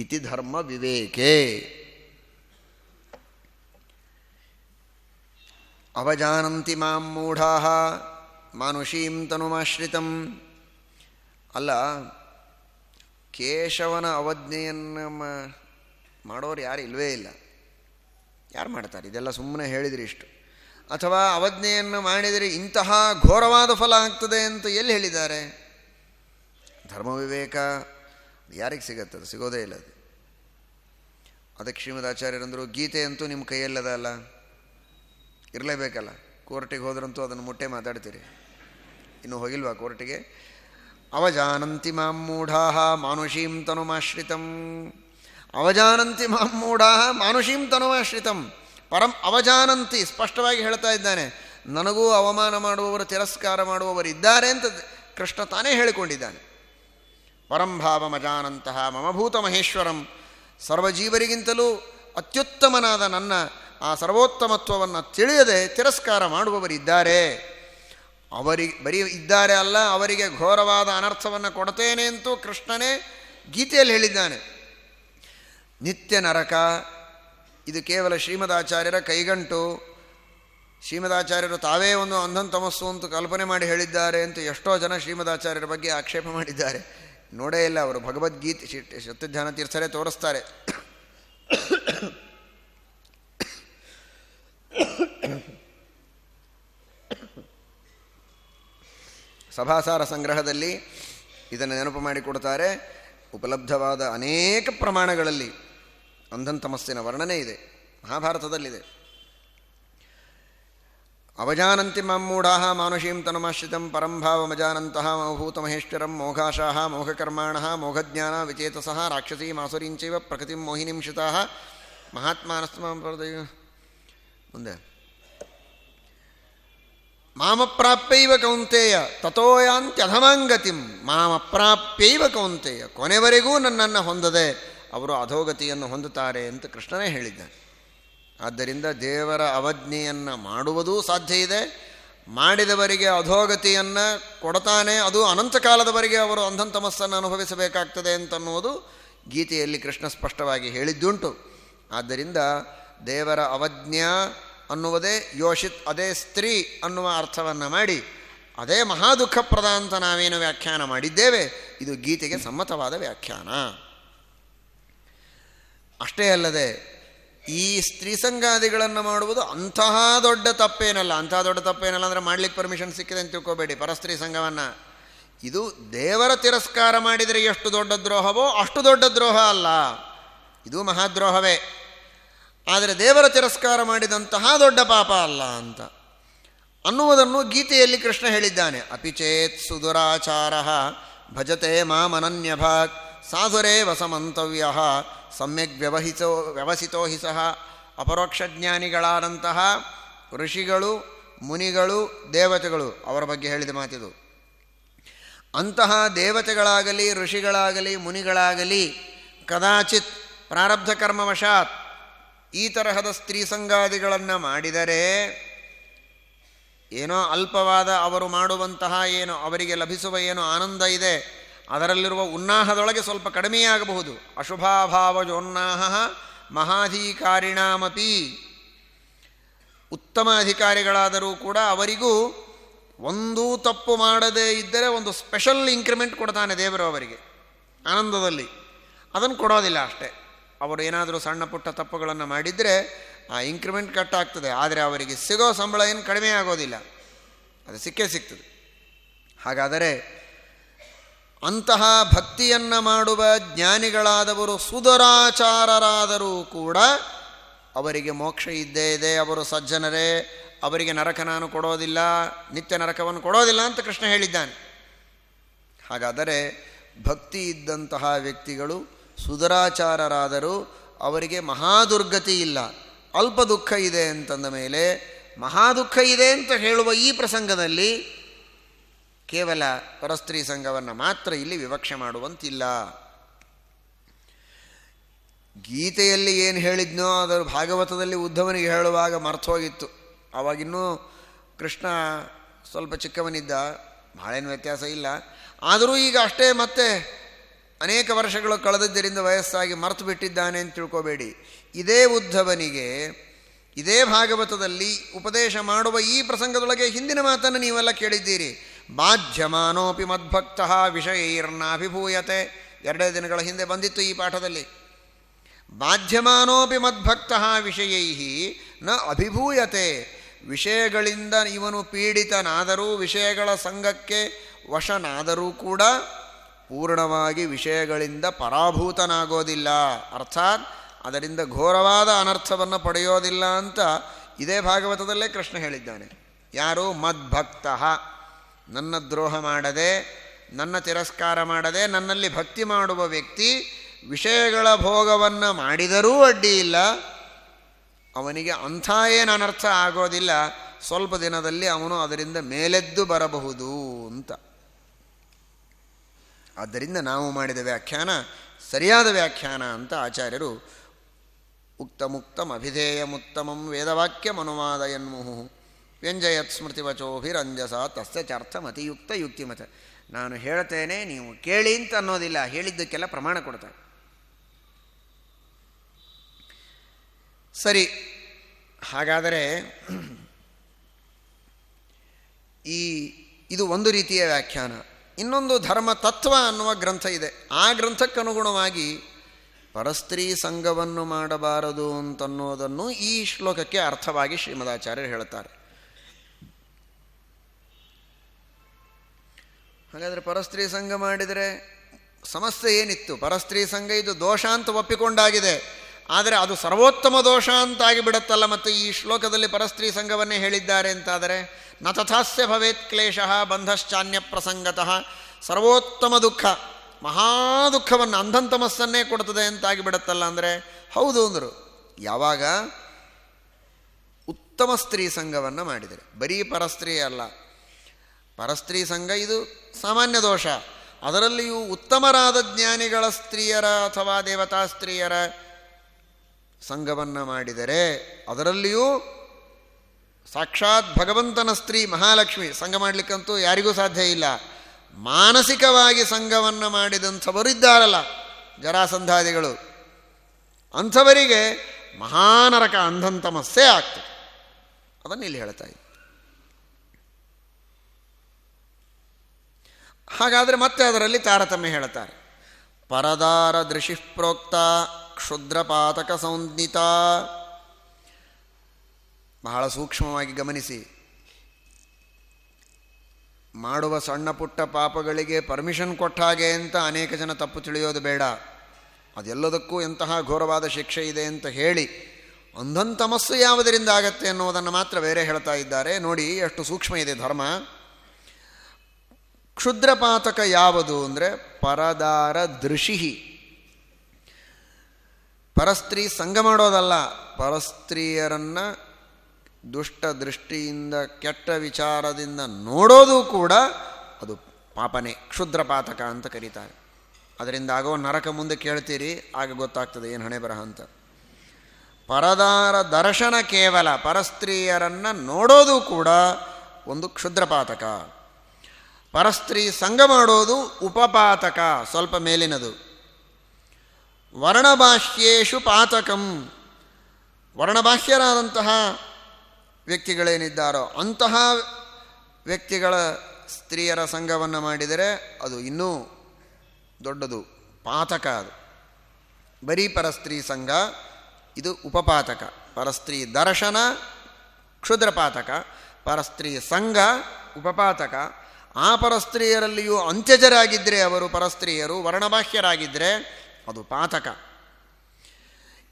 A: ಇತಿ ಧರ್ಮ ವಿವೇಕೆ. ಅವಜಾನಂತಿ ಮಾಂ ಮೂಢಾ, ಮಾನುಷೀಂ ತನುಮಾಶ್ರಿತಂ. ಅಲ್ಲ ಕೇಶವನ ಅವಜ್ಞೆಯನ್ನು ಮಾಡೋರು ಯಾರು ಇಲ್ಲವೇ ಇಲ್ಲ. ಯಾರು ಮಾಡ್ತಾರೆ? ಇದೆಲ್ಲ ಸುಮ್ಮನೆ ಹೇಳಿದ್ರಿ ಇಷ್ಟು. ಅಥವಾ ಅವಜ್ಞೆಯನ್ನು ಮಾಡಿದರೆ ಇಂತಹ ಘೋರವಾದ ಫಲ ಆಗ್ತದೆ ಅಂತ ಎಲ್ಲಿ ಹೇಳಿದ್ದಾರೆ? ಧರ್ಮ ವಿವೇಕ ಯಾರಿಗೆ ಸಿಗತ್ತೆ? ಅದು ಸಿಗೋದೇ ಇಲ್ಲ ಅದು. ಅದಕ್ಕೆ ಶ್ರೀಮದ್ ಆಚಾರ್ಯರಂದರು ಗೀತೆ ಅಂತೂ ನಿಮ್ಮ ಕೈಯಲ್ಲದ ಅಲ್ಲ? ಇರಲೇಬೇಕಲ್ಲ. ಕೋರ್ಟಿಗೆ ಹೋದ್ರಂತೂ ಅದನ್ನು ಮುಟ್ಟೆ ಮಾತಾಡ್ತೀರಿ. ಇನ್ನು ಹೋಗಿಲ್ವಾ ಕೋರ್ಟಿಗೆ? ಅವಜಾನಂತಿ ಮಾಂ ಮೂಢಾ ಮಾನುಷೀಂ ತನುಮಾಶ್ರಿತಂ. ಅವಜಾನಂತಿ ಮಾಂ ಮೂಢಾ ಮಾನುಷೀಂ ತನುಮಾಶ್ರಿತಂ. ಪರಂ ಅವಜಾನಂತಿ ಸ್ಪಷ್ಟವಾಗಿ ಹೇಳ್ತಾ ಇದ್ದಾನೆ. ನನಗೂ ಅವಮಾನ ಮಾಡುವವರು, ತಿರಸ್ಕಾರ ಮಾಡುವವರು ಇದ್ದಾರೆ ಅಂತ ಕೃಷ್ಣ ತಾನೇ ಹೇಳಿಕೊಂಡಿದ್ದಾನೆ. ಪರಂಭಾವಮಜಾನಂತಹ ಮಮಭೂತ ಮಹೇಶ್ವರಂ. ಸರ್ವಜೀವರಿಗಿಂತಲೂ ಅತ್ಯುತ್ತಮನಾದ ನನ್ನ ಆ ಸರ್ವೋತ್ತಮತ್ವವನ್ನು ತಿಳಿಯದೆ ತಿರಸ್ಕಾರ ಮಾಡುವವರಿದ್ದಾರೆ. ಅವರಿಗೆ ಬರೀ ಇದ್ದಾರೆ ಅಲ್ಲ, ಅವರಿಗೆ ಘೋರವಾದ ಅನರ್ಥವನ್ನು ಕೊಡ್ತೇನೆ ಅಂತೂ ಕೃಷ್ಣನೇ ಗೀತೆಯಲ್ಲಿ ಹೇಳಿದ್ದಾನೆ. ನಿತ್ಯ ನರಕ, ಇದು ಕೇವಲ ಶ್ರೀಮದಾಚಾರ್ಯರ ಕೈಗಂಟು. ಶ್ರೀಮದಾಚಾರ್ಯರು ತಾವೇ ಒಂದು ಅಂಧನ್ ತಮಸ್ಸು ಅಂತ ಕಲ್ಪನೆ ಮಾಡಿ ಹೇಳಿದ್ದಾರೆ ಅಂತ ಎಷ್ಟೋ ಜನ ಶ್ರೀಮದಾಚಾರ್ಯರ ಬಗ್ಗೆ ಆಕ್ಷೇಪ ಮಾಡಿದ್ದಾರೆ. ನೋಡೇ ಇಲ್ಲ, ಅವರು ಭಗವದ್ಗೀತೆ ಸತ್ಯಧ್ಯಾನ ತೀರ್ಥರೇ ತೋರಿಸ್ತಾರೆ. ಸಭಾಸಾರ ಸಂಗ್ರಹದಲ್ಲಿ ಇದನ್ನು ನೆನಪು ಮಾಡಿಕೊಡ್ತಾರೆ ಉಪಲಬ್ಧವಾದ ಅನೇಕ ಪ್ರಮಾಣಗಳಲ್ಲಿ ಅಂಧನ್ ವರ್ಣನೆ ಇದೆ. ಮಹಾಭಾರತದಲ್ಲಿದೆ. ಅವಜಾನಂತಿ ಮಮ್ಮೂಢಾ ಮಾನುಷೀಂ ತನುಮಾಶ್ರಿತಂ ಪರಂಭಾವಮಜಾನಂತಹ ಮಹಭೂತಮಹೇಶ್ವರಂ ಮೋಘಾಶಾಹ ಮೋಘಕರ್ಮಾಣ ಮೋಘಜ್ಞಾನ ವಿಚೇತಸಃ ರಾಕ್ಷಸೀ ಮಾಸುರೀಂಚೈವ ಪ್ರಕೃತಿಂ ಮೋಹಿನಿಂಶಿತ ಮಹಾತ್ಮಾನಸ್ತಮ ಮುಂದೆ. ಮಾಮಪ್ರಾಪ್ಯೈವ ಕೌಂತೆಯ ತಥೋಯಾಂತ್ಯಧಮಾಂಗತಿಂ ಮಾಮಪ್ರಾಪ್ಯೈವ ಕೌಂತೆಯ, ಕೊನೆವರೆಗೂ ನನ್ನನ್ನು ಹೊಂದದೆ ಅವರು ಅಧೋಗತಿಯನ್ನು ಹೊಂದುತ್ತಾರೆ ಅಂತ ಕೃಷ್ಣನೇ ಹೇಳಿದ್ದಾನೆ. ಆದ್ದರಿಂದ ದೇವರ ಅವಜ್ಞೆಯನ್ನು ಮಾಡುವುದೂ ಸಾಧ್ಯ ಇದೆ. ಮಾಡಿದವರಿಗೆ ಅಧೋಗತಿಯನ್ನು ಕೊಡ್ತಾನೆ, ಅದು ಅನಂತ ಕಾಲದವರೆಗೆ ಅವರು ಅಂಧಂತಮಸ್ಸನ್ನು ಅನುಭವಿಸಬೇಕಾಗ್ತದೆ ಅಂತನ್ನುವುದು ಗೀತೆಯಲ್ಲಿ ಕೃಷ್ಣ ಸ್ಪಷ್ಟವಾಗಿ ಹೇಳಿದ್ದುಂಟು. ಆದ್ದರಿಂದ ದೇವರ ಅವಜ್ಞಾ ಅನ್ನುವುದೇ ಯೋಷಿತ್, ಅದೇ ಸ್ತ್ರೀ ಅನ್ನುವ ಅರ್ಥವನ್ನು ಮಾಡಿ, ಅದೇ ಮಹಾ ದುಃಖಪ್ರದ ಅಂತ ನಾವೇನು ವ್ಯಾಖ್ಯಾನ ಮಾಡಿದ್ದೇವೆ, ಇದು ಗೀತೆಗೆ ಸಮ್ಮತವಾದ ವ್ಯಾಖ್ಯಾನ. ಅಷ್ಟೇ ಅಲ್ಲದೆ, ಈ ಸ್ತ್ರೀ ಸಂಗಾದಿಗಳನ್ನು ಮಾಡುವುದು ಅಂತಹ ದೊಡ್ಡ ತಪ್ಪೇನಲ್ಲ. ಅಂತಹ ದೊಡ್ಡ ತಪ್ಪೇನಲ್ಲ ಅಂದರೆ ಮಾಡ್ಲಿಕ್ಕೆ ಪರ್ಮಿಷನ್ ಸಿಕ್ಕಿದೆ ಅಂತ ತಿಳ್ಕೋಬೇಡಿ, ಪರಸ್ತ್ರೀ ಸಂಘವನ್ನು. ಇದು ದೇವರ ತಿರಸ್ಕಾರ ಮಾಡಿದರೆ ಎಷ್ಟು ದೊಡ್ಡ ದ್ರೋಹವೋ ಅಷ್ಟು ದೊಡ್ಡ ದ್ರೋಹ ಅಲ್ಲ. ಇದು ಮಹಾದ್ರೋಹವೇ. ಆದರೆ ದೇವರ ತಿರಸ್ಕಾರ ಮಾಡಿದಂತಹ ದೊಡ್ಡ ಪಾಪ ಅಲ್ಲ ಅಂತ. ಅನ್ನುವುದನ್ನು ಗೀತೆಯಲ್ಲಿ ಕೃಷ್ಣ ಹೇಳಿದ್ದಾನೆ. ಅಪಿಚೇತ್ ಸುದುರಾಚಾರ ಭಜತೆ ಮಾಮನನ್ಯಭಾಕ್ ಸಾಧುರೇ ವಸಮಂತವ್ಯ ಸಮ್ಯಕ್ ವ್ಯವಹಿಸೋ ವ್ಯವಸಿತೋ ಹಿ ಸಹ. ಅಪರೋಕ್ಷ ಜ್ಞಾನಿಗಳಾದಂತಹ ಋಷಿಗಳು, ಮುನಿಗಳು, ದೇವತೆಗಳು ಅವರ ಬಗ್ಗೆ ಹೇಳಿದ ಮಾತಿದು. ಅಂತಹ ದೇವತೆಗಳಾಗಲಿ, ಋಷಿಗಳಾಗಲಿ, ಮುನಿಗಳಾಗಲಿ ಕದಾಚಿತ್ ಪ್ರಾರಬ್ಧ ಕರ್ಮವಶಾತ್ ಈ ತರಹದ ಸ್ತ್ರೀ ಸಂಗಾದಿಗಳನ್ನು ಮಾಡಿದರೆ ಏನೋ ಅಲ್ಪವಾದ ಅವರು ಮಾಡುವಂತಹ ಏನು, ಅವರಿಗೆ ಲಭಿಸುವ ಏನು ಆನಂದ ಇದೆ. ಅದರಲ್ಲಿರುವ ಉನ್ನಾಹದೊಳಗೆ ಸ್ವಲ್ಪ ಕಡಿಮೆಯಾಗಬಹುದು. ಅಶುಭಾಭಾವಜೋನ್ನಾಹ ಮಹಾಧಿಕಾರಿಣಾಮಪಿ. ಉತ್ತಮ ಅಧಿಕಾರಿಗಳಾದರೂ ಕೂಡ ಅವರಿಗೂ ಒಂದೂ ತಪ್ಪು ಮಾಡದೇ ಇದ್ದರೆ ಒಂದು ಸ್ಪೆಷಲ್ ಇಂಕ್ರಿಮೆಂಟ್ ಕೊಡ್ತಾನೆ ದೇವರು ಅವರಿಗೆ, ಆನಂದದಲ್ಲಿ. ಅದನ್ನು ಕೊಡೋದಿಲ್ಲ ಅಷ್ಟೇ. ಅವರು ಏನಾದರೂ ಸಣ್ಣ ಪುಟ್ಟ ತಪ್ಪುಗಳನ್ನು ಮಾಡಿದರೆ ಆ ಇಂಕ್ರಿಮೆಂಟ್ ಕಟ್ ಆಗ್ತದೆ ಆದರೆ ಅವರಿಗೆ ಸಿಗೋ ಸಂಬಳ ಏನು ಕಡಿಮೆ ಆಗೋದಿಲ್ಲ. ಅದು ಸಿಕ್ಕೇ ಸಿಗ್ತದೆ. ಹಾಗಾದರೆ ಅಂತಹ ಭಕ್ತಿಯನ್ನು ಮಾಡುವ ಜ್ಞಾನಿಗಳಾದವರು ಸುಧರಾಚಾರರಾದರೂ ಕೂಡ ಅವರಿಗೆ ಮೋಕ್ಷ ಇದ್ದೇ ಇದೆ. ಅವರು ಸಜ್ಜನರೇ. ಅವರಿಗೆ ನರಕ ನಾನು ಕೊಡೋದಿಲ್ಲ. ನಿತ್ಯ ನರಕವನ್ನು ಕೊಡೋದಿಲ್ಲ ಅಂತ ಕೃಷ್ಣ ಹೇಳಿದ್ದಾನೆ. ಹಾಗಾದರೆ ಭಕ್ತಿ ಇದ್ದಂತಹ ವ್ಯಕ್ತಿಗಳು ಸುಧರಾಚಾರರಾದರೂ ಅವರಿಗೆ ಮಹಾದುರ್ಗತಿ ಇಲ್ಲ. ಅಲ್ಪ ದುಃಖ ಇದೆ ಅಂತಂದ ಮೇಲೆ, ಮಹಾದುಃಖ ಇದೆ ಅಂತ ಹೇಳುವ ಈ ಪ್ರಸಂಗದಲ್ಲಿ ಕೇವಲ ಪರಸ್ತ್ರೀ ಸಂಘವನ್ನು ಮಾತ್ರ ಇಲ್ಲಿ ವಿವಕ್ಷೆ ಮಾಡುವಂತಿಲ್ಲ. ಗೀತೆಯಲ್ಲಿ ಏನು ಹೇಳಿದ್ನೋ ಅದರ ಭಾಗವತದಲ್ಲಿ ಉದ್ಧವನಿಗೆ ಹೇಳುವಾಗ ಮರ್ತೋಗಿತ್ತು. ಆವಾಗಿನ್ನೂ ಕೃಷ್ಣ ಸ್ವಲ್ಪ ಚಿಕ್ಕವನಿದ್ದ ಭಾಳೇನು ವ್ಯತ್ಯಾಸ ಇಲ್ಲ. ಆದರೂ ಈಗ ಅಷ್ಟೇ ಮತ್ತೆ ಅನೇಕ ವರ್ಷಗಳು ಕಳೆದಿದ್ದರಿಂದ ವಯಸ್ಸಾಗಿ ಮರೆತು ಬಿಟ್ಟಿದ್ದಾನೆ ಅಂತ ತಿಳ್ಕೋಬೇಡಿ. ಇದೇ ಉದ್ಧವನಿಗೆ, ಇದೇ ಭಾಗವತದಲ್ಲಿ ಉಪದೇಶ ಮಾಡುವ ಈ ಪ್ರಸಂಗದೊಳಗೆ ಹಿಂದಿನ ಮಾತನ್ನು ನೀವೆಲ್ಲ ಕೇಳಿದ್ದೀರಿ. ಬಾಧ್ಯಮಾನೋಪಿ ಮದ್ಭಕ್ತ ವಿಷಯೈರ್ನಾಭಿಭೂಯತೆ. ಎರಡೇ ದಿನಗಳ ಹಿಂದೆ ಬಂದಿತ್ತು ಈ ಪಾಠದಲ್ಲಿ. ಬಾಧ್ಯಮಾನೋಪಿ ಮದ್ಭಕ್ತ ವಿಷಯೈ ನ ಅಭಿಭೂಯತೆ. ವಿಷಯಗಳಿಂದ ಇವನು ಪೀಡಿತನಾದರೂ, ವಿಷಯಗಳ ಸಂಘಕ್ಕೆ ವಶನಾದರೂ ಕೂಡ ಪೂರ್ಣವಾಗಿ ವಿಷಯಗಳಿಂದ ಪರಾಭೂತನಾಗೋದಿಲ್ಲ. ಅರ್ಥಾತ್ ಅದರಿಂದ ಘೋರವಾದ ಅನರ್ಥವನ್ನು ಪಡೆಯೋದಿಲ್ಲ ಅಂತ ಇದೇ ಭಾಗವತದಲ್ಲೇ ಕೃಷ್ಣ ಹೇಳಿದ್ದಾನೆ. ಯಾರು? ಮದ್ಭಕ್ತ. ನನ್ನ ದ್ರೋಹ ಮಾಡದೆ, ನನ್ನ ತಿರಸ್ಕಾರ ಮಾಡದೆ, ನನ್ನಲ್ಲಿ ಭಕ್ತಿ ಮಾಡುವ ವ್ಯಕ್ತಿ ವಿಷಯಗಳ ಭೋಗವನ್ನು ಮಾಡಿದರೂ ಅಡ್ಡಿ ಇಲ್ಲ. ಅವನಿಗೆ ಅಂಥ ಏನು ಅನರ್ಥ ಆಗೋದಿಲ್ಲ. ಸ್ವಲ್ಪ ದಿನದಲ್ಲಿ ಅವನು ಅದರಿಂದ ಮೇಲೆದ್ದು ಬರಬಹುದು ಅಂತ. ಆದ್ದರಿಂದ ನಾವು ಮಾಡಿದ ವ್ಯಾಖ್ಯಾನ ಸರಿಯಾದ ವ್ಯಾಖ್ಯಾನ ಅಂತ ಆಚಾರ್ಯರು ಉಕ್ತಮುಕ್ತಂ ಅಭಿಧೇಯಮುತ್ತಮಂ ಎನ್ಮುಹು ವ್ಯಂಜಯತ್ ಸ್ಮೃತಿವಚೋಭಿರಂಜಸ ತಸ್ಯ ಚರ್ಥಮತಿಯುಕ್ತ ಯುಕ್ತಿಮತ ನಾನು ಹೇಳ್ತೇನೆ, ನೀವು ಕೇಳಿ ಅಂತ ಅನ್ನೋದಿಲ್ಲ, ಹೇಳಿದ್ದಕ್ಕೆಲ್ಲ ಪ್ರಮಾಣ ಕೊಡ್ತಾರೆ. ಸರಿ, ಹಾಗಾದರೆ ಈ, ಇದು ಒಂದು ರೀತಿಯ ವ್ಯಾಖ್ಯಾನ. ಇನ್ನೊಂದು ಧರ್ಮ ತತ್ವ ಅನ್ನುವ ಗ್ರಂಥ ಇದೆ. ಆ ಗ್ರಂಥಕ್ಕನುಗುಣವಾಗಿ ಪರಸ್ತ್ರೀ ಸಂಘವನ್ನು ಮಾಡಬಾರದು ಅಂತನ್ನೋದನ್ನು ಈ ಶ್ಲೋಕಕ್ಕೆ ಅರ್ಥವಾಗಿ ಶ್ರೀಮದಾಚಾರ್ಯರು ಹೇಳ್ತಾರೆ ಹಾಗಾದರೆ ಪರಸ್ತ್ರೀ ಸಂಘ ಮಾಡಿದರೆ ಸಮಸ್ಯೆ ಏನಿತ್ತು? ಪರಸ್ತ್ರೀ ಸಂಘ ಇದು ದೋಷ ಅಂತ ಒಪ್ಪಿಕೊಂಡಾಗಿದೆ. ಆದರೆ ಅದು ಸರ್ವೋತ್ತಮ ದೋಷ ಅಂತಾಗಿ ಬಿಡುತ್ತಲ್ಲ ಮತ್ತು ಈ ಶ್ಲೋಕದಲ್ಲಿ ಪರಸ್ತ್ರೀ ಸಂಘವನ್ನೇ ಹೇಳಿದ್ದಾರೆ ಅಂತಾದರೆ ನ ತಥಾಸ್ಯ ಭವೇತ್ ಕ್ಲೇಶ ಬಂಧಶ್ಚಾನ್ಯ ಪ್ರಸಂಗತಃ. ಸರ್ವೋತ್ತಮ ದುಃಖ, ಮಹಾ ದುಃಖವನ್ನು ಅಂಧಂತಮಸ್ಸನ್ನೇ ಕೊಡ್ತದೆ ಅಂತಾಗಿ ಬಿಡುತ್ತಲ್ಲ ಅಂದರೆ, ಹೌದು ಅಂದರು. ಯಾವಾಗ? ಉತ್ತಮ ಸ್ತ್ರೀ ಸಂಘವನ್ನು ಮಾಡಿದರೆ. ಬರೀ ಪರಸ್ತ್ರೀ ಅಲ್ಲ. ಪರಸ್ತ್ರೀ ಸಂಘ ಇದು ಸಾಮಾನ್ಯ ದೋಷ. ಅದರಲ್ಲಿಯೂ ಉತ್ತಮರಾದ ಜ್ಞಾನಿಗಳ ಸ್ತ್ರೀಯರ ಅಥವಾ ದೇವತಾ ಸ್ತ್ರೀಯರ ಸಂಘವನ್ನು ಮಾಡಿದರೆ ಅದರಲ್ಲಿಯೂ ಸಾಕ್ಷಾತ್ ಭಗವಂತನ ಸ್ತ್ರೀ ಮಹಾಲಕ್ಷ್ಮಿ ಸಂಘ ಮಾಡಲಿಕ್ಕಂತೂ ಯಾರಿಗೂ ಸಾಧ್ಯ ಇಲ್ಲ. ಮಾನಸಿಕವಾಗಿ ಸಂಘವನ್ನು ಮಾಡಿದಂಥವರು ಇದ್ದಾರಲ್ಲ ಜರಾಸಂಧಾದಿಗಳು. ಅಂಥವರಿಗೆ ಮಹಾನರಕ ಅಂಧಂತಮಸ್ಸೆ ಆಗ್ತದೆ. ಅದನ್ನು ಇಲ್ಲಿ ಹೇಳ್ತಾ ಇದ್ದೆ. ಹಾಗಾದರೆ ಮತ್ತೆ ಅದರಲ್ಲಿ ತಾರತಮ್ಯ ಹೇಳ್ತಾರೆ. ಪರದಾರ ದೃಶಿ ಪ್ರೋಕ್ತ ಕ್ಷುದ್ರಪಾತಕ ಸಂಜ್ಞಿತ ಬಹಳ ಸೂಕ್ಷ್ಮವಾಗಿ ಗಮನಿಸಿ. ಮಾಡುವ ಸಣ್ಣ ಪುಟ್ಟ ಪಾಪಗಳಿಗೆ ಪರ್ಮಿಷನ್ ಕೊಟ್ಟ ಹಾಗೆ ಅಂತ ಅನೇಕ ಜನ ತಪ್ಪು ತಿಳಿಯೋದು ಬೇಡ. ಅದೆಲ್ಲದಕ್ಕೂ ಎಂತಹ ಘೋರವಾದ ಶಿಕ್ಷೆ ಇದೆ ಅಂತ ಹೇಳಿ ಅಂಧಂತಮಸ್ಸು ಯಾವುದರಿಂದ ಆಗತ್ತೆ ಅನ್ನೋದನ್ನು ಮಾತ್ರ ಬೇರೆ ಹೇಳ್ತಾ ಇದ್ದಾರೆ. ನೋಡಿ, ಎಷ್ಟು ಸೂಕ್ಷ್ಮ ಇದೆ ಧರ್ಮ. ಕ್ಷುದ್ರಪಾತಕ ಯಾವುದು ಅಂದರೆ ಪರದಾರ ದೃಷಿ ಪರಸ್ತ್ರೀ ಸಂಘ ಮಾಡೋದಲ್ಲ, ಪರಸ್ತ್ರೀಯರನ್ನು ದುಷ್ಟ ದೃಷ್ಟಿಯಿಂದ, ಕೆಟ್ಟ ವಿಚಾರದಿಂದ ನೋಡೋದು ಕೂಡ ಅದು ಪಾಪನೆ ಕ್ಷುದ್ರಪಾತಕ ಅಂತ ಕರೀತಾರೆ. ಅದರಿಂದ ಆಗೋ ನರಕ ಮುಂದೆ ಕೇಳ್ತೀರಿ, ಆಗ ಗೊತ್ತಾಗ್ತದೆ ಏನು ಹಣೆ ಬರಹ ಅಂತ. ಪರದಾರ ದರ್ಶನ ಕೇವಲ ಪರಸ್ತ್ರೀಯರನ್ನು ನೋಡೋದು ಕೂಡ ಒಂದು ಕ್ಷುದ್ರಪಾತಕ ಪರಸ್ತ್ರೀ ಸಂಘ ಮಾಡೋದು ಉಪಪಾತಕ, ಸ್ವಲ್ಪ ಮೇಲಿನದು. ವರ್ಣಭಾಷ್ಯೇಶು ಪಾತಕಂ. ವರ್ಣಭಾಷ್ಯರಾದಂತಹ ವ್ಯಕ್ತಿಗಳೇನಿದ್ದಾರೋ ಅಂತಹ ವ್ಯಕ್ತಿಗಳ ಸ್ತ್ರೀಯರ ಸಂಘವನ್ನು ಮಾಡಿದರೆ ಅದು ಇನ್ನೂ ದೊಡ್ಡದು, ಪಾತಕ ಅದು. ಬರೀ ಪರಸ್ತ್ರೀ ಸಂಘ, ಇದು ಉಪಪಾತಕ. ಪರಸ್ತ್ರೀ ದರ್ಶನ, ಕ್ಷುದ್ರಪಾತಕ. ಪರಸ್ತ್ರೀ ಸಂಘ, ಉಪಪಾತಕ. ಆ ಪರಸ್ತ್ರೀಯರಲ್ಲಿಯೂ ಅಂತ್ಯಜರಾಗಿದ್ದರೆ ಅವರು ಪರಸ್ತ್ರೀಯರು, ವರ್ಣಭಾಷ್ಯರಾಗಿದ್ದರೆ ಅದು ಪಾತಕ.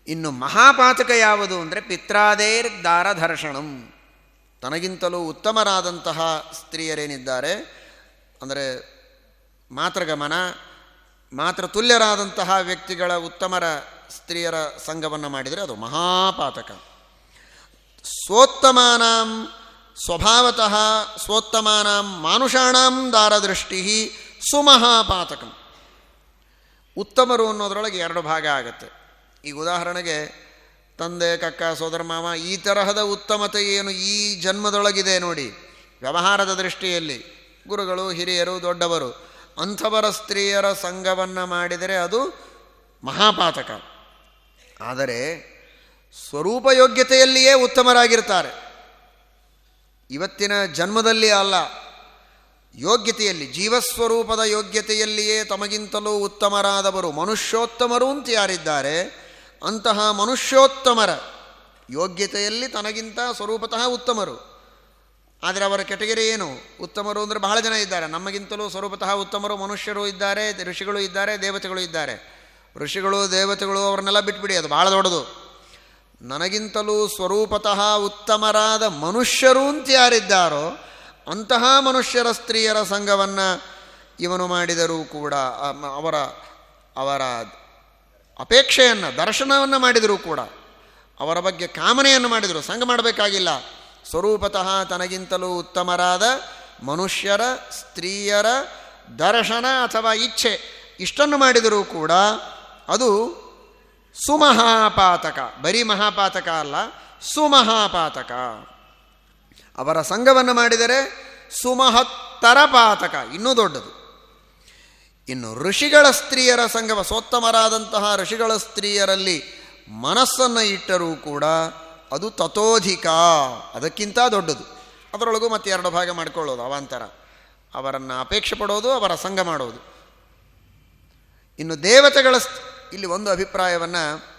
A: ಇನ್ನು ಮಹಾಪಾತಕ ಯಾವುದು ಅಂದರೆ ಪಿತ್ರಾದೇರ್ ದಾರಧರ್ಷಣಂ ತನಗಿಂತಲೂ ಉತ್ತಮರಾದಂತಹ ಸ್ತ್ರೀಯರೇನಿದ್ದಾರೆ ಅಂದರೆ ಮಾತೃಗಮನ ಮಾತೃತುಲ್ಯರಾದಂತಹ ವ್ಯಕ್ತಿಗಳ ಉತ್ತಮರ ಸ್ತ್ರೀಯರ ಸಂಘವನ್ನು ಮಾಡಿದರೆ ಅದು ಮಹಾಪಾತಕ. ಸ್ವೋತ್ತಮಾನಾಂ ಸ್ವಭಾವತಃ ಸ್ವೋತ್ತಮಾನಾಂ ಮಾನುಷಾಣಾಂ ದಾರದೃಷ್ಟಿ ಸುಮಹಾಪಾತಕಂ. ಉತ್ತಮರು ಅನ್ನೋದ್ರೊಳಗೆ ಎರಡು ಭಾಗ ಆಗುತ್ತೆ. ಈಗ ಉದಾಹರಣೆಗೆ ತಂದೆ, ಕಕ್ಕ, ಸೋದರ, ಮಾವ ಈ ತರಹದ ಉತ್ತಮತೆ ಏನು ಈ ಜನ್ಮದೊಳಗಿದೆ ನೋಡಿ. ವ್ಯವಹಾರದ ದೃಷ್ಟಿಯಲ್ಲಿ ಗುರುಗಳು, ಹಿರಿಯರು, ದೊಡ್ಡವರು ಅಂಥವರ ಸ್ತ್ರೀಯರ ಸಂಘವನ್ನು ಮಾಡಿದರೆ ಅದು ಮಹಾಪಾತಕ. ಆದರೆ ಸ್ವರೂಪ ಯೋಗ್ಯತೆಯಲ್ಲಿಯೇ ಉತ್ತಮರಾಗಿರ್ತಾರೆ. ಇವತ್ತಿನ ಜನ್ಮದಲ್ಲಿ ಅಲ್ಲ. ಯೋಗ್ಯತೆಯಲ್ಲಿ, ಜೀವಸ್ವರೂಪದ ಯೋಗ್ಯತೆಯಲ್ಲಿಯೇ ತಮಗಿಂತಲೂ ಉತ್ತಮರಾದವರು, ಮನುಷ್ಯೋತ್ತಮರು ಅಂತ ಯಾರಿದ್ದಾರೆ, ಅಂತಹ ಮನುಷ್ಯೋತ್ತಮರ ಯೋಗ್ಯತೆಯಲ್ಲಿ ತನಗಿಂತ ಸ್ವರೂಪತಃ ಉತ್ತಮರು. ಆದರೆ ಅವರ ಕೆಟಗರಿ ಏನು? ಉತ್ತಮರು ಅಂದರೆ ಬಹಳ ಜನ ಇದ್ದಾರೆ. ನಮಗಿಂತಲೂ ಸ್ವರೂಪತಃ ಉತ್ತಮರು ಮನುಷ್ಯರು ಇದ್ದಾರೆ, ಋಷಿಗಳು ಇದ್ದಾರೆ, ದೇವತೆಗಳು ಇದ್ದಾರೆ. ಋಷಿಗಳು, ದೇವತೆಗಳು ಅವ್ರನ್ನೆಲ್ಲ ಬಿಟ್ಬಿಡಿ, ಅದು ಭಾಳ ದೊಡ್ಡದು. ನನಗಿಂತಲೂ ಸ್ವರೂಪತಃ ಉತ್ತಮರಾದ ಮನುಷ್ಯರು ಅಂತ ಯಾರಿದ್ದಾರೋ ಅಂತಹ ಮನುಷ್ಯರ ಸ್ತ್ರೀಯರ ಸಂಘವನ್ನು ಇವನು ಮಾಡಿದರೂ ಕೂಡ ಅವರ ಅವರ ಅಪೇಕ್ಷೆಯನ್ನು, ದರ್ಶನವನ್ನು ಮಾಡಿದರೂ ಕೂಡ, ಅವರ ಬಗ್ಗೆ ಕಾಮನೆಯನ್ನು ಮಾಡಿದರು, ಸಂಘ ಮಾಡಬೇಕಾಗಿಲ್ಲ. ಸ್ವರೂಪತಃ ತನಗಿಂತಲೂ ಉತ್ತಮರಾದ ಮನುಷ್ಯರ ಸ್ತ್ರೀಯರ ದರ್ಶನ ಅಥವಾ ಇಚ್ಛೆ ಇಷ್ಟನ್ನು ಮಾಡಿದರೂ ಕೂಡ ಅದು ಸುಮಹಾಪಾತಕ. ಬರೀ ಮಹಾಪಾತಕ ಅಲ್ಲ, ಸುಮಹಾಪಾತಕ. ಅವರ ಸಂಘವನ್ನು ಮಾಡಿದರೆ ಸುಮಹತ್ತರ ಪಾತಕ, ಇನ್ನೂ ದೊಡ್ಡದು. ಇನ್ನು ಋಷಿಗಳ ಸ್ತ್ರೀಯರ ಸಂಘವ, ಸೋತ್ತಮರಾದಂತಹ ಋಷಿಗಳ ಸ್ತ್ರೀಯರಲ್ಲಿ ಮನಸ್ಸನ್ನು ಇಟ್ಟರೂ ಕೂಡ ಅದು ತಥೋಧಿಕ, ಅದಕ್ಕಿಂತ ದೊಡ್ಡದು. ಅದರೊಳಗೂ ಮತ್ತೆ ಎರಡು ಭಾಗ ಮಾಡಿಕೊಳ್ಳೋದು, ಅವಾಂತರ. ಅವರನ್ನು ಅಪೇಕ್ಷೆ ಪಡೋದು, ಅವರ ಸಂಘ ಮಾಡೋದು. ಇನ್ನು ದೇವತೆಗಳ ಇಲ್ಲಿ ಒಂದು ಅಭಿಪ್ರಾಯವನ್ನು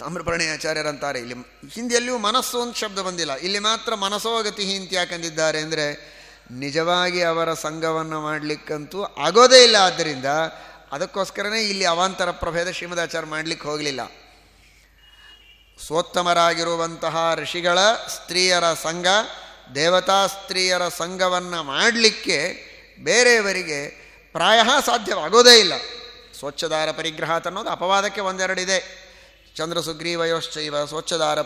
A: ತಾಮ್ರಪರ್ಣಿ ಆಚಾರ್ಯರಂತಾರೆ ಇಲ್ಲಿ ಹಿಂದಿಯಲ್ಲಿಯೂ ಮನಸ್ಸು ಅಂತ ಶಬ್ದ ಬಂದಿಲ್ಲ. ಇಲ್ಲಿ ಮಾತ್ರ ಮನಸ್ಸೋಗತಿ ಅಂತ ಯಾಕಂದಿದ್ದಾರೆ ಅಂದರೆ ನಿಜವಾಗಿ ಅವರ ಸಂಘವನ್ನು ಮಾಡಲಿಕ್ಕಂತೂ ಆಗೋದೇ ಇಲ್ಲ. ಆದ್ದರಿಂದ ಅದಕ್ಕೋಸ್ಕರನೇ ಇಲ್ಲಿ ಅವಾಂತರ ಪ್ರಭೇದ ಶ್ರೀಮದಾಚಾರ್ಯ ಮಾಡಲಿಕ್ಕೆ ಹೋಗಲಿಲ್ಲ. ಸೋತ್ತಮರಾಗಿರುವಂತಹ ಋಷಿಗಳ ಸ್ತ್ರೀಯರ ಸಂಘ, ದೇವತಾ ಸ್ತ್ರೀಯರ ಸಂಘವನ್ನು ಮಾಡಲಿಕ್ಕೆ ಬೇರೆಯವರಿಗೆ ಪ್ರಾಯ ಸಾಧ್ಯವಾಗೋದೇ ಇಲ್ಲ. ಸ್ವಚ್ಛದಾರ ಪರಿಗ್ರಹ ಅನ್ನೋದು ಅಪವಾದಕ್ಕೆ ಒಂದೆರಡಿದೆ. ಚಂದ್ರ ಸುಗ್ರೀವಯೋಶ್ಚೈವ ಸ್ವಚ್ಛದಾರ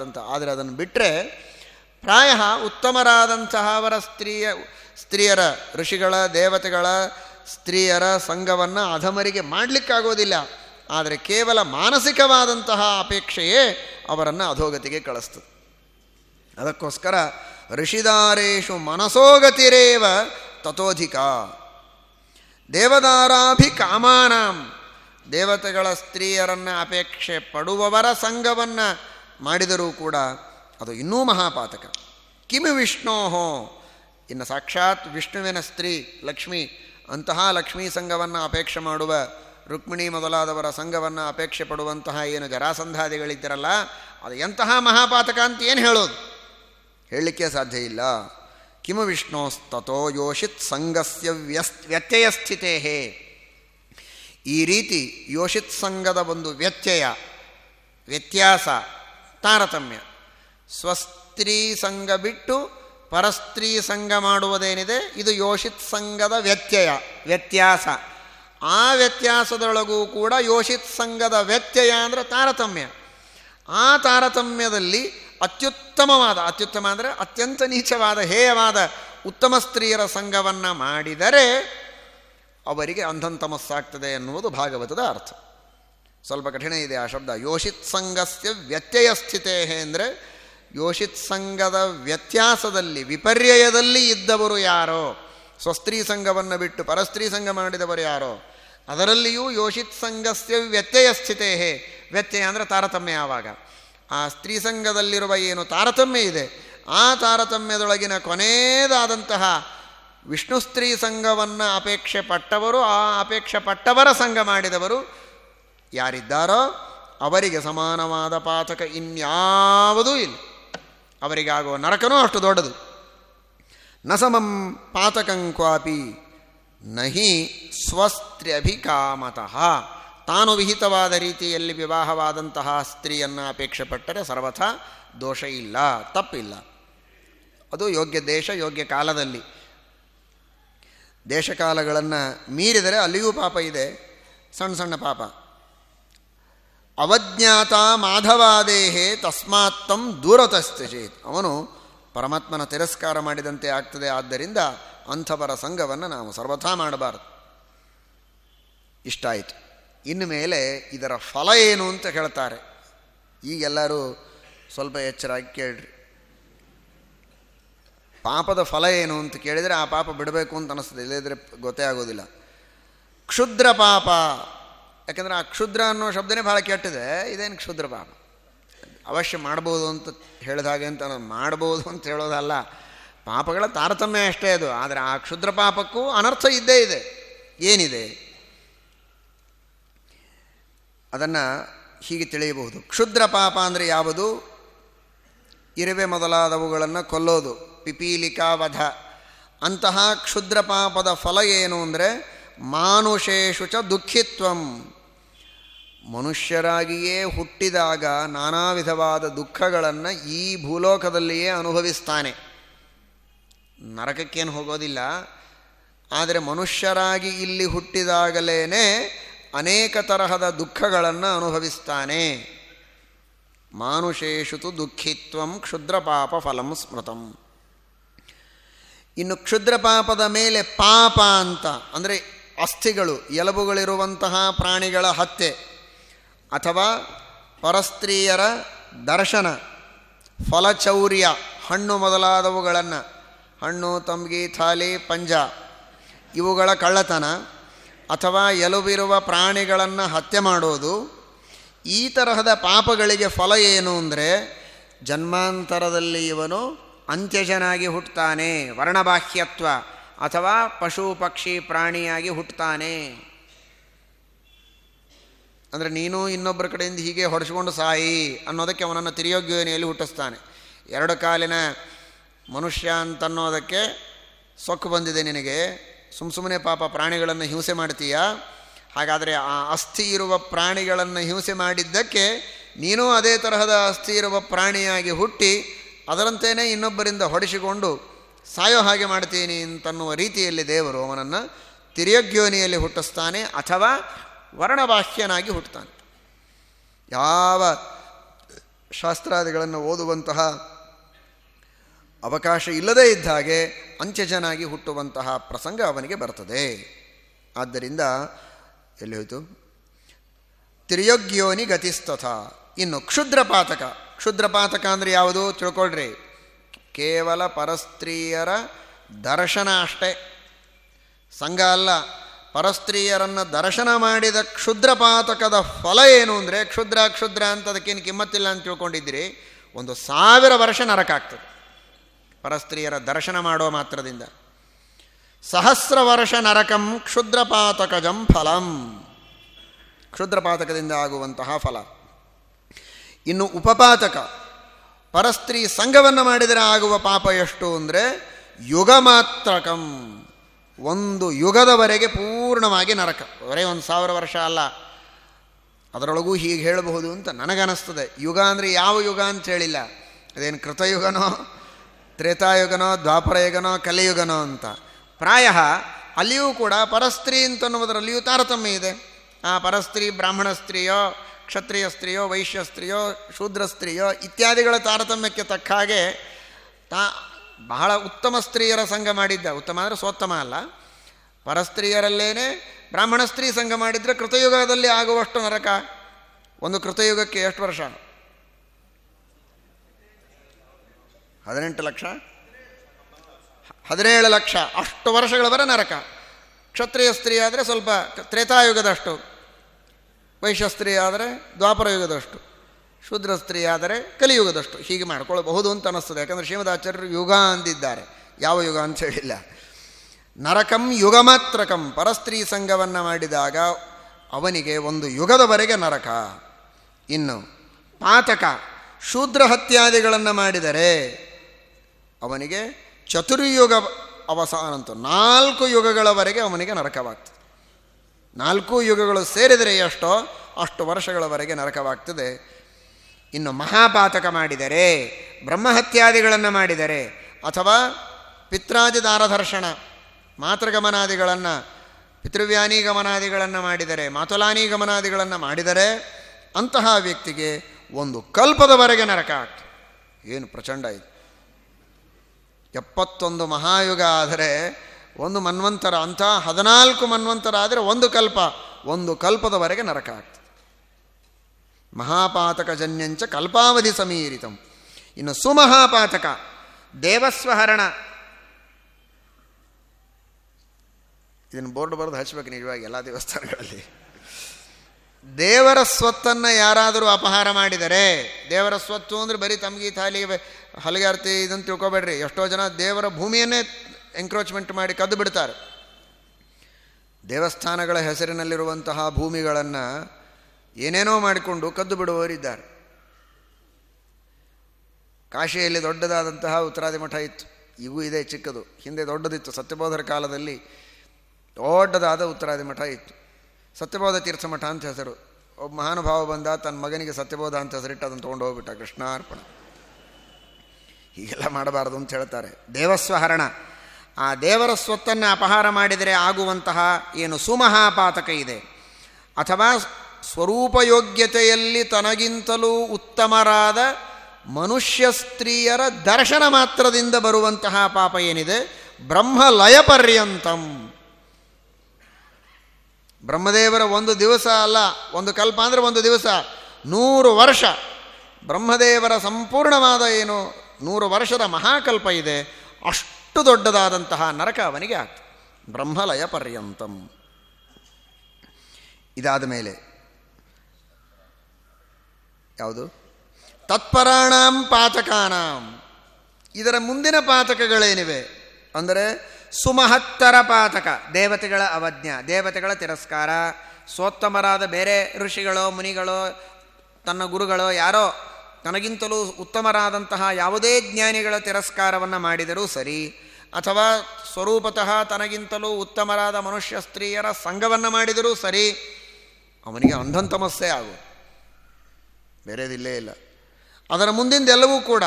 A: ಅಂತ ಆದರೆ ಅದನ್ನು ಬಿಟ್ಟರೆ ಪ್ರಾಯ ಉತ್ತಮರಾದಂತಹ ಅವರ ಸ್ತ್ರೀಯ, ಸ್ತ್ರೀಯರ ಋಷಿಗಳ, ದೇವತೆಗಳ ಸ್ತ್ರೀಯರ ಸಂಘವನ್ನು ಅಧಮರಿಗೆ ಮಾಡಲಿಕ್ಕಾಗೋದಿಲ್ಲ. ಆದರೆ ಕೇವಲ ಮಾನಸಿಕವಾದಂತಹ ಅಪೇಕ್ಷೆಯೇ ಅವರನ್ನು ಅಧೋಗತಿಗೆ ಕಳಿಸ್ತು ಅದಕ್ಕೋಸ್ಕರ ಋಷಿದಾರೇಶು ಮನಸೋಗತಿರೇವ ತಥೋಧಿಕ. ದೇವದಾರಾಭಿ ಕಾಮಾನಾಂ ದೇವತೆಗಳ ಸ್ತ್ರೀಯರನ್ನು ಅಪೇಕ್ಷೆ ಪಡುವವರ ಸಂಘವನ್ನು ಮಾಡಿದರೂ ಕೂಡ ಅದು ಇನ್ನೂ ಮಹಾಪಾತಕ. ಕಿಮಿ ವಿಷ್ಣೋಹೋ? ಇನ್ನು ಸಾಕ್ಷಾತ್ ವಿಷ್ಣುವಿನ ಸ್ತ್ರೀ ಲಕ್ಷ್ಮಿ, ಅಂತಹ ಲಕ್ಷ್ಮೀ ಸಂಘವನ್ನು ಅಪೇಕ್ಷೆ ಮಾಡುವ ರುಕ್ಮಿಣಿ ಮೊದಲಾದವರ ಸಂಘವನ್ನು ಅಪೇಕ್ಷೆ ಪಡುವಂತಹ ಏನು ಜರಾಸಂಧಾದಿಗಳಿದ್ದರಲ್ಲ ಅದು ಎಂತಹ ಮಹಾಪಾತಕ ಅಂತ ಏನು ಹೇಳೋದು? ಹೇಳಲಿಕ್ಕೆ ಸಾಧ್ಯ ಇಲ್ಲ. ಕಿಮ ವಿಷ್ಣೋಸ್ತೋ ಯೋಷಿತ್ ಸಂಘಸ್ಯ ವ್ಯಸ್ ವ್ಯತ್ಯಯ ಸ್ಥಿತೇ ಈ ರೀತಿ ಯೋಷಿತ್ ಸಂಘದ ಒಂದು ವ್ಯತ್ಯಯ, ವ್ಯತ್ಯಾಸ, ತಾರತಮ್ಯ. ಸ್ವಸ್ತ್ರೀ ಸಂಘ ಬಿಟ್ಟು ಪರಸ್ತ್ರೀ ಸಂಘ ಮಾಡುವುದೇನಿದೆ? ಇದು ಯೋಷಿತ್ ಸಂಘದ ವ್ಯತ್ಯಯ, ವ್ಯತ್ಯಾಸ. ಆ ವ್ಯತ್ಯಾಸದೊಳಗೂ ಕೂಡ ಯೋಷಿತ್ ಸಂಘದ ವ್ಯತ್ಯಯ ಅಂದರೆ ತಾರತಮ್ಯ. ಆ ತಾರತಮ್ಯದಲ್ಲಿ ಅತ್ಯುತ್ತಮವಾದ, ಅತ್ಯುತ್ತಮ ಅಂದರೆ ಅತ್ಯಂತ ನೀಚವಾದ, ಹೇಯವಾದ ಉತ್ತಮ ಸ್ತ್ರೀಯರ ಸಂಘವನ್ನು ಮಾಡಿದರೆ ಅವರಿಗೆ ಅಂಧಂತಮಸ್ಸಾಗ್ತದೆ ಎನ್ನುವುದು ಭಾಗವತದ ಅರ್ಥ. ಸ್ವಲ್ಪ ಕಠಿಣ ಇದೆ ಆ ಶಬ್ದ. ಯೋಷಿತ್ ಸಂಘಸ್ಯ ವ್ಯತ್ಯಯ ಸ್ಥಿತೇ ಅಂದರೆ ಯೋಷಿತ್ ಸಂಘದ ವ್ಯತ್ಯಾಸದಲ್ಲಿ, ವಿಪರ್ಯಯದಲ್ಲಿ ಇದ್ದವರು ಯಾರೋ, ಸ್ವಸ್ತ್ರೀ ಸಂಘವನ್ನು ಬಿಟ್ಟು ಪರಸ್ತ್ರೀ ಸಂಘ ಮಾಡಿದವರು ಯಾರೋ, ಅದರಲ್ಲಿಯೂ ಯೋಷಿತ್ ಸಂಘಸ್ಯ ವ್ಯತ್ಯಯ ಸ್ಥಿತೇ ವ್ಯತ್ಯಯ ಅಂದರೆ ತಾರತಮ್ಯ ಆವಾಗ. ಆ ಸ್ತ್ರೀ ಸಂಘದಲ್ಲಿರುವ ಏನು ತಾರತಮ್ಯ ಇದೆ, ಆ ತಾರತಮ್ಯದೊಳಗಿನ ಕೊನೆಯದಾದಂತಹ ವಿಷ್ಣು ಸ್ತ್ರೀ ಸಂಘವನ್ನು ಅಪೇಕ್ಷೆ ಪಟ್ಟವರು, ಆ ಅಪೇಕ್ಷೆ ಪಟ್ಟವರ ಸಂಘ ಮಾಡಿದವರು ಯಾರಿದ್ದಾರೋ ಅವರಿಗೆ ಸಮಾನವಾದ ಪಾತಕ ಇನ್ಯಾವುದೂ ಇಲ್ಲ. ಅವರಿಗಾಗುವ ನರಕನೂ ಅಷ್ಟು ದೊಡ್ಡದು. ನ ಸಮಂ ಪಾತಕಂಕ್ವಾಪಿ ನಹಿ ಸ್ವಸ್ತ್ರ್ಯಭಿಕಾಮತಃ. ತಾನು ವಿಹಿತವಾದ ರೀತಿಯಲ್ಲಿ ವಿವಾಹವಾದಂತಹ ಸ್ತ್ರೀಯನ್ನು ಅಪೇಕ್ಷೆ ಪಟ್ಟರೆ ಸರ್ವಥಾ ದೋಷ ಇಲ್ಲ, ತಪ್ಪಿಲ್ಲ. ಅದು ಯೋಗ್ಯ ದೇಶ, ಯೋಗ್ಯ ಕಾಲದಲ್ಲಿ. ದೇಶಕಾಲಗಳನ್ನು ಮೀರಿದರೆ ಅಲ್ಲಿಯೂ ಪಾಪ ಇದೆ. ಸಣ್ಣ ಸಣ್ಣ ಪಾಪ. ಅವಜ್ಞಾತ ಮಾಧವಾದೇಹೇ ತಸ್ಮಾತ್ತಂ ದೂರತಸ್ತಿಚೇತ್ ಅವನು ಪರಮಾತ್ಮನ ತಿರಸ್ಕಾರ ಮಾಡಿದಂತೆ ಆಗ್ತದೆ. ಆದ್ದರಿಂದ ಅಂಥವರ ಸಂಘವನ್ನು ನಾವು ಸರ್ವಥಾ ಮಾಡಬಾರದು. ಇಷ್ಟಾಯಿತು. ಇನ್ನು ಮೇಲೆ ಇದರ ಫಲ ಏನು ಅಂತ ಹೇಳ್ತಾರೆ ಈಗೆಲ್ಲರೂ ಸ್ವಲ್ಪ ಎಚ್ಚರಾಗಿ ಕೇಳ್ರಿ. ಪಾಪದ ಫಲ ಏನು ಅಂತ ಕೇಳಿದರೆ ಆ ಪಾಪ ಬಿಡಬೇಕು ಅಂತ ಅನಿಸ್ತದೆ. ಇಲ್ಲದಿದ್ದರೆ ಗೊತ್ತೇ ಆಗೋದಿಲ್ಲ. ಕ್ಷುದ್ರ ಪಾಪ. ಯಾಕೆಂದರೆ ಆ ಕ್ಷುದ್ರ ಅನ್ನೋ ಶಬ್ದನೇ ಭಾಳ ಕೆಟ್ಟಿದೆ. ಇದೇನು ಕ್ಷುದ್ರ ಪಾಪ? ಅವಶ್ಯ ಮಾಡ್ಬೋದು ಅಂತ ಹೇಳಿದ ಹಾಗೆ ಅಂತ ನಾನು ಮಾಡ್ಬೋದು ಅಂತ ಹೇಳೋದಲ್ಲ. ಪಾಪಗಳ ತಾರತಮ್ಯ ಅಷ್ಟೇ ಅದು. ಆದರೆ ಆ ಕ್ಷುದ್ರ ಪಾಪಕ್ಕೂ ಅನರ್ಥ ಇದ್ದೇ ಇದೆ. ಏನಿದೆ? ಅದನ್ನು ಹೀಗೆ ತಿಳಿಯಬಹುದು. ಕ್ಷುದ್ರ ಪಾಪ ಅಂದರೆ ಯಾವುದು? ಇರುವೆ ಮೊದಲಾದವುಗಳನ್ನು ಕೊಲ್ಲೋದು. ಪಿಪೀಲಿಕಾ ವಧ ಅಂತಹ ಕ್ಷುದ್ರ ಪಾಪದ ಫಲ ಏನು ಅಂದರೆ ಮಾನುಷೇಶು ಚ ದುಃಖಿತ್ವಂ. ಮನುಷ್ಯರಾಗಿಯೇ ಹುಟ್ಟಿದಾಗ ನಾನಾ ವಿಧವಾದ ದುಃಖಗಳನ್ನು ಈ ಭೂಲೋಕದಲ್ಲಿಯೇ ಅನುಭವಿಸ್ತಾನೆ. ನರಕಕ್ಕೇನು ಹೋಗೋದಿಲ್ಲ. ಆದರೆ ಮನುಷ್ಯರಾಗಿ ಇಲ್ಲಿ ಹುಟ್ಟಿದಾಗಲೇ ಅನೇಕ ತರಹದ ದುಃಖಗಳನ್ನು ಅನುಭವಿಸ್ತಾನೆ. ಮಾನುಷೇಷು ತು ದುಃಖಿತ್ವಂ ಕ್ಷುದ್ರ ಪಾಪ ಫಲಂ ಸ್ಮೃತಂ. ಇನ್ನು ಕ್ಷುದ್ರ ಪಾಪದ ಮೇಲೆ ಪಾಪ ಅಂತ, ಅಂದರೆ ಅಸ್ಥಿಗಳು, ಎಲುಬುಗಳಿರುವಂತಹ ಪ್ರಾಣಿಗಳ ಹತ್ಯೆ, ಅಥವಾ ಪರಸ್ತ್ರೀಯರ ದರ್ಶನ, ಫಲಚೌರ್ಯ, ಹಣ್ಣು ಮೊದಲಾದವುಗಳನ್ನು, ಹಣ್ಣು ತಂಬಿಗೆ ಥಾಲಿ, ಪಂಜ, ಇವುಗಳ ಕಳ್ಳತನ, ಅಥವಾ ಎಲುಬಿರುವ ಪ್ರಾಣಿಗಳನ್ನು ಹತ್ಯೆ ಮಾಡೋದು, ಈ ತರಹದ ಪಾಪಗಳಿಗೆ ಫಲ ಏನು ಅಂದರೆ ಜನ್ಮಾಂತರದಲ್ಲಿ ಇವನು ಅಂತ್ಯಜನಾಗಿ ಹುಟ್ಟುತ್ತಾನೆ ವರ್ಣಬಾಹ್ಯತ್ವ, ಅಥವಾ ಪಶು, ಪಕ್ಷಿ, ಪ್ರಾಣಿಯಾಗಿ ಹುಟ್ಟುತ್ತಾನೆ ಅಂದರೆ ನೀನು ಇನ್ನೊಬ್ಬರ ಕಡೆಯಿಂದ ಹೀಗೆ ಹೊಡೆಸ್ಕೊಂಡು ಸಾಯಿ ಅನ್ನೋದಕ್ಕೆ ಅವನನ್ನು ತಿರಿಯೋಗ್ಯೋನಿಯಲ್ಲಿ ಹುಟ್ಟಿಸ್ತಾನೆ. ಎರಡು ಕಾಲಿನ ಮನುಷ್ಯ ಅಂತನ್ನೋದಕ್ಕೆ ಸೊಕ್ಕು ಬಂದಿದೆ ನಿನಗೆ. ಸುಮ್ಮ ಸುಮ್ಮನೆ ಪಾಪ ಪ್ರಾಣಿಗಳನ್ನು ಹಿಂಸೆ ಮಾಡ್ತೀಯ? ಹಾಗಾದರೆ ಆ ಅಸ್ಥಿ ಇರುವ ಪ್ರಾಣಿಗಳನ್ನು ಹಿಂಸೆ ಮಾಡಿದ್ದಕ್ಕೆ ನೀನೂ ಅದೇ ತರಹದ ಅಸ್ಥಿ ಇರುವ ಪ್ರಾಣಿಯಾಗಿ ಹುಟ್ಟಿ ಅದರಂತೆಯೇ ಇನ್ನೊಬ್ಬರಿಂದ ಹೊಡೆಸಿಕೊಂಡು ಸಾಯೋ ಹಾಗೆ ಮಾಡ್ತೀನಿ ಅಂತನ್ನುವ ರೀತಿಯಲ್ಲಿ ದೇವರು ಅವನನ್ನು ತಿರ್ಯಗ್ಯೋನಿಯಲ್ಲಿ ಹುಟ್ಟಿಸ್ತಾನೆ ಅಥವಾ ವರ್ಣಬಾಹ್ಯನಾಗಿ ಹುಟ್ಟುತ್ತಾನೆ. ಯಾವ ಶಾಸ್ತ್ರಾದಿಗಳನ್ನು ಓದುವಂತಹ ಅವಕಾಶ ಇಲ್ಲದೇ ಇದ್ದ ಹಾಗೆ ಅಂತ್ಯಜನಾಗಿ ಹುಟ್ಟುವಂತಹ ಪ್ರಸಂಗ ಅವನಿಗೆ ಬರ್ತದೆ. ಆದ್ದರಿಂದ ಎಲ್ಲಿ ಹೋಯಿತು? ತಿರ್ಯೋಗ್ಯೋನಿ ಗತಿಸ್ತಥ. ಇನ್ನು ಕ್ಷುದ್ರಪಾತಕ ಕ್ಷುದ್ರಪಾತಕ ಅಂದರೆ ಯಾವುದು ತಿಳ್ಕೊಳ್ರಿ. ಕೇವಲ ಪರಸ್ತ್ರೀಯರ ದರ್ಶನ ಅಷ್ಟೇ. ಸಂಘ ಅಲ್ಲ. ಪರಸ್ತ್ರೀಯರನ್ನು ದರ್ಶನ ಮಾಡಿದ ಕ್ಷುದ್ರಪಾತಕದ ಫಲ ಏನು ಅಂದರೆ ಕ್ಷುದ್ರ ಕ್ಷುದ್ರ ಅಂತ ಅದಕ್ಕೇನು ಕಿಮ್ಮತ್ತಿಲ್ಲ ಅಂತ ತಿಳ್ಕೊಂಡಿದ್ದೀರಿ. ಒಂದು ಸಾವಿರ ವರ್ಷ ನರಕ ಆಗ್ತದೆ. ಪರಸ್ತ್ರೀಯರ ದರ್ಶನ ಮಾಡೋ ಮಾತ್ರದಿಂದ. ಸಹಸ್ರ ವರ್ಷ ನರಕಂ ಕ್ಷುದ್ರಪಾತಕಜಂ ಫಲಂ. ಕ್ಷುದ್ರಪಾತಕದಿಂದ ಆಗುವಂತಹ ಫಲ. ಇನ್ನು ಉಪಪಾತಕ. ಪರಸ್ತ್ರೀ ಸಂಘವನ್ನು ಮಾಡಿದರೆ ಆಗುವ ಪಾಪ ಎಷ್ಟು ಅಂದರೆ ಯುಗ ಮಾತ್ರಕಂ. ಒಂದು ಯುಗದವರೆಗೆ ಪೂರ್ಣವಾಗಿ ನರಕ. ಬರೇ ಒಂದು ಸಾವಿರ ವರ್ಷ ಅಲ್ಲ. ಅದರೊಳಗೂ ಹೀಗೆ ಹೇಳಬಹುದು ಅಂತ ನನಗನ್ನಿಸ್ತದೆ ಯುಗ ಅಂದರೆ ಯಾವ ಯುಗ ಅಂತ ಹೇಳಿಲ್ಲ. ಅದೇನು ಕೃತಯುಗನೋ, ತ್ರೇತಾಯುಗನೋ, ದ್ವಾಪರಯುಗನೋ, ಕಲಿಯುಗನೋ ಅಂತ. ಪ್ರಾಯ ಅಲ್ಲಿಯೂ ಕೂಡ ಪರಸ್ತ್ರೀ ಅಂತನ್ನುವುದರಲ್ಲಿಯೂ ತಾರತಮ್ಯ ಇದೆ. ಆ ಪರಸ್ತ್ರೀ ಬ್ರಾಹ್ಮಣ ಸ್ತ್ರೀಯೋ ಕ್ಷತ್ರಿಯ ಸ್ತ್ರೀಯೋ, ವೈಶ್ಯ ಸ್ತ್ರೀಯೋ, ಶೂದ್ರ ಸ್ತ್ರೀಯೋ ಇತ್ಯಾದಿಗಳ ತಾರತಮ್ಯಕ್ಕೆ ತಕ್ಕ ಹಾಗೆ ತಾ ಬಹಳ ಉತ್ತಮ ಸ್ತ್ರೀಯರ ಸಂಘ ಮಾಡಿದ್ದ. ಉತ್ತಮ ಅಂದರೆ ಸೋತ್ತಮ ಅಲ್ಲ. ಪರಸ್ತ್ರೀಯರಲ್ಲೇನೆ ಬ್ರಾಹ್ಮಣ ಸ್ತ್ರೀ ಸಂಘ ಮಾಡಿದರೆ ಕೃತಯುಗದಲ್ಲಿ ಆಗುವಷ್ಟು ನರಕ. ಒಂದು ಕೃತಯುಗಕ್ಕೆ ಎಷ್ಟು ವರ್ಷ? ಹದಿನೆಂಟು ಲಕ್ಷ? ಹದಿನೇಳು ಲಕ್ಷ. ಅಷ್ಟು ವರ್ಷಗಳವರೆ ನರಕ. ಕ್ಷತ್ರಿಯ ಸ್ತ್ರೀ ಆದರೆ ಸ್ವಲ್ಪ ತ್ರೇತಾಯುಗದಷ್ಟು. ವೈಶ್ಯ ಸ್ತ್ರೀ ಆದರೆ ದ್ವಾಪರ ಯುಗದಷ್ಟು ಶೂದ್ರ ಸ್ತ್ರೀ ಆದರೆ ಕಲಿಯುಗದಷ್ಟು, ಹೀಗೆ ಮಾಡ್ಕೊಳ್ಳಬಹುದು ಅಂತ ಅನ್ನಿಸ್ತದೆ. ಯಾಕಂದರೆ ಶ್ರೀಮದಾಚಾರ್ಯರು ಯುಗ ಅಂದಿದ್ದಾರೆ. ಯಾವ ಯುಗ ಅಂತ ಹೇಳಿಲ್ಲ. ನರಕಂ ಯುಗಮಾತ್ರಕಂ, ಪರಸ್ತ್ರೀ ಸಂಘವನ್ನು ಮಾಡಿದಾಗ ಅವನಿಗೆ ಒಂದು ಯುಗದವರೆಗೆ ನರಕ. ಇನ್ನು ಪಾತಕ, ಶೂದ್ರ ಹತ್ಯಾದಿಗಳನ್ನು ಮಾಡಿದರೆ ಅವನಿಗೆ ಚತುರ್ಯುಗ ಅವಸಾನಂತು ನಾಲ್ಕು ಯುಗಗಳವರೆಗೆ ಅವನಿಗೆ ನರಕವಾಗ್ತದೆ. ನಾಲ್ಕು ಯುಗಗಳು ಸೇರಿದರೆ ಎಷ್ಟೋ, ಅಷ್ಟು ವರ್ಷಗಳವರೆಗೆ ನರಕವಾಗ್ತದೆ. ಇನ್ನು ಮಹಾಪಾತಕ ಮಾಡಿದರೆ, ಬ್ರಹ್ಮಹತ್ಯಾದಿಗಳನ್ನು ಮಾಡಿದರೆ, ಅಥವಾ ಪಿತ್ರಾದಿ ದಾರದರ್ಶನ, ಮಾತೃಗಮನಾದಿಗಳನ್ನು, ಪಿತೃವ್ಯಾನಿ ಗಮನಾದಿಗಳನ್ನು ಮಾಡಿದರೆ, ಮಾತುಲಾನಿ ಗಮನಾದಿಗಳನ್ನು ಮಾಡಿದರೆ, ಅಂತಹ ವ್ಯಕ್ತಿಗೆ ಒಂದು ಕಲ್ಪದವರೆಗೆ ನರಕ ಆಗ್ತದೆ. ಏನು ಪ್ರಚಂಡ ಇದು. ಎಪ್ಪತ್ತೊಂದು ಮಹಾಯುಗ ಆದರೆ ಒಂದು ಮನ್ವಂತರ ಅಂತ ಹದಿನಾಲ್ಕು ಮನ್ವಂತರ ಆದರೆ ಒಂದು ಕಲ್ಪ, ಒಂದು ಕಲ್ಪದವರೆಗೆ ನರಕ ಆಗ್ತದೆ. ಮಹಾಪಾತಕ ಜನ್ಯಂಚ ಕಲ್ಪಾವಧಿ ಸಮೀರಿತಂ. ಇನ್ನು ಸುಮಹಾಪಾತಕ, ದೇವಸ್ವಹರಣ. ಇದನ್ನು ಬೋರ್ಡ್ ಬರೆದು ಹಚ್ಚಬೇಕು ನಿಜವಾಗಿ ಎಲ್ಲ ದೇವಸ್ಥಾನಗಳಲ್ಲಿ. ದೇವರ ಸ್ವತ್ತನ್ನು ಯಾರಾದರೂ ಅಪಹಾರ ಮಾಡಿದರೆ, ದೇವರ ಸ್ವತ್ತು ಅಂದರೆ ಬರೀ ತಮಗೆ ಥಾಲಿ ಹಲಗಾರ್ತಿ ಇದನ್ನು ತಿಳ್ಕೊಬೇಡ್ರಿ. ಎಷ್ಟೋ ಜನ ದೇವರ ಭೂಮಿಯನ್ನೇ ಎಂಕ್ರೋಚ್ಮೆಂಟ್ ಮಾಡಿ ಕದ್ದು ಬಿಡ್ತಾರೆ. ದೇವಸ್ಥಾನಗಳ ಹೆಸರಿನಲ್ಲಿರುವಂತಹ ಭೂಮಿಗಳನ್ನು ಏನೇನೋ ಮಾಡಿಕೊಂಡು ಕದ್ದು ಬಿಡುವವರಿದ್ದಾರೆ. ಕಾಶಿಯಲ್ಲಿ ದೊಡ್ಡದಾದಂತಹ ಉತ್ತರಾದಿ ಮಠ ಇತ್ತು. ಈಗೂ ಇದೆ ಚಿಕ್ಕದು. ಹಿಂದೆ ದೊಡ್ಡದಿತ್ತು. ಸತ್ಯಬೋಧರ ಕಾಲದಲ್ಲಿ ದೊಡ್ಡದಾದ ಉತ್ತರಾದಿ ಮಠ ಇತ್ತು. ಸತ್ಯಬೋಧ ತೀರ್ಥ ಮಠ ಅಂತ ಹೆಸರು. ಒಬ್ಬ ಮಹಾನುಭಾವ ಬಂದ ತನ್ನ ಮಗನಿಗೆ ಸತ್ಯಬೋಧ ಅಂತ ಹೆಸರಿಟ್ಟು ಅದನ್ನು ತೊಗೊಂಡು ಹೋಗ್ಬಿಟ್ಟ ಕೃಷ್ಣಾರ್ಪಣ. ಹೀಗೆಲ್ಲ ಮಾಡಬಾರದು ಅಂತ ಹೇಳ್ತಾರೆ. ದೇವಸ್ವಹರಣ ಆ ದೇವರ ಸ್ವತ್ತನ್ನು ಅಪಹಾರ ಮಾಡಿದರೆ ಆಗುವಂತಹ ಏನು ಸುಮಹಾಪಾತಕ ಇದೆ. ಅಥವಾ ಸ್ವರೂಪಯೋಗ್ಯತೆಯಲ್ಲಿ ತನಗಿಂತಲೂ ಉತ್ತಮರಾದ ಮನುಷ್ಯ ಸ್ತ್ರೀಯರ ದರ್ಶನ ಮಾತ್ರದಿಂದ ಬರುವಂತಹ ಪಾಪ ಏನಿದೆ? ಬ್ರಹ್ಮಲಯ ಪರ್ಯಂತಂ. ಬ್ರಹ್ಮದೇವರ ಒಂದು ದಿವಸ ಅಲ್ಲ, ಒಂದು ಕಲ್ಪ ಅಂದರೆ ಒಂದು ದಿವಸ, ನೂರು ವರ್ಷ. ಬ್ರಹ್ಮದೇವರ ಸಂಪೂರ್ಣವಾದ ಏನು ನೂರು ವರ್ಷದ ಮಹಾಕಲ್ಪ ಇದೆ. ಅಷ್ಟು ದೊಡ್ಡದಾದಂತಹ ನರಕ ಅವನಿಗೆ ಆಗ್ತದೆ ಬ್ರಹ್ಮಲಯ ಪರ್ಯಂತಂ. ಇದಾದ ಮೇಲೆ. ಯಾವುದು? ತತ್ಪರಾಣಾಂ ಪಾತಕಾನಾಂ. ಇದರ ಮುಂದಿನ ಪಾತಕಗಳೇನಿವೆ? ಅಂದರೆ ಸುಮಹತ್ತರ ಪಾತಕ, ದೇವತೆಗಳ ಅವಜ್ಞ, ದೇವತೆಗಳ ತಿರಸ್ಕಾರ. ಸೋತ್ತಮರಾದ ಬೇರೆ ಋಷಿಗಳೋ, ಮುನಿಗಳೋ, ತನ್ನ ಗುರುಗಳೋ, ಯಾರೋ, ತನಗಿಂತಲೂ ಉತ್ತಮರಾದಂತಹ ಯಾವುದೇ ಜ್ಞಾನಿಗಳ ತಿರಸ್ಕಾರವನ್ನು ಮಾಡಿದರೂ ಸರಿ. ಅಥವಾ ಸ್ವರೂಪತಃ ತನಗಿಂತಲೂ ಉತ್ತಮರಾದ ಮನುಷ್ಯ ಸ್ತ್ರೀಯರ ಸಂಘವನ್ನು ಮಾಡಿದರೂ ಸರಿ, ಅವನಿಗೆ ಅಂಧಂತಮಸ್ಸೆ ಆಗು ಬೇರೆದಿಲ್ಲೇ ಇಲ್ಲ. ಅದರ ಮುಂದಿಂದೆಲ್ಲವೂ ಕೂಡ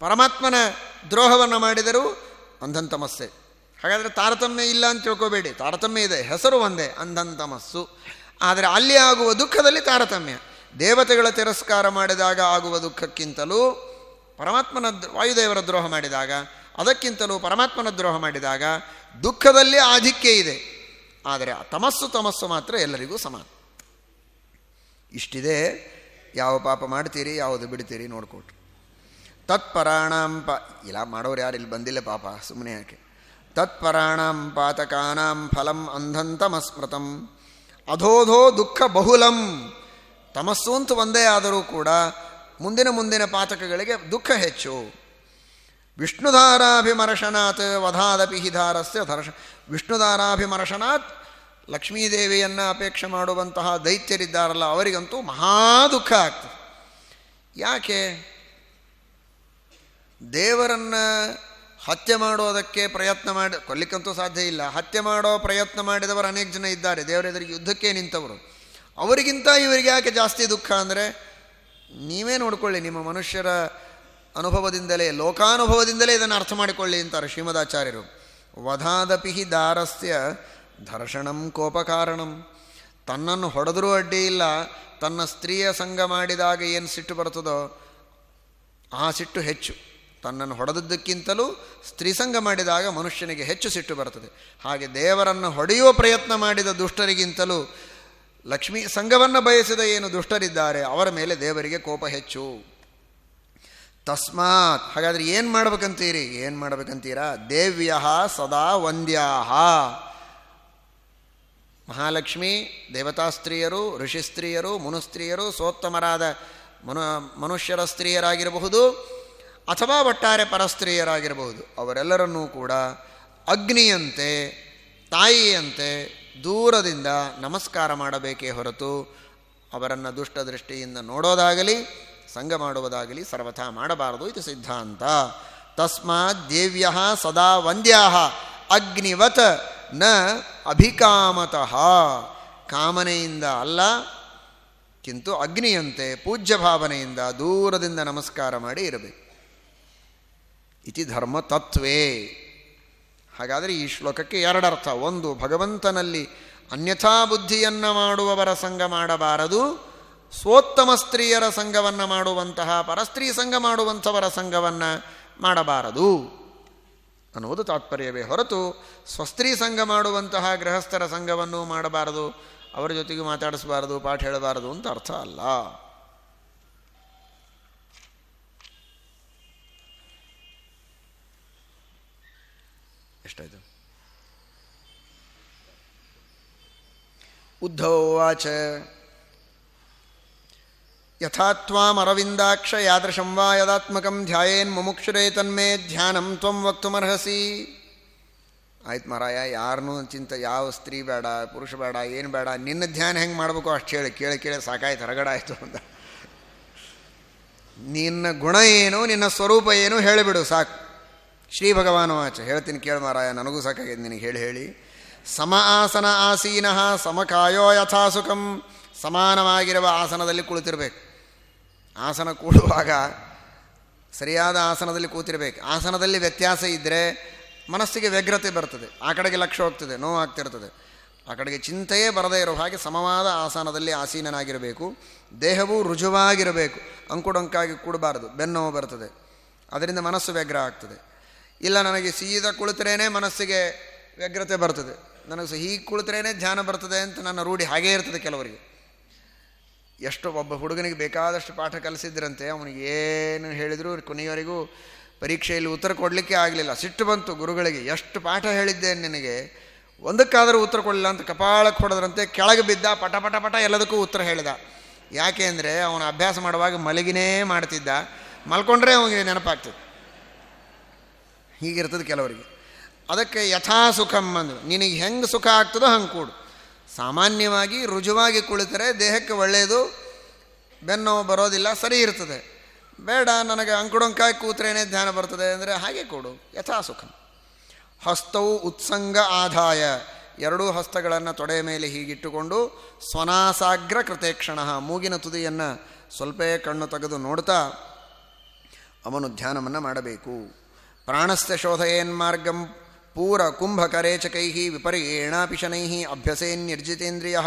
A: ಪರಮಾತ್ಮನ ದ್ರೋಹವನ್ನು ಮಾಡಿದರೂ ಅಂಧಂತಮಸ್ಸೆ. ಹಾಗಾದರೆ ತಾರತಮ್ಯ ಇಲ್ಲ ಅಂತ ತಿಳ್ಕೋಬೇಡಿ. ತಾರತಮ್ಯ ಇದೆ. ಹೆಸರು ಒಂದೇ, ಅಂಧಂತಮಸ್ಸು. ಆದರೆ ಅಲ್ಲಿ ಆಗುವ ದುಃಖದಲ್ಲಿ ತಾರತಮ್ಯ. ದೇವತೆಗಳ ತಿರಸ್ಕಾರ ಮಾಡಿದಾಗ ಆಗುವ ದುಃಖಕ್ಕಿಂತಲೂ ಪರಮಾತ್ಮನ ವಾಯುದೇವರ ದ್ರೋಹ ಮಾಡಿದಾಗ ಅದಕ್ಕಿಂತಲೂ ಪರಮಾತ್ಮನ ದ್ರೋಹ ಮಾಡಿದಾಗ ದುಃಖದಲ್ಲಿ ಆಧಿಕ್ಯ ಇದೆ. ಆದರೆ ಆ ತಮಸ್ಸು ತಮಸ್ಸು ಮಾತ್ರ ಎಲ್ಲರಿಗೂ ಸಮಾನ ಇಷ್ಟಿದೆ, ಯಾವ ಪಾಪ ಮಾಡ್ತೀರಿ, ಯಾವುದು ಬಿಡ್ತೀರಿ ನೋಡ್ಕೊಟ್ರು ತತ್ಪರಾಣಾಂ ಪ, ಇಲ್ಲ ಮಾಡೋರು ಯಾರು ಇಲ್ಲಿ ಬಂದಿಲ್ಲ ಪಾಪ ಸುಮ್ಮನೆ ಯಾಕೆ. ತತ್ಪರಾಣಾಂ ಪಾತಕಾನಾಂ ಫಲಂ ಅಂಧಂತಮಸ್ಮೃತಂ ಅಧೋಧೋ ದುಃಖ ಬಹುಲಂ. ತಮಸ್ಸು ಅಂತೂ ಒಂದೇ ಆದರೂ ಕೂಡ ಮುಂದಿನ ಮುಂದಿನ ಪಾತಕಗಳಿಗೆ ದುಃಖ ಹೆಚ್ಚು. ವಿಷ್ಣುಧಾರಾಭಿಮರ್ಶನಾತ್ ವಧಾದಪಿ ಹಿಧಾರಸ್ಯ ಧರ್ಷ ವಿಷ್ಣುಧಾರಾಭಿಮರ್ಶನಾತ್ ಲಕ್ಷ್ಮೀದೇವಿಯನ್ನು ಅಪೇಕ್ಷೆ ಮಾಡುವಂತಹ ದೈತ್ಯರಿದ್ದಾರಲ್ಲ, ಅವರಿಗಂತೂ ಮಹಾ ದುಃಖ ಆಗ್ತದೆ. ಯಾಕೆ? ದೇವರನ್ನು ಹತ್ಯೆ ಮಾಡೋದಕ್ಕೆ ಪ್ರಯತ್ನ ಮಾಡಿ ಕೊಲ್ಲಿಕ್ಕಂತೂ ಸಾಧ್ಯ ಇಲ್ಲ. ಹತ್ಯೆ ಮಾಡೋ ಪ್ರಯತ್ನ ಮಾಡಿದವರು ಅನೇಕ ಜನ ಇದ್ದಾರೆ. ದೇವರೆದುರಿಗೆ ಯುದ್ಧಕ್ಕೆ ನಿಂತವರು. ಅವರಿಗಿಂತ ಇವರಿಗೆ ಯಾಕೆ ಜಾಸ್ತಿ ದುಃಖ ಅಂದರೆ, ನೀವೇ ನೋಡ್ಕೊಳ್ಳಿ, ನಿಮ್ಮ ಮನುಷ್ಯರ ಅನುಭವದಿಂದಲೇ, ಲೋಕಾನುಭವದಿಂದಲೇ ಇದನ್ನು ಅರ್ಥ ಮಾಡಿಕೊಳ್ಳಿ ಅಂತಾರೆ ಶ್ರೀಮದಾಚಾರ್ಯರು. ವಧಾದಪಿ ದಾರಸ್ಯ ಧರ್ಷಣಂ ಕೋಪಕಾರಣಂ. ತನ್ನನ್ನು ಹೊಡೆದರೂ ಅಡ್ಡಿ ಇಲ್ಲ, ತನ್ನ ಸ್ತ್ರೀಯ ಸಂಘ ಮಾಡಿದಾಗ ಏನು ಸಿಟ್ಟು ಬರ್ತದೋ ಆ ಸಿಟ್ಟು ಹೆಚ್ಚು. ತನ್ನನ್ನು ಹೊಡೆದದ್ದಕ್ಕಿಂತಲೂ ಸ್ತ್ರೀಸಂಗ ಮಾಡಿದಾಗ ಮನುಷ್ಯನಿಗೆ ಹೆಚ್ಚು ಸಿಟ್ಟು ಬರ್ತದೆ. ಹಾಗೆ ದೇವರನ್ನು ಹೊಡೆಯುವ ಪ್ರಯತ್ನ ಮಾಡಿದ ದುಷ್ಟರಿಗಿಂತಲೂ ಲಕ್ಷ್ಮೀ ಸಂಘವನ್ನು ಬಯಸಿದ ಏನು ದುಷ್ಟರಿದ್ದಾರೆ, ಅವರ ಮೇಲೆ ದೇವರಿಗೆ ಕೋಪ ಹೆಚ್ಚು. ತಸ್ಮಾತ್. ಹಾಗಾದರೆ ಏನು ಮಾಡ್ಬೇಕಂತೀರಿ? ಏನು ಮಾಡ್ಬೇಕಂತೀರಾ? ದೇವ್ಯ ಸದಾ ವಂದ್ಯಾ ಮಹಾಲಕ್ಷ್ಮಿ, ದೇವತಾ ಸ್ತ್ರೀಯರು, ಋಷಿ ಸ್ತ್ರೀಯರು, ಮುನುಸ್ತ್ರೀಯರು, ಸೋತ್ತಮರಾದ ಮನು, ಮನುಷ್ಯರ ಸ್ತ್ರೀಯರಾಗಿರಬಹುದು, ಅಥವಾ ಒಟ್ಟಾರೆ ಪರಸ್ತ್ರೀಯರಾಗಿರಬಹುದು. ಅವರೆಲ್ಲರನ್ನೂ ಕೂಡ ಅಗ್ನಿಯಂತೆ, ತಾಯಿಯಂತೆ ದೂರದಿಂದ ನಮಸ್ಕಾರ ಮಾಡಬೇಕೇ ಹೊರತು ಅವರನ್ನು ದುಷ್ಟದೃಷ್ಟಿಯಿಂದ ನೋಡೋದಾಗಲಿ ಸಂಗ ಮಾಡುವುದಾಗಲಿ ಸರ್ವಥಾ ಮಾಡಬಾರದು ಇದು ಸಿದ್ಧಾಂತ. ತಸ್ಮಾತ್ ದೇವ್ಯ ಸದಾ ವಂದ್ಯಾ ಅಗ್ನಿವತ್ನ ಅಭಿಕಾಮತಃ. ಕಾಮನೆಯಿಂದ ಅಲ್ಲ, ಕಿಂತು ಅಗ್ನಿಯಂತೆ ಪೂಜ್ಯ ಭಾವನೆಯಿಂದ ದೂರದಿಂದ ನಮಸ್ಕಾರ ಮಾಡಿ ಇರಬೇಕು. ಇತಿ ಧರ್ಮ ತತ್ವೇ. ಹಾಗಾದರೆ ಈ ಶ್ಲೋಕಕ್ಕೆ ಎರಡರ್ಥ. ಒಂದು, ಭಗವಂತನಲ್ಲಿ ಅನ್ಯಥಾ ಬುದ್ಧಿಯನ್ನು ಮಾಡುವವರ ಸಂಘ ಮಾಡಬಾರದು. ಸ್ವೋತ್ತಮ ಸ್ತ್ರೀಯರ ಸಂಘವನ್ನು ಮಾಡುವಂತಹ, ಪರಸ್ತ್ರೀ ಸಂಘ ಮಾಡುವಂಥವರ ಸಂಘವನ್ನು ಮಾಡಬಾರದು ಅನ್ನುವುದು ತಾತ್ಪರ್ಯವೇ ಹೊರತು ಸ್ವಸ್ತ್ರೀ ಸಂಘ ಮಾಡುವಂತಹ ಗೃಹಸ್ಥರ ಸಂಘವನ್ನು ಮಾಡಬಾರದು, ಅವರ ಜೊತೆಗೆ ಮಾತಾಡಿಸಬಾರದು, ಪಾಠ ಹೇಳಬಾರದು ಅಂತ ಅರ್ಥ ಅಲ್ಲ. ಎಷ್ಟಾಯ್ತು? ಉದ್ಧವಾಚ ಯಥಾತ್ವಾಮರವಿಂದಾಕ್ಷ ಯಾದೃಶಂ ವಾ ಯದಾತ್ಮಕಂ ಧ್ಯಾಯೇನ್ ಮುಮುಕ್ಷುರೇ ತನ್ಮೇ ಧ್ಯಾನಂ ತ್ವಂ ವಕ್ತುಮರ್ಹಸಿ ಆಯ್ತು ಮಾರಾಯ ಯಾರನ್ನೂ ಚಿಂತ, ಯಾವ ಸ್ತ್ರೀ ಬೇಡ, ಪುರುಷ ಬೇಡ, ಏನು ಬೇಡ, ನಿನ್ನ ಧ್ಯಾನ ಹೆಂಗೆ ಮಾಡಬೇಕು ಅಷ್ಟು ಹೇಳಿ, ಕೇಳಿ ಕೇಳಿ, ಸಾಕಾಯ್ತು ಹೊರಗಡಾಯ್ತು ಅಂತ. ನಿನ್ನ ಗುಣ ಏನು, ನಿನ್ನ ಸ್ವರೂಪ ಏನು ಹೇಳಿಬಿಡು, ಸಾಕು. ಶ್ರೀ ಭಗವಾನು ಆಚ, ಹೇಳ್ತೀನಿ ಕೇಳಿ ಮಾರಾಯ, ನನಗೂ ಸಾಕಾಗಿದೆ ನಿನಗೆ ಹೇಳಿ ಹೇಳಿ. ಸಮ ಆಸನ ಆಸೀನಃ ಸಮಕಾಯೋ ಯಥಾಸುಖಂ, ಸಮಾನವಾಗಿರುವ ಆಸನದಲ್ಲಿ ಕುಳಿತಿರ್ಬೇಕು. ಆಸನ ಕೂಡುವಾಗ ಸರಿಯಾದ ಆಸನದಲ್ಲಿ ಕೂತಿರಬೇಕು. ಆಸನದಲ್ಲಿ ವ್ಯತ್ಯಾಸ ಇದ್ದರೆ ಮನಸ್ಸಿಗೆ ವ್ಯಗ್ರತೆ ಬರ್ತದೆ. ಆ ಕಡೆಗೆ ಲಕ್ಷ್ಯ ಹೋಗ್ತದೆ ನೋವಾಗ್ತಿರ್ತದೆ ಆ ಕಡೆಗೆ ಚಿಂತೆಯೇ ಬರದೇ ಇರೋ ಹಾಗೆ ಸಮವಾದ ಆಸನದಲ್ಲಿ ಆಸೀನನಾಗಿರಬೇಕು. ದೇಹವೂ ರುಜುವಾಗಿರಬೇಕು. ಅಂಕುಡೊಂಕಾಗಿ ಕೂಡಬಾರದು ಬೆನ್ನೋವು ಬರ್ತದೆ. ಅದರಿಂದ ಮನಸ್ಸು ವ್ಯಗ್ರ ಆಗ್ತದೆ. ಇಲ್ಲ ನನಗೆ ಸೀದಾ ಕುಳಿತರೇನೆ ಮನಸ್ಸಿಗೆ ವ್ಯಗ್ರತೆ ಬರ್ತದೆ. ನನಗೆ ಹೀಗೆ ಕುಳಿತರೇನೆ ಧ್ಯಾನ ಬರ್ತದೆ ಅಂತ ನನ್ನ ರೂಢಿ ಹಾಗೇ ಇರ್ತದೆ ಕೆಲವರಿಗೆ. ಎಷ್ಟು ಒಬ್ಬ ಹುಡುಗನಿಗೆ ಬೇಕಾದಷ್ಟು ಪಾಠ ಕಲಿಸಿದ್ರಂತೆ, ಅವನಿಗೆ ಏನು ಹೇಳಿದರೂ ಕೊನೆಯವರೆಗೂ ಪರೀಕ್ಷೆಯಲ್ಲಿ ಉತ್ತರ ಕೊಡಲಿಕ್ಕೆ ಆಗಲಿಲ್ಲ. ಸಿಟ್ಟು ಬಂತು ಗುರುಗಳಿಗೆ, ಎಷ್ಟು ಪಾಠ ಹೇಳಿದ್ದೆ ನಿನಗೆ? ಒಂದಕ್ಕಾದರೂ ಉತ್ತರ ಕೊಡಲಿಲ್ಲ ಅಂತ ಕಪಾಳಕ್ಕೆ ಹೊಡೆದ್ರಂತೆ, ಕೆಳಗೆ ಬಿದ್ದ, ಪಟ ಪಟ ಪಟ ಎಲ್ಲದಕ್ಕೂ ಉತ್ತರ ಹೇಳಿದ. ಯಾಕೆ ಅಂದರೆ ಅವನು ಅಭ್ಯಾಸ ಮಾಡುವಾಗ ಮಲಗಿನೇ ಮಾಡ್ತಿದ್ದ. ಮಲ್ಕೊಂಡ್ರೆ ಅವನಿಗೆ ನೆನಪಾಗ್ತದೆ. ಹೀಗಿರ್ತದೆ ಕೆಲವರಿಗೆ. ಅದಕ್ಕೆ ಯಥಾ ಸುಖಂ ಅಂದು ನಿನಗೆ ಹೆಂಗೆ ಸುಖ ಆಗ್ತದೋ ಹಂಗೆ ಕೂಡು. ಸಾಮಾನ್ಯವಾಗಿ ರುಜುವಾಗಿ ಕುಳಿತರೆ ದೇಹಕ್ಕೆ ಒಳ್ಳೆಯದು, ಬೆನ್ನು ಬರೋದಿಲ್ಲ, ಸರಿ ಇರ್ತದೆ. ಬೇಡ, ನನಗೆ ಅಂಕುಡೊಂಕಾಯಿ ಕೂತ್ರೇನೆ ಧ್ಯಾನ ಬರ್ತದೆ ಅಂದರೆ ಹಾಗೆ ಕೊಡು, ಯಥಾ ಸುಖಂ. ಹಸ್ತವು ಉತ್ಸಂಗ ಆದಾಯ ಎರಡೂ ಹಸ್ತಗಳನ್ನು ತೊಡೆಯ ಮೇಲೆ ಹೀಗಿಟ್ಟುಕೊಂಡು ಸ್ವನಾಸಾಗ್ರ ಕೃತೇಕ್ಷಣ ಮೂಗಿನ ತುದಿಯನ್ನು ಸ್ವಲ್ಪೇ ಕಣ್ಣು ತೆಗೆದು ನೋಡ್ತಾ ಅವನು ಧ್ಯಾನವನ್ನು ಮಾಡಬೇಕು. ಪ್ರಾಣಸ್ಥ ಶೋಧಯೇನ್ಮಾರ್ಗಂ ಪೂರ ಕುಂಭಕರೇಚಕೈ ವಿಪರ್ಯೇಣಾಪಿ ಅಭ್ಯಸೇನ್ ನಿರ್ಜಿತೇಂದ್ರಿಯ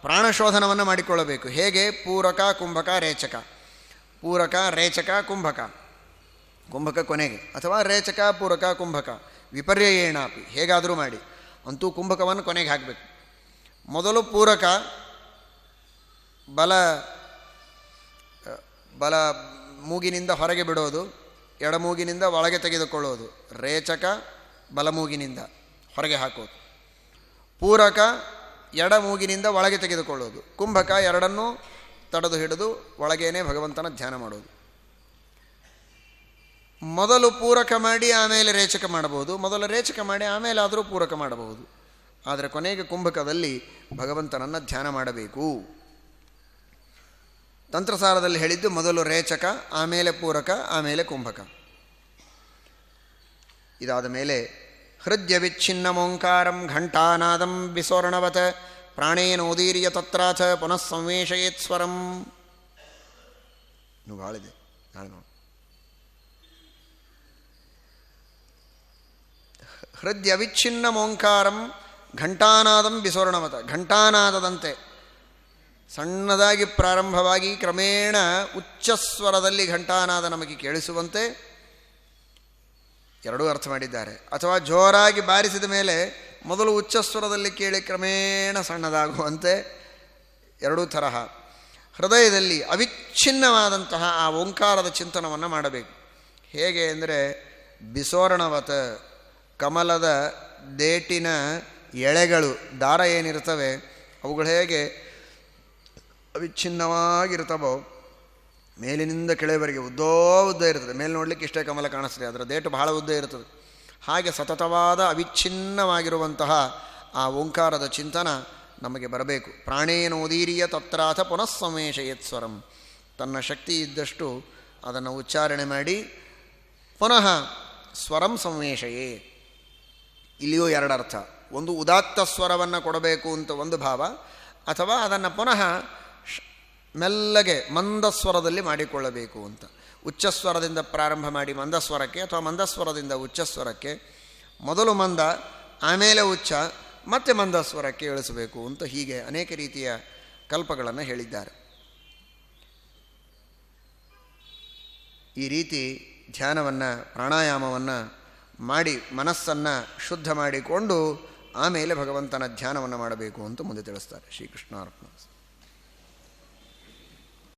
A: ಪ್ರಾಣಶೋಧನವನ್ನು ಮಾಡಿಕೊಳ್ಳಬೇಕು. ಹೇಗೆ? ಪೂರಕ ಕುಂಭಕ ರೇಚಕ. ಪೂರಕ ರೇಚಕ ಕುಂಭಕ. ಕುಂಭಕ ಕೊನೆಗೆ. ಅಥವಾ ರೇಚಕ, ಪೂರಕ, ಕುಂಭಕ. ವಿಪರ್ಯೇಣಾಪಿ ಹೇಗಾದರೂ ಮಾಡಿ. ಅಂತೂ ಕುಂಭಕವನ್ನು ಕೊನೆಗೆ ಹಾಕಬೇಕು. ಮೊದಲು ಪೂರಕ ಬಲ ಬಲ ಮೂಗಿನಿಂದ ಹೊರಗೆ ಬಿಡೋದು, ಎಡಮೂಗಿನಿಂದ ಒಳಗೆ ತೆಗೆದುಕೊಳ್ಳೋದು. ರೇಚಕ ಬಲಮೂಗಿನಿಂದ ಹೊರಗೆ ಹಾಕೋದು. ಪೂರಕ ಎಡ ಮೂಗಿನಿಂದ ಒಳಗೆ ತೆಗೆದುಕೊಳ್ಳೋದು. ಕುಂಭಕ ಎರಡನ್ನೂ ತಡೆದು ಹಿಡಿದು ಒಳಗೇನೆ ಭಗವಂತನ ಧ್ಯಾನ ಮಾಡೋದು. ಮೊದಲು ಪೂರಕ ಮಾಡಿ ಆಮೇಲೆ ರೇಚಕ ಮಾಡಬಹುದು. ಮೊದಲು ರೇಚಕ ಮಾಡಿ ಆಮೇಲೆ ಆದರೂ ಪೂರಕ ಮಾಡಬಹುದು. ಆದರೆ ಕೊನೆಗೆ ಕುಂಭಕದಲ್ಲಿ ಭಗವಂತನನ್ನು ಧ್ಯಾನ ಮಾಡಬೇಕು. ತಂತ್ರಸಾರದಲ್ಲಿ ಹೇಳಿದ್ದು ಮೊದಲು ರೇಚಕ, ಆಮೇಲೆ ಪೂರಕ, ಆಮೇಲೆ ಕುಂಭಕ. ಇದಾದ ಮೇಲೆ ಹೃದಯ ವಿಚ್ಛಿನ್ನಮೋಂಕಾರಂ ಘಂಟಾನಾದಂ ವಿಸೋರ್ಣವತ ಪ್ರಾಣೇನೋದೀರ್ಯ ತತ್ರಾಥ ಪುನಃ ಸಂವೇಶಯೇತ್ ಸ್ವರಂ. ನೀವು ಭಾಳಿದೆ ನಾಳೆ ನೋಡಿ. ಹೃದಯ ವಿಚ್ಛಿನ್ನ ಮೋಂಕಾರಂ ಘಂಟಾನಾದಂ ವಿಸೋರ್ಣವತ. ಘಂಟಾನಾದದಂತೆ, ಸಣ್ಣದಾಗಿ ಪ್ರಾರಂಭವಾಗಿ ಕ್ರಮೇಣ ಉಚ್ಚಸ್ವರದಲ್ಲಿ ಘಂಟಾನಾದ ನಮಗೆ ಕೇಳಿಸುವಂತೆ ಎರಡೂ ಅರ್ಥ ಮಾಡಿದ್ದಾರೆ. ಅಥವಾ ಜೋರಾಗಿ ಬಾರಿಸಿದ ಮೇಲೆ ಮೊದಲು ಉಚ್ಚಸ್ವರದಲ್ಲಿ ಕೇಳಿ ಕ್ರಮೇಣ ಸಣ್ಣದಾಗುವಂತೆ ಎರಡೂ ತರಹ. ಹೃದಯದಲ್ಲಿ ಅವಿಚ್ಛಿನ್ನವಾದಂತಹ ಆ ಓಂಕಾರದ ಚಿಂತನವನ್ನು ಮಾಡಬೇಕು. ಹೇಗೆ ಅಂದರೆ ಬಿಸೋರಣವತ, ಕಮಲದ ದೇಟಿನ ಎಳೆಗಳು, ದಾರ ಏನಿರ್ತವೆ ಅವುಗಳು ಹೇಗೆ ಅವಿಚ್ಛಿನ್ನವಾಗಿರ್ತವೋ ಮೇಲಿನಿಂದ ಕೆಳವರೆಗೆ ಉದ್ದೋ ಉದ್ದ ಇರ್ತದೆ. ಮೇಲೆ ನೋಡಲಿಕ್ಕೆ ಇಷ್ಟೇ ಕಮಲ ಕಾಣಿಸ್ತದೆ. ಅದರ ದೇಟು ಬಹಳ ಉದ್ದ ಇರ್ತದೆ. ಹಾಗೆ ಸತತವಾದ ಅವಿಚ್ಛಿನ್ನವಾಗಿರುವಂತಹ ಆ ಓಂಕಾರದ ಚಿಂತನ ನಮಗೆ ಬರಬೇಕು. ಪ್ರಾಣೇನೋದೀರಿಯ ತತ್ರಾಥ ಪುನಃ ಸ್ವರಂ ತನ್ನ ಶಕ್ತಿ ಇದ್ದಷ್ಟು ಅದನ್ನು ಉಚ್ಚಾರಣೆ ಮಾಡಿ ಪುನಃ ಸ್ವರಂ ಸಂವೇಶಯೇ ಇಲ್ಲಿಯೂ ಎರಡರ್ಥ ಒಂದು ಉದಾತ್ತ ಸ್ವರವನ್ನು ಕೊಡಬೇಕು ಅಂತ ಒಂದು ಭಾವ, ಅಥವಾ ಅದನ್ನು ಪುನಃ ಮೆಲ್ಲಗೆ ಮಂದಸ್ವರದಲ್ಲಿ ಮಾಡಿಕೊಳ್ಳಬೇಕು ಅಂತ. ಉಚ್ಚಸ್ವರದಿಂದ ಪ್ರಾರಂಭ ಮಾಡಿ ಮಂದಸ್ವರಕ್ಕೆ ಅಥವಾ ಮಂದಸ್ವರದಿಂದ ಉಚ್ಚಸ್ವರಕ್ಕೆ ಮೊದಲು ಮಂದ, ಆಮೇಲೆ ಉಚ್ಚ, ಮತ್ತೆ ಮಂದಸ್ವರಕ್ಕೆ ಇಳಿಸಬೇಕು ಅಂತ ಹೀಗೆ ಅನೇಕ ರೀತಿಯ ಕಲ್ಪಗಳನ್ನು ಹೇಳಿದ್ದಾರೆ. ಈ ರೀತಿ ಧ್ಯಾನವನ್ನು, ಪ್ರಾಣಾಯಾಮವನ್ನು ಮಾಡಿ ಮನಸ್ಸನ್ನು ಶುದ್ಧ ಮಾಡಿಕೊಂಡು ಆಮೇಲೆ ಭಗವಂತನ ಧ್ಯಾನವನ್ನು ಮಾಡಬೇಕು ಅಂತ ಮುಂದೆ ತಿಳಿಸ್ತಾರೆ ಶ್ರೀಕೃಷ್ಣಾರ್ಪಣ.